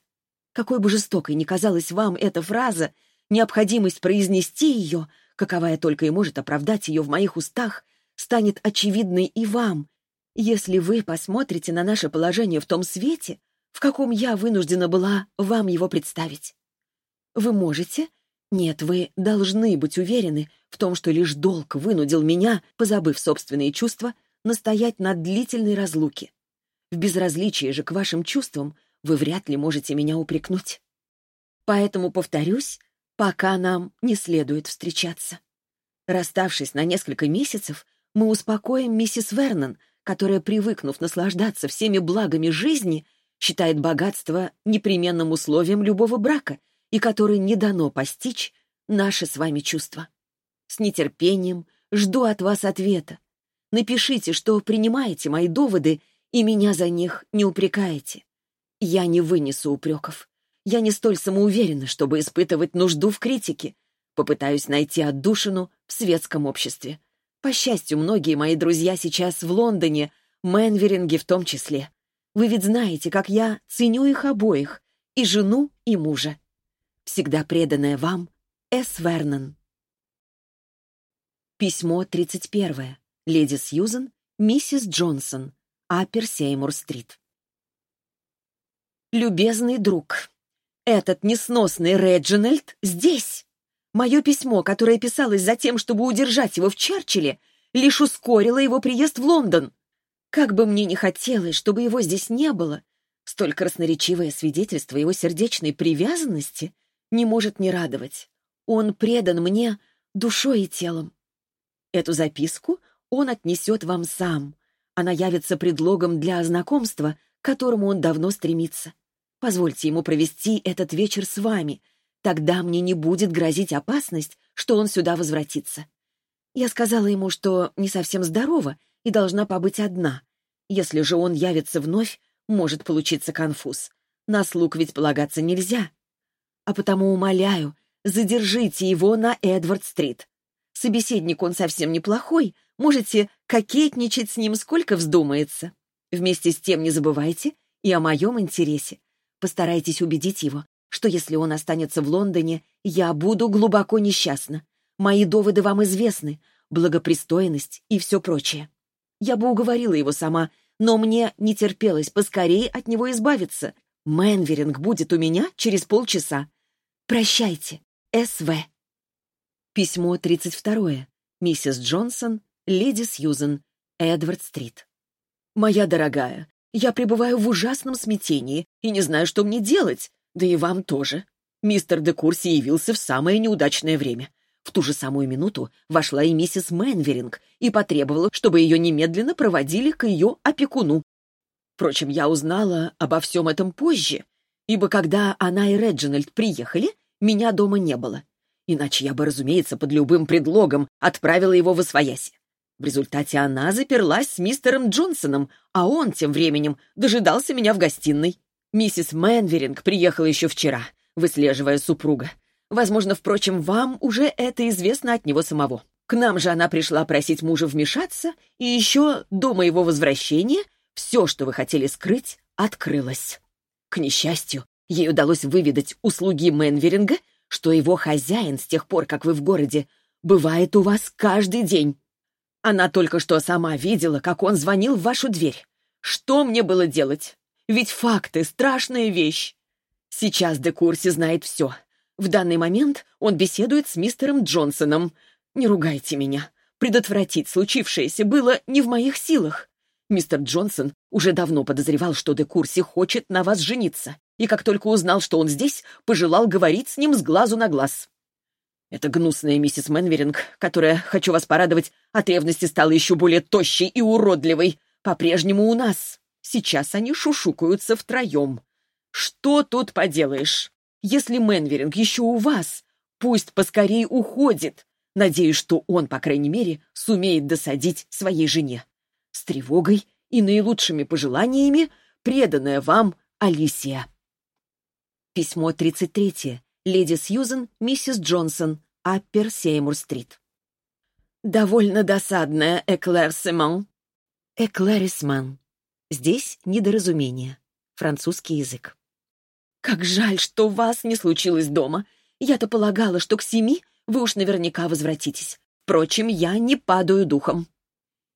Speaker 1: Какой бы жестокой ни казалась вам эта фраза, необходимость произнести ее, каковая только и может оправдать ее в моих устах, станет очевидной и вам, если вы посмотрите на наше положение в том свете, в каком я вынуждена была вам его представить. Вы можете нет, вы должны быть уверены в том, что лишь долг вынудил меня, позабыв собственные чувства, настоять на длительной разлуке. В безразличии же к вашим чувствам вы вряд ли можете меня упрекнуть. Поэтому повторюсь, пока нам не следует встречаться. Расставшись на несколько месяцев, мы успокоим миссис Вернон, которая, привыкнув наслаждаться всеми благами жизни, считает богатство непременным условием любого брака — и которой не дано постичь наши с вами чувства. С нетерпением жду от вас ответа. Напишите, что принимаете мои доводы и меня за них не упрекаете. Я не вынесу упреков. Я не столь самоуверена, чтобы испытывать нужду в критике. Попытаюсь найти отдушину в светском обществе. По счастью, многие мои друзья сейчас в Лондоне, Мэнверинге в том числе. Вы ведь знаете, как я ценю их обоих, и жену, и мужа всегда преданная вам, С. Вернон. Письмо 31. Леди Сьюзен, миссис Джонсон, Аппер Сеймур-стрит. Любезный друг, этот несносный Реджинальд здесь. Мое письмо, которое писалось за тем, чтобы удержать его в Черчилле, лишь ускорило его приезд в Лондон. Как бы мне ни хотелось, чтобы его здесь не было, столь красноречивое свидетельство его сердечной привязанности не может не радовать. Он предан мне душой и телом. Эту записку он отнесет вам сам. Она явится предлогом для знакомства, к которому он давно стремится. Позвольте ему провести этот вечер с вами. Тогда мне не будет грозить опасность, что он сюда возвратится. Я сказала ему, что не совсем здорова и должна побыть одна. Если же он явится вновь, может получиться конфуз. На слуг ведь полагаться нельзя а потому умоляю, задержите его на Эдвард-стрит. Собеседник он совсем неплохой, можете кокетничать с ним сколько вздумается. Вместе с тем не забывайте и о моем интересе. Постарайтесь убедить его, что если он останется в Лондоне, я буду глубоко несчастна. Мои доводы вам известны, благопристойность и все прочее. Я бы уговорила его сама, но мне не терпелось поскорее от него избавиться. Мэнверинг будет у меня через полчаса. Прощайте, С.В. Письмо 32. Миссис Джонсон, леди Сьюзен, Эдвард-стрит. «Моя дорогая, я пребываю в ужасном смятении и не знаю, что мне делать, да и вам тоже. Мистер де Курси явился в самое неудачное время. В ту же самую минуту вошла и миссис Мэнверинг и потребовала, чтобы ее немедленно проводили к ее опекуну. Впрочем, я узнала обо всем этом позже, ибо когда она и Реджинальд приехали, меня дома не было. Иначе я бы, разумеется, под любым предлогом отправила его в освояси. В результате она заперлась с мистером Джонсоном, а он тем временем дожидался меня в гостиной. Миссис Мэнверинг приехала еще вчера, выслеживая супруга. Возможно, впрочем, вам уже это известно от него самого. К нам же она пришла просить мужа вмешаться, и еще до моего возвращения все, что вы хотели скрыть, открылось. К несчастью, ей удалось выведать услуги Мэнверинга, что его хозяин с тех пор, как вы в городе, бывает у вас каждый день. Она только что сама видела, как он звонил в вашу дверь. Что мне было делать? Ведь факты — страшная вещь. Сейчас де Курси знает все. В данный момент он беседует с мистером Джонсоном. Не ругайте меня. Предотвратить случившееся было не в моих силах. Мистер Джонсон уже давно подозревал, что де Курси хочет на вас жениться, и как только узнал, что он здесь, пожелал говорить с ним с глазу на глаз. Эта гнусная миссис Мэнверинг, которая, хочу вас порадовать, от ревности стала еще более тощей и уродливой, по-прежнему у нас. Сейчас они шушукаются втроем. Что тут поделаешь? Если Мэнверинг еще у вас, пусть поскорее уходит. Надеюсь, что он, по крайней мере, сумеет досадить своей жене с тревогой и наилучшими пожеланиями, преданная вам Алисия. Письмо 33. Леди Сьюзен, миссис Джонсон, Аппер Сеймур-стрит. довольно досадное эклерсеман». Эклерисман. Здесь недоразумение. Французский язык. «Как жаль, что вас не случилось дома. Я-то полагала, что к семи вы уж наверняка возвратитесь. Впрочем, я не падаю духом.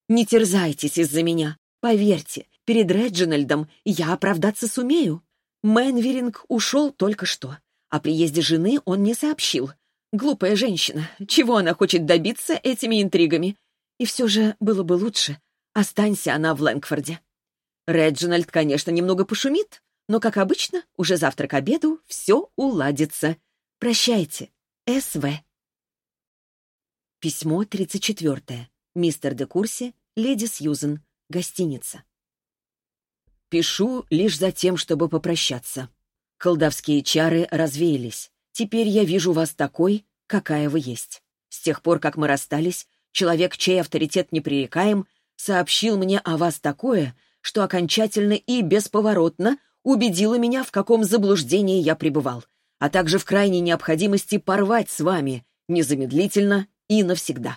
Speaker 1: Не терзайтесь из-за меня. Поверьте, перед Реджинальдом я оправдаться сумею. Мэнверинг ушел только что. О приезде жены он не сообщил. Глупая женщина. Чего она хочет добиться этими интригами? И все же было бы лучше. Останься она в Лэнгфорде. Реджинальд, конечно, немного пошумит, но, как обычно, уже завтра к обеду все уладится. Прощайте. С.В. Письмо 34. Мистер де Курси, леди Сьюзен, гостиница. Пишу лишь за тем, чтобы попрощаться. Колдовские чары развеялись. Теперь я вижу вас такой, какая вы есть. С тех пор, как мы расстались, человек, чей авторитет непререкаем, сообщил мне о вас такое, что окончательно и бесповоротно убедило меня, в каком заблуждении я пребывал, а также в крайней необходимости порвать с вами незамедлительно и навсегда.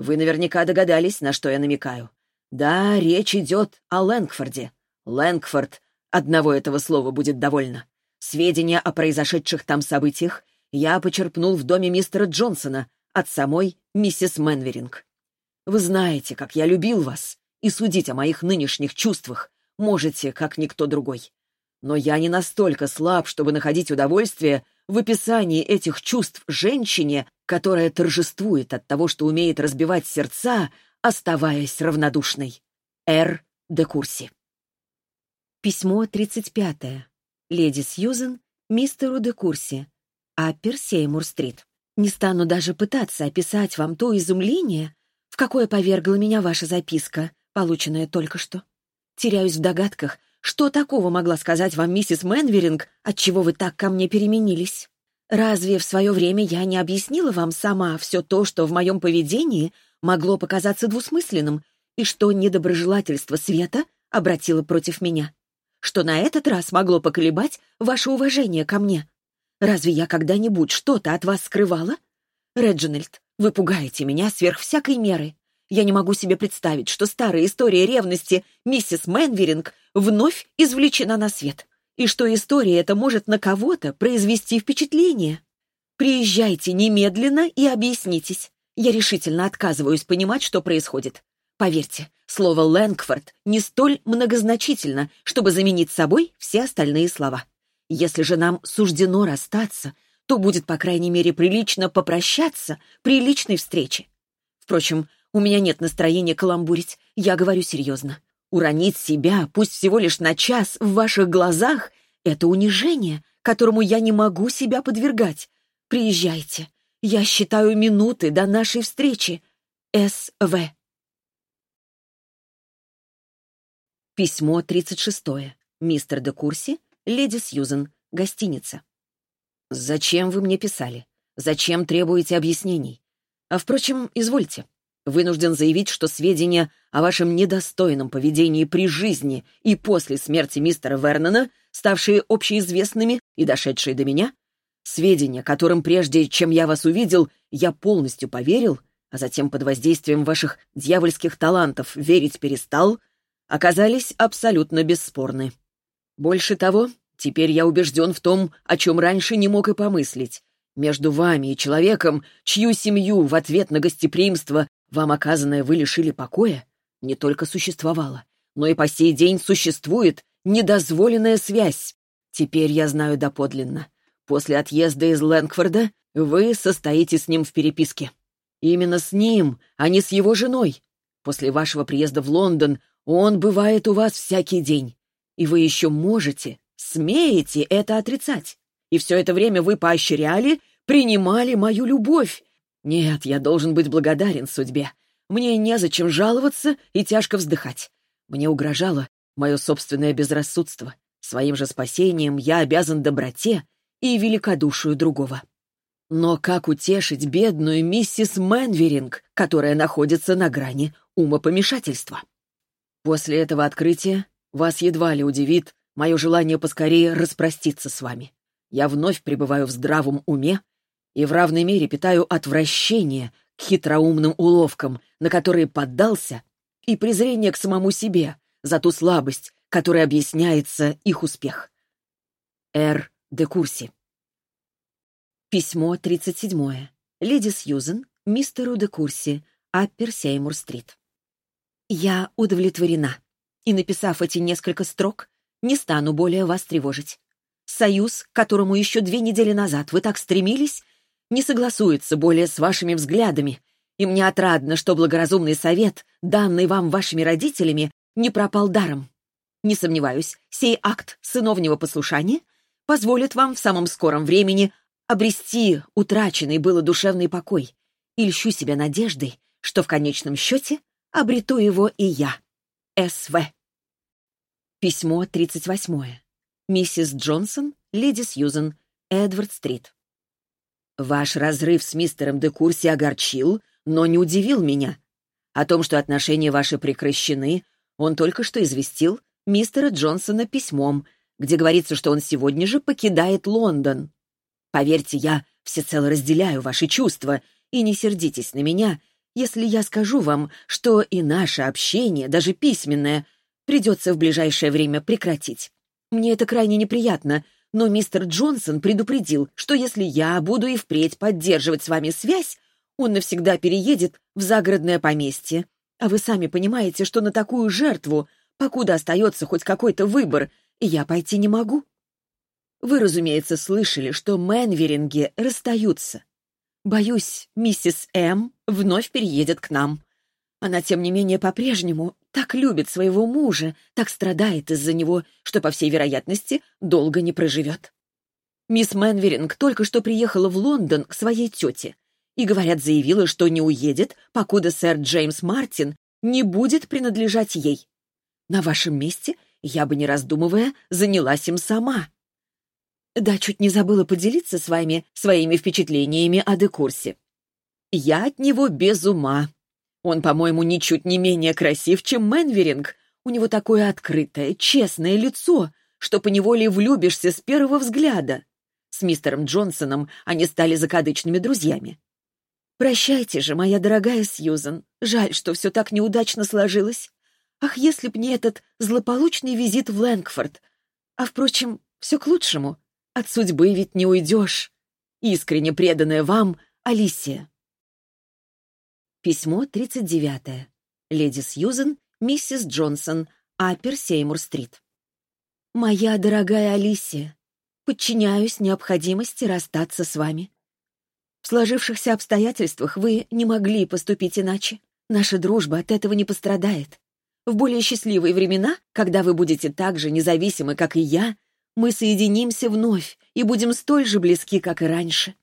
Speaker 1: Вы наверняка догадались, на что я намекаю. Да, речь идет о Лэнгфорде. Лэнгфорд. Одного этого слова будет довольно. Сведения о произошедших там событиях я почерпнул в доме мистера Джонсона от самой миссис Мэнверинг. Вы знаете, как я любил вас, и судить о моих нынешних чувствах можете, как никто другой. Но я не настолько слаб, чтобы находить удовольствие в описании этих чувств женщине, которая торжествует от того, что умеет разбивать сердца, оставаясь равнодушной. Р. де Курси. Письмо 35. Леди Сьюзен, мистеру де Курси. Аппер Сеймур-стрит. Не стану даже пытаться описать вам то изумление, в какое повергла меня ваша записка, полученная только что. Теряюсь в догадках, что такого могла сказать вам миссис Мэнверинг, отчего вы так ко мне переменились? Разве в свое время я не объяснила вам сама все то, что в моем поведении могло показаться двусмысленным, и что недоброжелательство света обратило против меня? Что на этот раз могло поколебать ваше уважение ко мне? Разве я когда-нибудь что-то от вас скрывала? Реджинальд, вы пугаете меня сверх всякой меры. Я не могу себе представить, что старая история ревности миссис Мэнверинг вновь извлечена на свет, и что история эта может на кого-то произвести впечатление. Приезжайте немедленно и объяснитесь. Я решительно отказываюсь понимать, что происходит. Поверьте, слово «Лэнгфорд» не столь многозначительно, чтобы заменить собой все остальные слова. Если же нам суждено расстаться, то будет, по крайней мере, прилично попрощаться при личной встрече. Впрочем, у меня нет настроения каламбурить, я говорю серьезно. Уронить себя, пусть всего лишь на час, в ваших глазах — это унижение, которому я не могу себя подвергать. Приезжайте. Я считаю минуты до нашей встречи. С.В. Письмо 36. Мистер де Курси, леди Сьюзен, гостиница. «Зачем вы мне писали? Зачем требуете объяснений? А, впрочем, извольте. Вынужден заявить, что сведения о вашем недостойном поведении при жизни и после смерти мистера Вернона, ставшие общеизвестными и дошедшие до меня, сведения, которым прежде, чем я вас увидел, я полностью поверил, а затем под воздействием ваших дьявольских талантов верить перестал, оказались абсолютно бесспорны. Больше того, теперь я убежден в том, о чем раньше не мог и помыслить. Между вами и человеком, чью семью в ответ на гостеприимство вам оказанное вы лишили покоя, не только существовало, но и по сей день существует недозволенная связь. Теперь я знаю доподлинно. После отъезда из Лэнгфорда вы состоите с ним в переписке. Именно с ним, а не с его женой. После вашего приезда в Лондон он бывает у вас всякий день. И вы еще можете, смеете это отрицать. И все это время вы поощряли, принимали мою любовь, нет, я должен быть благодарен судьбе. Мне незачем жаловаться и тяжко вздыхать. Мне угрожало мое собственное безрассудство. Своим же спасением я обязан доброте и великодушию другого. Но как утешить бедную миссис Мэнверинг, которая находится на грани умопомешательства? После этого открытия вас едва ли удивит мое желание поскорее распроститься с вами. Я вновь пребываю в здравом уме и в равной мере питаю отвращение хитроумным уловкам, на которые поддался, и презрение к самому себе за ту слабость, которой объясняется их успех. Р. де Курси. Письмо 37. Леди Сьюзен, мистеру де Курси, Аппер Сеймур-стрит. Я удовлетворена, и, написав эти несколько строк, не стану более вас тревожить. Союз, к которому еще две недели назад вы так стремились, не согласуется более с вашими взглядами, и мне отрадно, что благоразумный совет, данный вам вашими родителями, не пропал даром. Не сомневаюсь, сей акт сыновнего послушания позволит вам в самом скором времени обрести утраченный было душевный покой и льщу себя надеждой, что в конечном счете обрету его и я. С.В. Письмо 38. Миссис Джонсон, леди Сьюзен, Эдвард-стрит. Ваш разрыв с мистером де Курси огорчил, но не удивил меня. О том, что отношения ваши прекращены, он только что известил мистера Джонсона письмом, где говорится, что он сегодня же покидает Лондон. Поверьте, я всецело разделяю ваши чувства, и не сердитесь на меня, если я скажу вам, что и наше общение, даже письменное, придется в ближайшее время прекратить. Мне это крайне неприятно, но мистер Джонсон предупредил, что если я буду и впредь поддерживать с вами связь, он навсегда переедет в загородное поместье. А вы сами понимаете, что на такую жертву, покуда остается хоть какой-то выбор, я пойти не могу. Вы, разумеется, слышали, что Мэнверинги расстаются. Боюсь, миссис М. вновь переедет к нам. Она, тем не менее, по-прежнему так любит своего мужа, так страдает из-за него, что, по всей вероятности, долго не проживет. Мисс Мэнверинг только что приехала в Лондон к своей тете и, говорят, заявила, что не уедет, покуда сэр Джеймс Мартин не будет принадлежать ей. На вашем месте я бы, не раздумывая, занялась им сама. Да, чуть не забыла поделиться с вами своими впечатлениями о декурсе. Я от него без ума, он, по-моему, ничуть не менее красив, чем Мэнверинг. У него такое открытое, честное лицо, что поневоле влюбишься с первого взгляда. С мистером Джонсоном они стали закадычными друзьями. «Прощайте же, моя дорогая Сьюзан. Жаль, что все так неудачно сложилось. Ах, если б не этот злополучный визит в Лэнгфорд. А, впрочем, все к лучшему. От судьбы ведь не уйдешь. Искренне преданная вам Алисия». Письмо 39. Леди Сьюзен, миссис Джонсон, Аппер Сеймур-стрит. «Моя дорогая Алисия, подчиняюсь необходимости расстаться с вами. В сложившихся обстоятельствах вы не могли поступить иначе. Наша дружба от этого не пострадает. В более счастливые времена, когда вы будете так же независимы, как и я, мы соединимся вновь и будем столь же близки, как и раньше.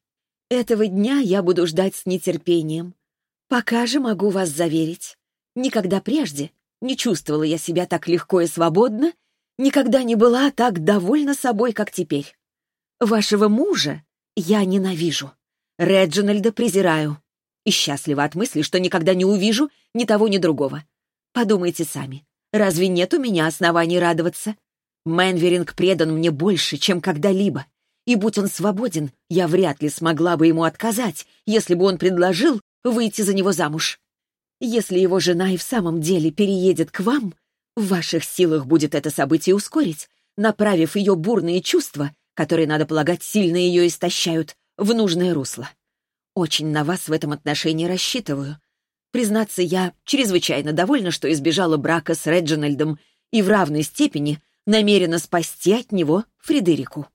Speaker 1: Этого дня я буду ждать с нетерпением. Пока же могу вас заверить, никогда прежде не чувствовала я себя так легко и свободно, никогда не была так довольна собой, как теперь. Вашего мужа я ненавижу, Реджинальда презираю и счастлива от мысли, что никогда не увижу ни того, ни другого. Подумайте сами, разве нет у меня оснований радоваться? Мэнверинг предан мне больше, чем когда-либо. И будь он свободен, я вряд ли смогла бы ему отказать, если бы он предложил выйти за него замуж. Если его жена и в самом деле переедет к вам, в ваших силах будет это событие ускорить, направив ее бурные чувства, которые, надо полагать, сильно ее истощают, в нужное русло. Очень на вас в этом отношении рассчитываю. Признаться, я чрезвычайно довольна, что избежала брака с Реджинальдом и в равной степени намерена спасти от него Фредерику.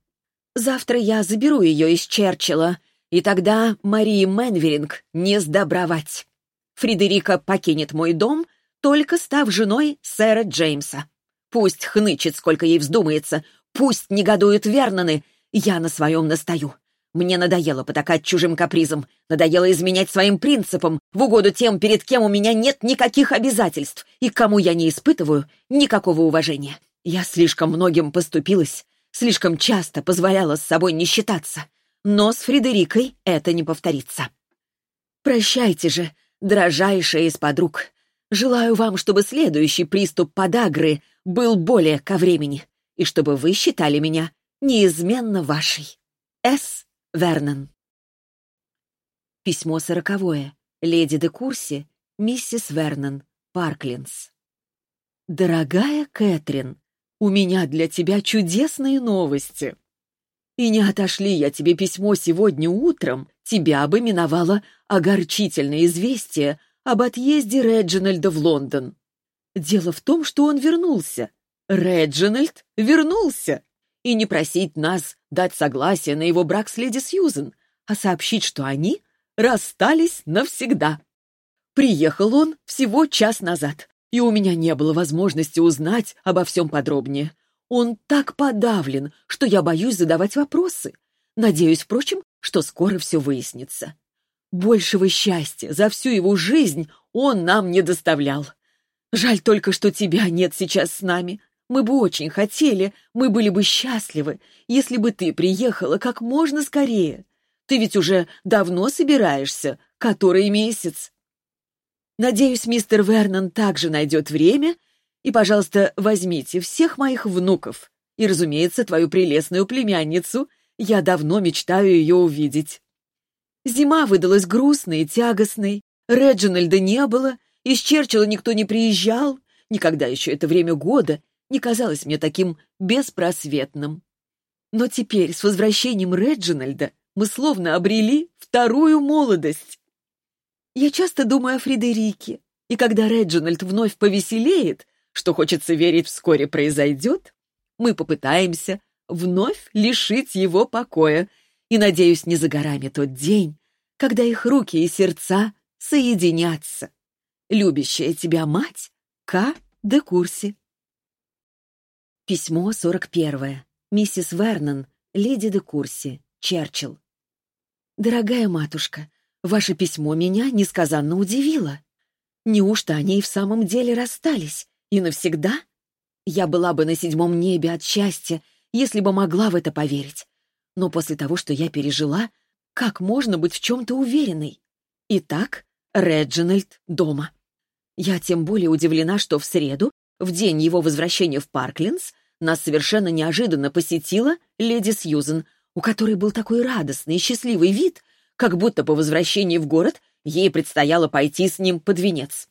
Speaker 1: Завтра я заберу ее из Черчилла и тогда Марии Менверинг не сдобровать. Фредерика покинет мой дом, только став женой сэра Джеймса. Пусть хнычет, сколько ей вздумается, пусть негодуют Вернаны, я на своем настаю. Мне надоело потакать чужим капризом, надоело изменять своим принципам в угоду тем, перед кем у меня нет никаких обязательств и кому я не испытываю никакого уважения. Я слишком многим поступилась, слишком часто позволяла с собой не считаться. Но с Фредерикой это не повторится. Прощайте же, дрожайшая из подруг. Желаю вам, чтобы следующий приступ подагры был более ко времени, и чтобы вы считали меня неизменно вашей. С. Вернон. Письмо сороковое. Леди де Курси, миссис Вернон, Парклинс. Дорогая Кэтрин, у меня для тебя чудесные новости. И не отошли я тебе письмо сегодня утром, тебя бы миновало огорчительное известие об отъезде Реджинальда в Лондон. Дело в том, что он вернулся. Реджинальд вернулся. И не просить нас дать согласие на его брак с леди Сьюзен, а сообщить, что они расстались навсегда. Приехал он всего час назад, и у меня не было возможности узнать обо всем подробнее. Он так подавлен, что я боюсь задавать вопросы. Надеюсь, впрочем, что скоро все выяснится. Большего счастья за всю его жизнь он нам не доставлял. Жаль только, что тебя нет сейчас с нами. Мы бы очень хотели, мы были бы счастливы, если бы ты приехала как можно скорее. Ты ведь уже давно собираешься, который месяц. Надеюсь, мистер Вернон также найдет время, и, пожалуйста, возьмите всех моих внуков и, разумеется, твою прелестную племянницу. Я давно мечтаю ее увидеть. Зима выдалась грустной и тягостной, Реджинальда не было, из Черчилла никто не приезжал, никогда еще это время года не казалось мне таким беспросветным. Но теперь, с возвращением Реджинальда, мы словно обрели вторую молодость. Я часто думаю о Фредерике, и когда Реджинальд вновь повеселеет, что хочется верить вскоре произойдет, мы попытаемся вновь лишить его покоя, и, надеюсь, не за горами тот день, когда их руки и сердца соединятся. Любящая тебя мать К. де Курси. Письмо 41. Миссис Вернон, леди де Курси, Черчилл. «Дорогая матушка, ваше письмо меня несказанно удивило. Неужто они и в самом деле расстались? И навсегда? Я была бы на седьмом небе от счастья, если бы могла в это поверить. Но после того, что я пережила, как можно быть в чем-то уверенной? Итак, Реджинальд дома. Я тем более удивлена, что в среду, в день его возвращения в Парклинс, нас совершенно неожиданно посетила леди Сьюзен, у которой был такой радостный и счастливый вид, как будто по возвращении в город ей предстояло пойти с ним под венец.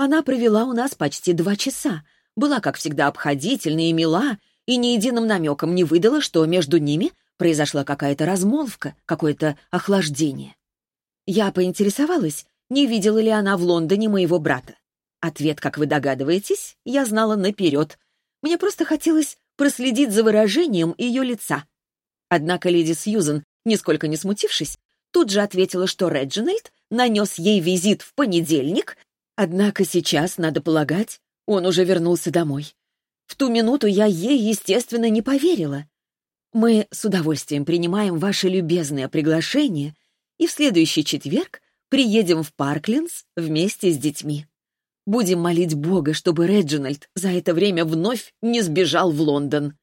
Speaker 1: Она провела у нас почти два часа, была, как всегда, обходительна и мила, и ни единым намеком не выдала, что между ними произошла какая-то размолвка, какое-то охлаждение. Я поинтересовалась, не видела ли она в Лондоне моего брата. Ответ, как вы догадываетесь, я знала наперед. Мне просто хотелось проследить за выражением ее лица. Однако леди Сьюзен, нисколько не смутившись, тут же ответила, что Реджинальд нанес ей визит в понедельник, однако сейчас, надо полагать, он уже вернулся домой. В ту минуту я ей, естественно, не поверила. Мы с удовольствием принимаем ваше любезное приглашение и в следующий четверг приедем в Парклинс вместе с детьми. Будем молить Бога, чтобы Реджинальд за это время вновь не сбежал в Лондон.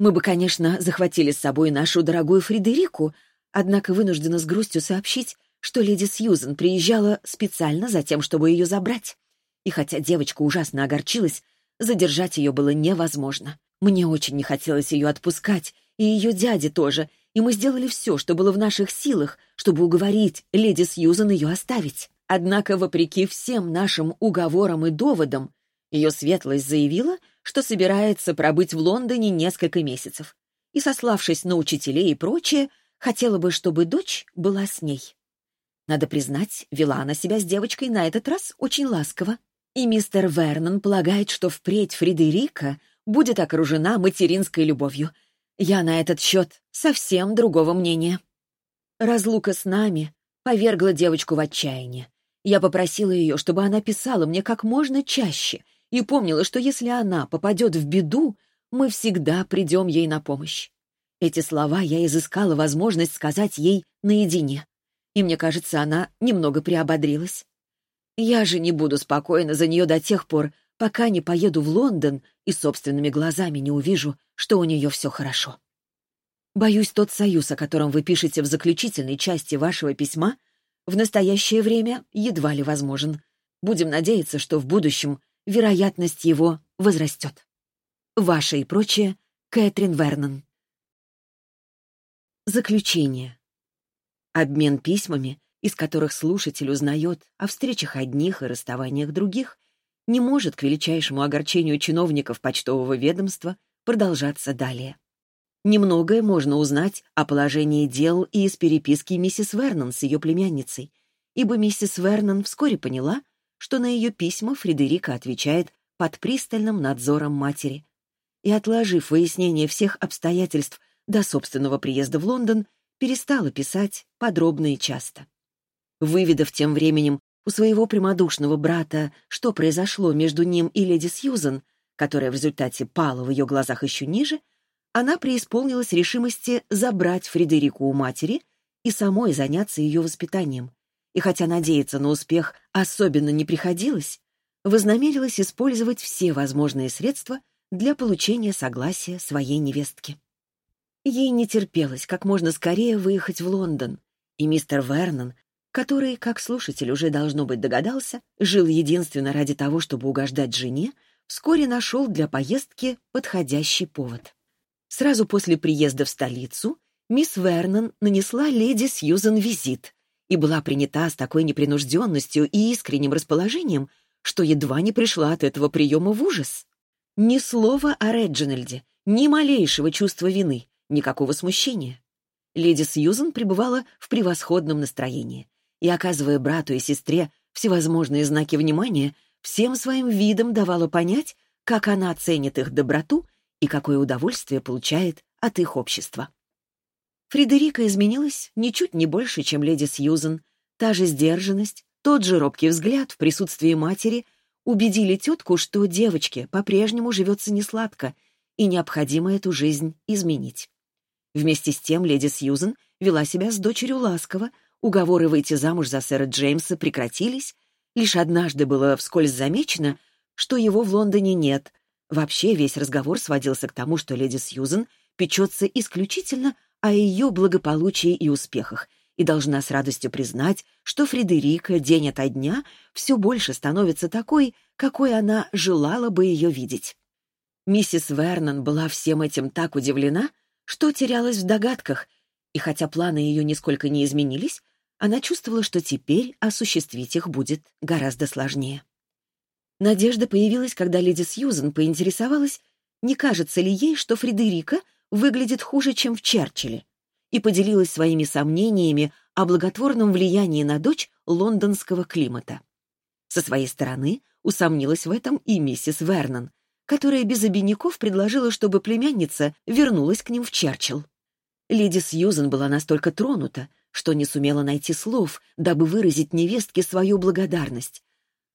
Speaker 1: Мы бы, конечно, захватили с собой нашу дорогую Фредерику, однако вынуждена с грустью сообщить, что леди Сьюзен приезжала специально за тем, чтобы ее забрать. И хотя девочка ужасно огорчилась, задержать ее было невозможно. Мне очень не хотелось ее отпускать, и ее дяде тоже, и мы сделали все, что было в наших силах, чтобы уговорить леди Сьюзен ее оставить. Однако, вопреки всем нашим уговорам и доводам, ее светлость заявила, что собирается пробыть в Лондоне несколько месяцев, и, сославшись на учителей и прочее, хотела бы, чтобы дочь была с ней. Надо признать, вела она себя с девочкой на этот раз очень ласково. И мистер Вернон полагает, что впредь Фредерика будет окружена материнской любовью. Я на этот счет совсем другого мнения. Разлука с нами повергла девочку в отчаяние. Я попросила ее, чтобы она писала мне как можно чаще — и помнила, что если она попадет в беду, мы всегда придем ей на помощь. Эти слова я изыскала возможность сказать ей наедине, и мне кажется, она немного приободрилась. Я же не буду спокойна за нее до тех пор, пока не поеду в Лондон и собственными глазами не увижу, что у нее все хорошо. Боюсь, тот союз, о котором вы пишете в заключительной части вашего письма, в настоящее время едва ли возможен. Будем надеяться, что в будущем вероятность его возрастет. Ваше и прочее, Кэтрин Вернон. Заключение. Обмен письмами из которых слушатель узнает о встречах одних и расставаниях других, не может к величайшему огорчению чиновников почтового ведомства продолжаться далее. Немногое можно узнать о положении дел и из переписки миссис Вернон с ее племянницей, ибо миссис Вернон вскоре поняла, что на ее письма Фредерика отвечает под пристальным надзором матери. И, отложив выяснение всех обстоятельств до собственного приезда в Лондон, перестала писать подробно и часто. Выведав тем временем у своего прямодушного брата, что произошло между ним и леди Сьюзен, которая в результате пала в ее глазах еще ниже, она преисполнилась решимости забрать Фредерику у матери и самой заняться ее воспитанием. И хотя надеяться на успех особенно не приходилось, вознамерилась использовать все возможные средства для получения согласия своей невестки. Ей не терпелось как можно скорее выехать в Лондон, и мистер Вернон который, как слушатель уже должно быть догадался, жил единственно ради того, чтобы угождать жене, вскоре нашел для поездки подходящий повод. Сразу после приезда в столицу мисс Вернон нанесла леди Сьюзен визит и была принята с такой непринужденностью и искренним расположением, что едва не пришла от этого приема в ужас. Ни слова о Реджинальде, ни малейшего чувства вины, никакого смущения. Леди Сьюзен пребывала в превосходном настроении и, оказывая брату и сестре всевозможные знаки внимания, всем своим видом давала понять, как она ценит их доброту и какое удовольствие получает от их общества. Фредерика изменилась ничуть не больше, чем леди Сьюзен. Та же сдержанность, тот же робкий взгляд в присутствии матери убедили тетку, что девочке по-прежнему живется несладко, и необходимо эту жизнь изменить. Вместе с тем леди Сьюзен вела себя с дочерью ласково, Уговоры выйти замуж за сэра Джеймса прекратились. Лишь однажды было вскользь замечено, что его в Лондоне нет. Вообще весь разговор сводился к тому, что леди Сьюзен печется исключительно о ее благополучии и успехах, и должна с радостью признать, что Фредерика день ото дня все больше становится такой, какой она желала бы ее видеть. Миссис Вернон была всем этим так удивлена, что терялась в догадках, и хотя планы ее нисколько не изменились, она чувствовала, что теперь осуществить их будет гораздо сложнее. Надежда появилась, когда леди Сьюзен поинтересовалась, не кажется ли ей, что Фредерика выглядит хуже, чем в Черчилле, и поделилась своими сомнениями о благотворном влиянии на дочь лондонского климата. Со своей стороны усомнилась в этом и миссис Вернон, которая без обиняков предложила, чтобы племянница вернулась к ним в Черчилл. Леди Сьюзен была настолько тронута, что не сумела найти слов, дабы выразить невестке свою благодарность.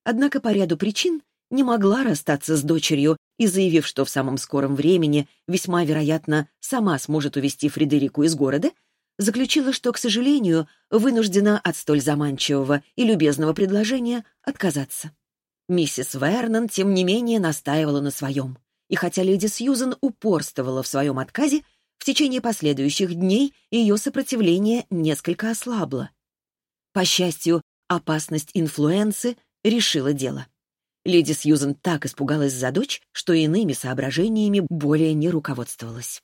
Speaker 1: Однако по ряду причин не могла расстаться с дочерью и, заявив, что в самом скором времени весьма вероятно сама сможет увезти Фредерику из города, заключила, что, к сожалению, вынуждена от столь заманчивого и любезного предложения отказаться. Миссис Вернон, тем не менее, настаивала на своем. И хотя леди Сьюзен упорствовала в своем отказе, в течение последующих дней ее сопротивление несколько ослабло. По счастью, опасность инфлюенции решила дело. Леди Сьюзен так испугалась за дочь, что иными соображениями более не руководствовалась.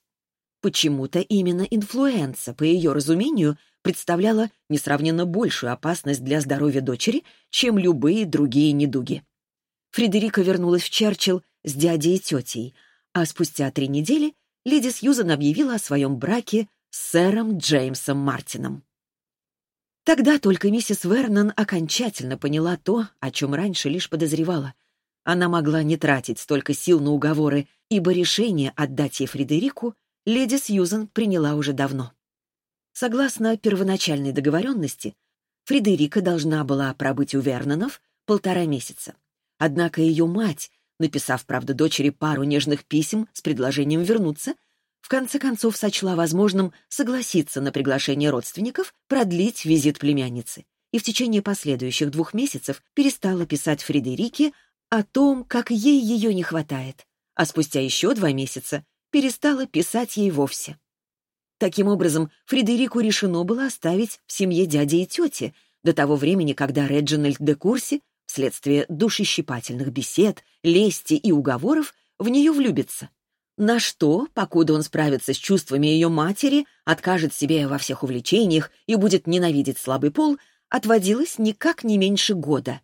Speaker 1: Почему-то именно инфлюенса, по ее разумению, представляла несравненно большую опасность для здоровья дочери, чем любые другие недуги. Фредерика вернулась в Черчилл с дядей и тетей, а спустя три недели леди Сьюзан объявила о своем браке с сэром Джеймсом Мартином. Тогда только миссис Вернон окончательно поняла то, о чем раньше лишь подозревала. Она могла не тратить столько сил на уговоры, ибо решение отдать ей Фредерику леди Сьюзан приняла уже давно. Согласно первоначальной договоренности, Фредерика должна была пробыть у Вернонов полтора месяца. Однако ее мать написав, правда, дочери пару нежных писем с предложением вернуться, в конце концов сочла возможным согласиться на приглашение родственников продлить визит племянницы и в течение последующих двух месяцев перестала писать Фредерике о том, как ей ее не хватает, а спустя еще два месяца перестала писать ей вовсе. Таким образом, Фредерику решено было оставить в семье дяди и тети до того времени, когда Реджинальд де Курси вследствие душещипательных бесед, лести и уговоров, в нее влюбится. На что, покуда он справится с чувствами ее матери, откажет себе во всех увлечениях и будет ненавидеть слабый пол, отводилось никак не меньше года.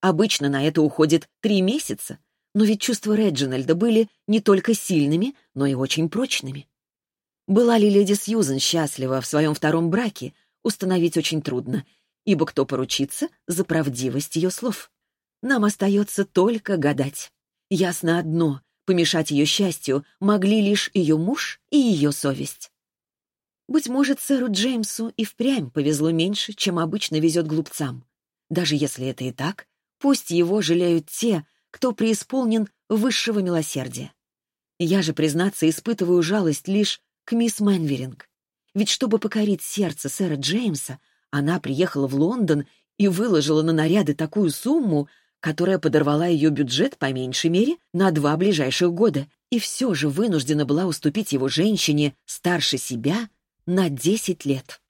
Speaker 1: Обычно на это уходит три месяца, но ведь чувства Реджинальда были не только сильными, но и очень прочными. Была ли леди Сьюзен счастлива в своем втором браке, установить очень трудно, ибо кто поручится за правдивость ее слов? Нам остается только гадать. Ясно одно — помешать ее счастью могли лишь ее муж и ее совесть. Быть может, сэру Джеймсу и впрямь повезло меньше, чем обычно везет глупцам. Даже если это и так, пусть его жалеют те, кто преисполнен высшего милосердия. Я же, признаться, испытываю жалость лишь к мисс Мэнверинг. Ведь чтобы покорить сердце сэра Джеймса, она приехала в Лондон и выложила на наряды такую сумму, которая подорвала ее бюджет по меньшей мере на два ближайших года, и все же вынуждена была уступить его женщине старше себя на десять лет.